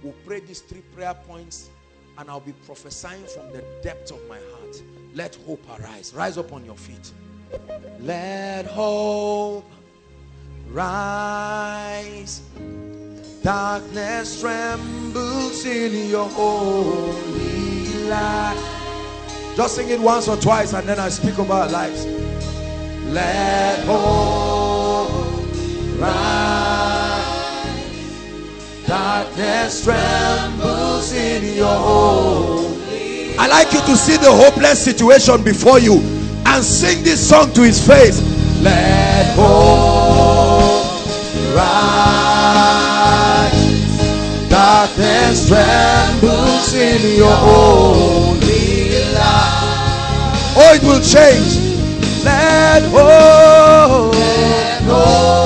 We'll pray these three prayer points and I'll be prophesying from the depth of my heart. Let hope arise. Rise up on your feet. Let hope rise. Darkness trembles in your holy light. Just sing it once or twice and then I speak over our lives. Let hope rise. Darkness trembles in your holy I like you to see the hopeless situation before you and sing this song to his face. Let hope rise. Darkness trembles in your holy light. Oh, it will change. Let hope, let, hope,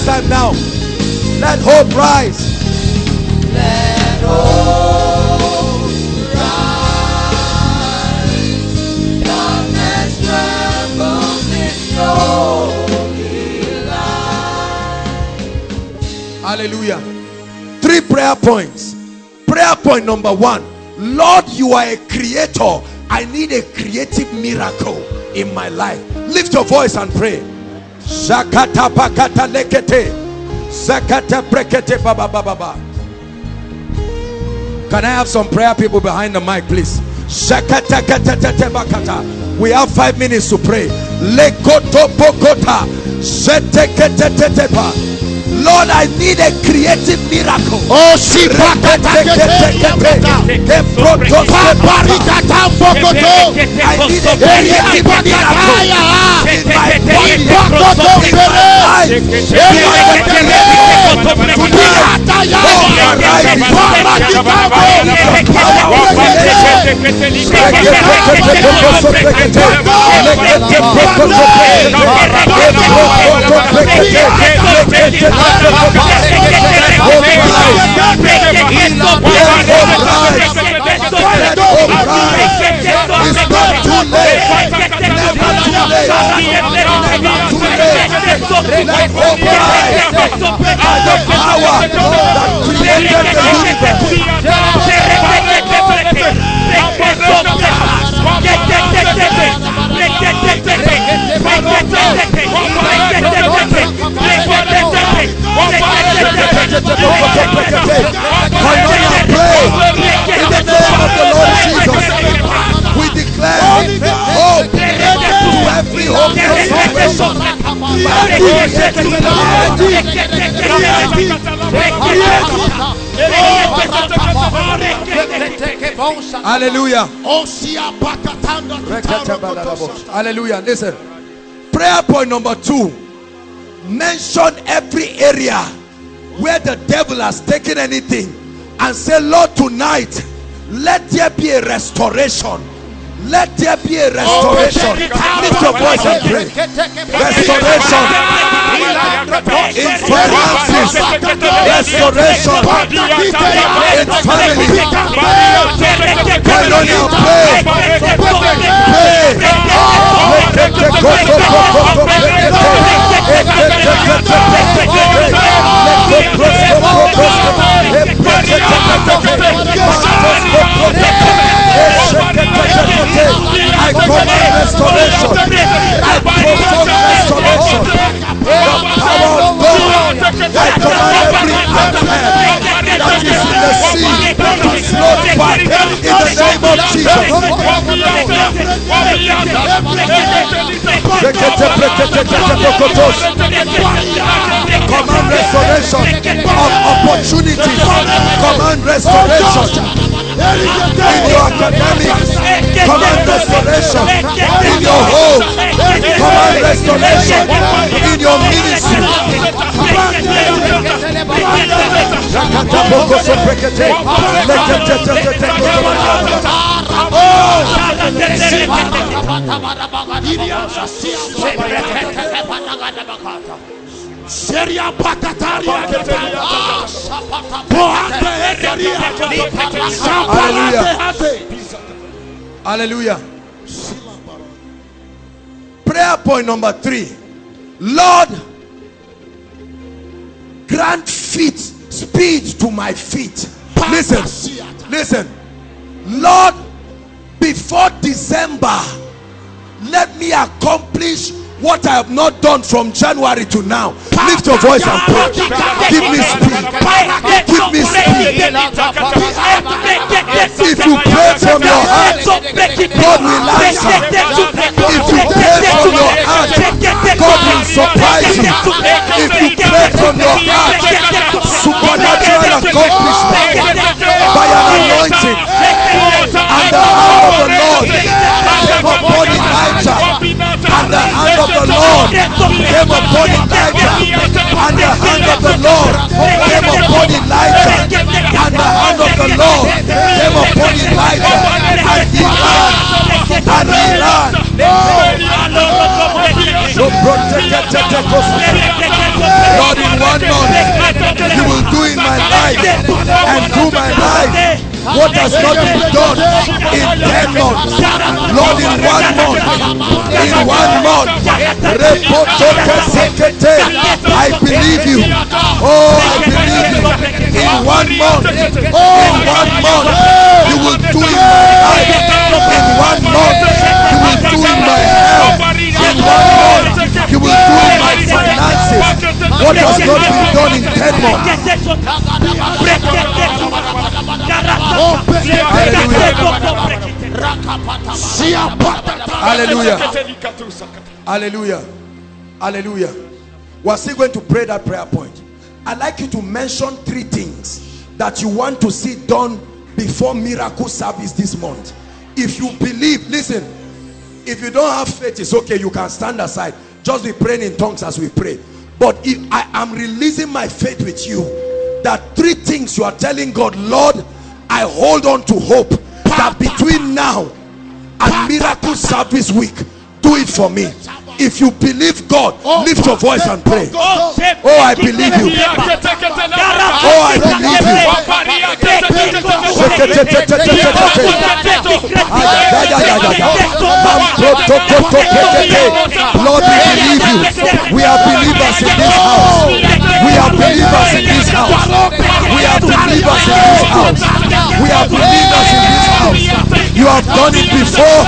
last time now, let hope rise. Let hope rise. Darkness trembles in your. Hallelujah. Three prayer points. Prayer point number one Lord, you are a creator. I need a creative miracle in my life. Lift your voice and pray. Shakata pakata lekete. Zakata brekete baba baba baba. Can I have some prayer people behind the mic, please? Shakata kata tete bakata. We have five minutes to pray. Lekoto pokota. Shete kete tete pa. Lord, I need a creative miracle. Oh, si pakata The proto Paparikata Bokoto. I need a creative miracle in my body, in my life. Oh, my God. Koinonia, pray in the name of the Lord Jesus. Hallelujah. Hallelujah. Listen. Prayer point number two. Mention every area where the devil has taken anything and say, Lord, tonight let there be a restoration. Let there be a restoration. Lift your voice and pray. Restoration in finances. Restoration in family. Koinonia, pray. Pray. I command restoration. I restoration. God. I command every that is in the name of Jesus. Command restoration of opportunities. Command restoration your academics. Command restoration in your home. Command restoration in your ministry. Seria pakataria Hallelujah. Hallelujah. Prayer point number three. Lord, grant feet speed to my feet. Listen, listen. Lord, before December, let me accomplish what I have not done from January to now. Lift your voice and pray. Give me speed. Give me speed. If you pray from your heart, God will answer. If you pray from your heart, God will surprise you. If you pray from your heart, supernatural accomplishment by an anointing and the hand of the Lord came upon Elijah and the hand of the Lord came upon Elijah and the hand of the Lord came upon Elijah and the hand of the Lord came upon Elijah and he ran and he ran so Lord in one month you will do in my life and through my life what has not been done in 10 months? Lord in one month. In one month. I believe you. Oh I believe you. In one month. In one month. You will do in my life. In one month. You will do in my health. In one month. You will do in my finances. What has not been done in 10 months Hallelujah. Hallelujah. Hallelujah. We're still going to pray that prayer point. I'd like you to mention three things that you want to see done before miracle service this month. If you believe, listen, if you don't have faith, it's okay. You can stand aside. Just be praying in tongues as we pray. But if I am releasing my faith with you, that three things you are telling God, Lord, I hold on to hope that between now and miracle service week, do it for me. If you believe God, lift your voice and pray. Oh, I believe you. Oh, I believe you. Lord, we believe you. We are believers in this house. We are believers in this house. We are believers in this house. We are believers in this house. You have done it before.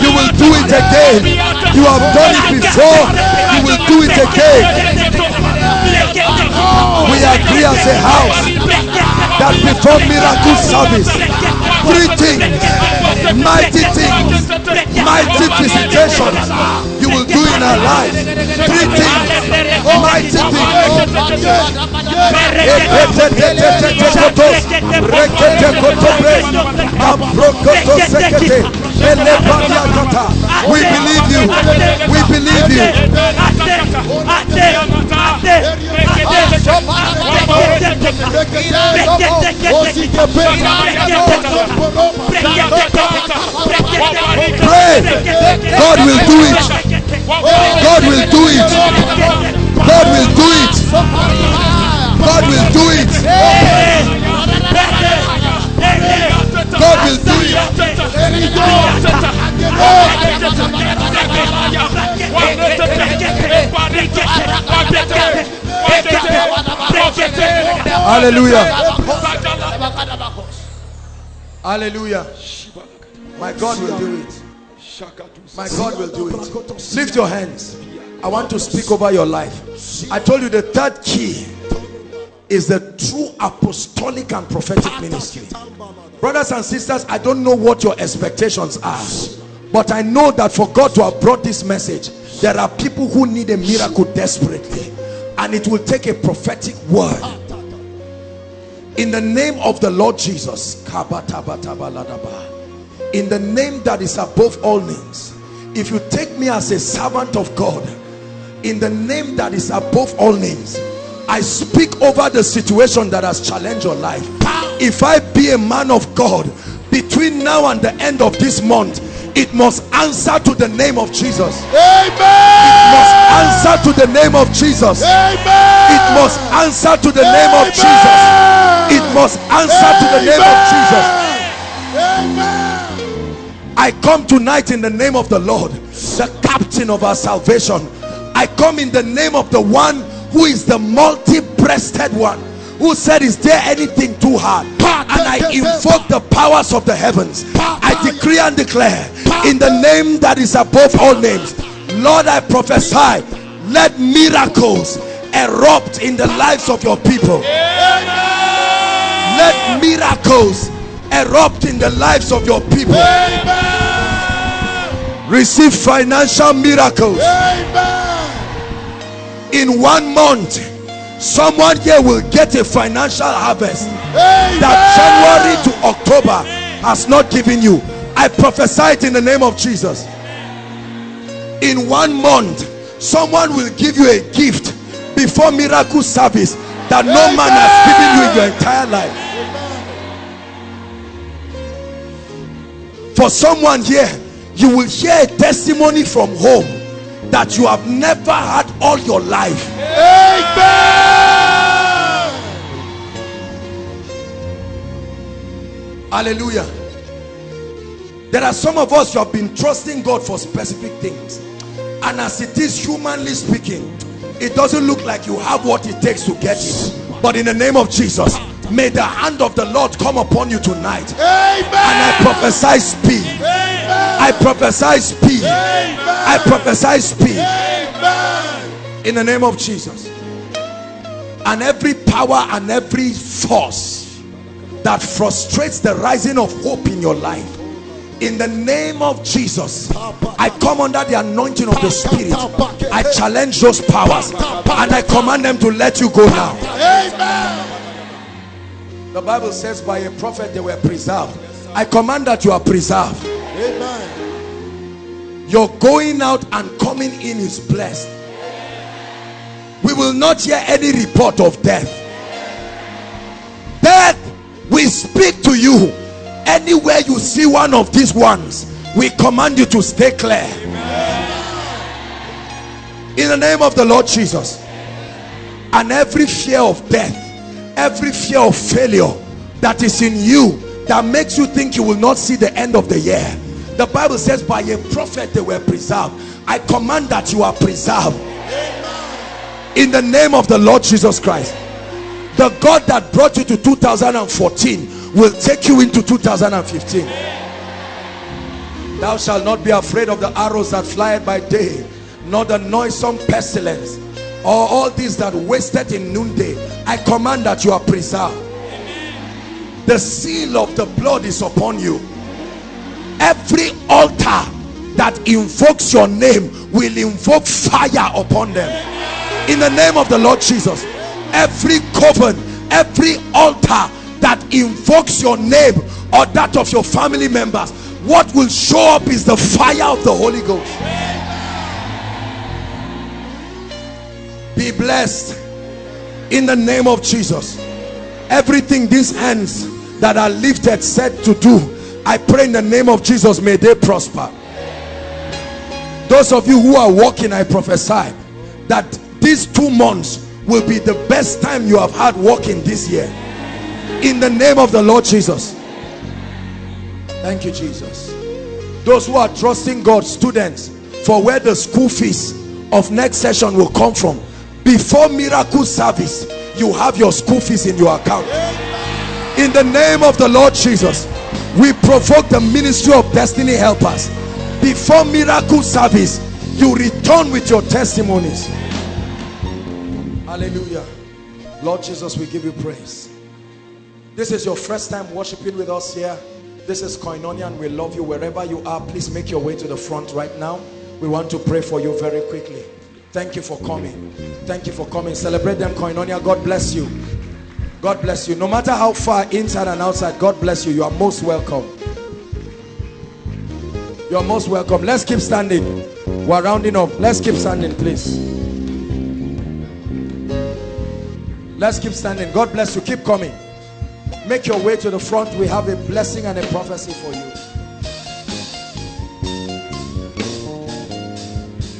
You will do it again. You have done it before. You will do it again. We agree as a house that before miracle service, three things, mighty things, mighty visitations you will do in our lives. Three things, oh, mighty things. We believe you. We believe you. Pray. God will do it. God will do it. God will do it. God will do it. God will do it. Hallelujah. Hallelujah. My God will do it. My God will do it. Lift your hands. I want to speak over your life. I told you the third key is the true apostolic and prophetic ministry. Brothers and sisters, I don't know what your expectations are. But I know that for God to have brought this message, there are people who need a miracle desperately. And it will take a prophetic word. In the name of the Lord Jesus. In the name that is above all names. If you take me as a servant of God. In the name that is above all names. I speak over the situation that has challenged your life. If I be a man of God, between now and the end of this month, it must answer to the name of Jesus. Amen. It must answer to the name of Jesus. Amen. It must answer to the name of Jesus. It must answer to the name of Jesus. I come tonight in the name of the Lord, the captain of our salvation. I come in the name of the one who is the multi-breasted one who said is there anything too hard and I I invoke the powers of the heavens. I decree and declare in the name that is above all names. Lord, I prophesy, let miracles erupt in the lives of your people. Let miracles erupt in the lives of your people. Receive financial miracles. In one month, someone here will get a financial harvest that January to October has not given you. I prophesy it in the name of Jesus. In one month, someone will give you a gift before miracle service that no man has given you in your entire life. For someone here, you will hear a testimony from home that you have never had all your life. Amen. Hallelujah. There are some of us who have been trusting God for specific things. And as it is humanly speaking, it doesn't look like you have what it takes to get it. But in the name of Jesus, may the hand of the Lord come upon you tonight. Amen. And I prophesy speed. Amen. I prophesy speed. Amen. I prophesy speed. Amen. In the name of Jesus. And every power and every force that frustrates the rising of hope in your life in the name of Jesus I come under the anointing of the spirit I challenge those powers and I command them to let you go now the Bible says by a prophet they were preserved. I command that you are preserved. Amen. your going out and coming in is blessed. We will not hear any report of death. Death we speak to you. Anywhere you see one of these ones we command you to stay clear. In the name of the Lord Jesus. And every fear of death every fear of failure that is in you that makes you think you will not see the end of the year. The Bible says by a prophet they were preserved. I command that you are preserved. In the name of the Lord Jesus Christ the God that brought you to 2014 will take you into 2015 thou shalt not be afraid of the arrows that fly by day nor the noisome pestilence or all these that wasted in noonday I command that you are preserved. The seal of the blood is upon you. Every altar that invokes your name will invoke fire upon them. In the name of the Lord Jesus every coven every altar that invokes your name or that of your family members what will show up is the fire of the Holy Ghost be blessed in the name of Jesus. Everything these hands that are lifted said to do I pray in the name of Jesus may they prosper. Those of you who are walking I prophesy that these two months will be the best time you have had walking this year. In the name of the Lord Jesus. Thank you Jesus. Those who are trusting God students for where the school fees of next session will come from before miracle service you have your school fees in your account. In the name of the Lord Jesus we provoke the ministry of destiny helpers. Before miracle service you return with your testimonies. Hallelujah. Lord Jesus we give you praise. This is your first time worshiping with us here. This is koinonia and we love you wherever you are. Please make your way to the front right now. We want to pray for you very quickly thank you for coming. Thank you for coming. Celebrate them koinonia. God bless you. God bless you. No matter how far inside and outside god bless you. You are most welcome. You're most welcome. Let's keep standing. We're rounding up. Let's keep standing please. Let's keep standing. God bless you. Keep coming. Make your way to the front. We have a blessing and a prophecy for you.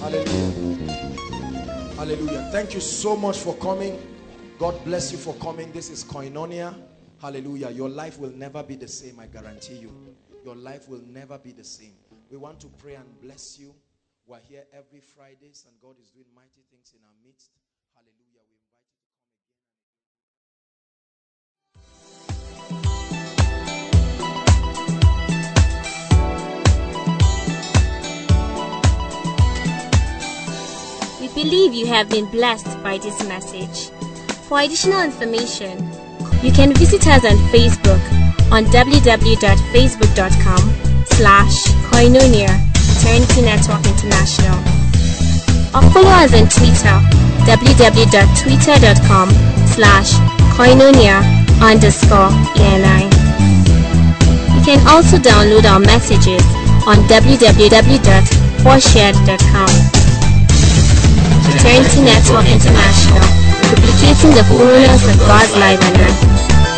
Hallelujah hallelujah. Thank you so much for coming. God bless you for coming. This is koinonia. Hallelujah. Your life will never be the same i guarantee you. Your life will never be the same. We want to pray and bless you. We're here every fridays and god is doing believe you have been blessed by this message. For additional information, you can visit us on Facebook on www.facebook.com slash koinonia Eternity Network International or follow us on Twitter www.twitter.com slash koinonia underscore ENI. You can also download our messages on www.4shared.com. Eternity Network International, duplicating the fullness of God's life on earth.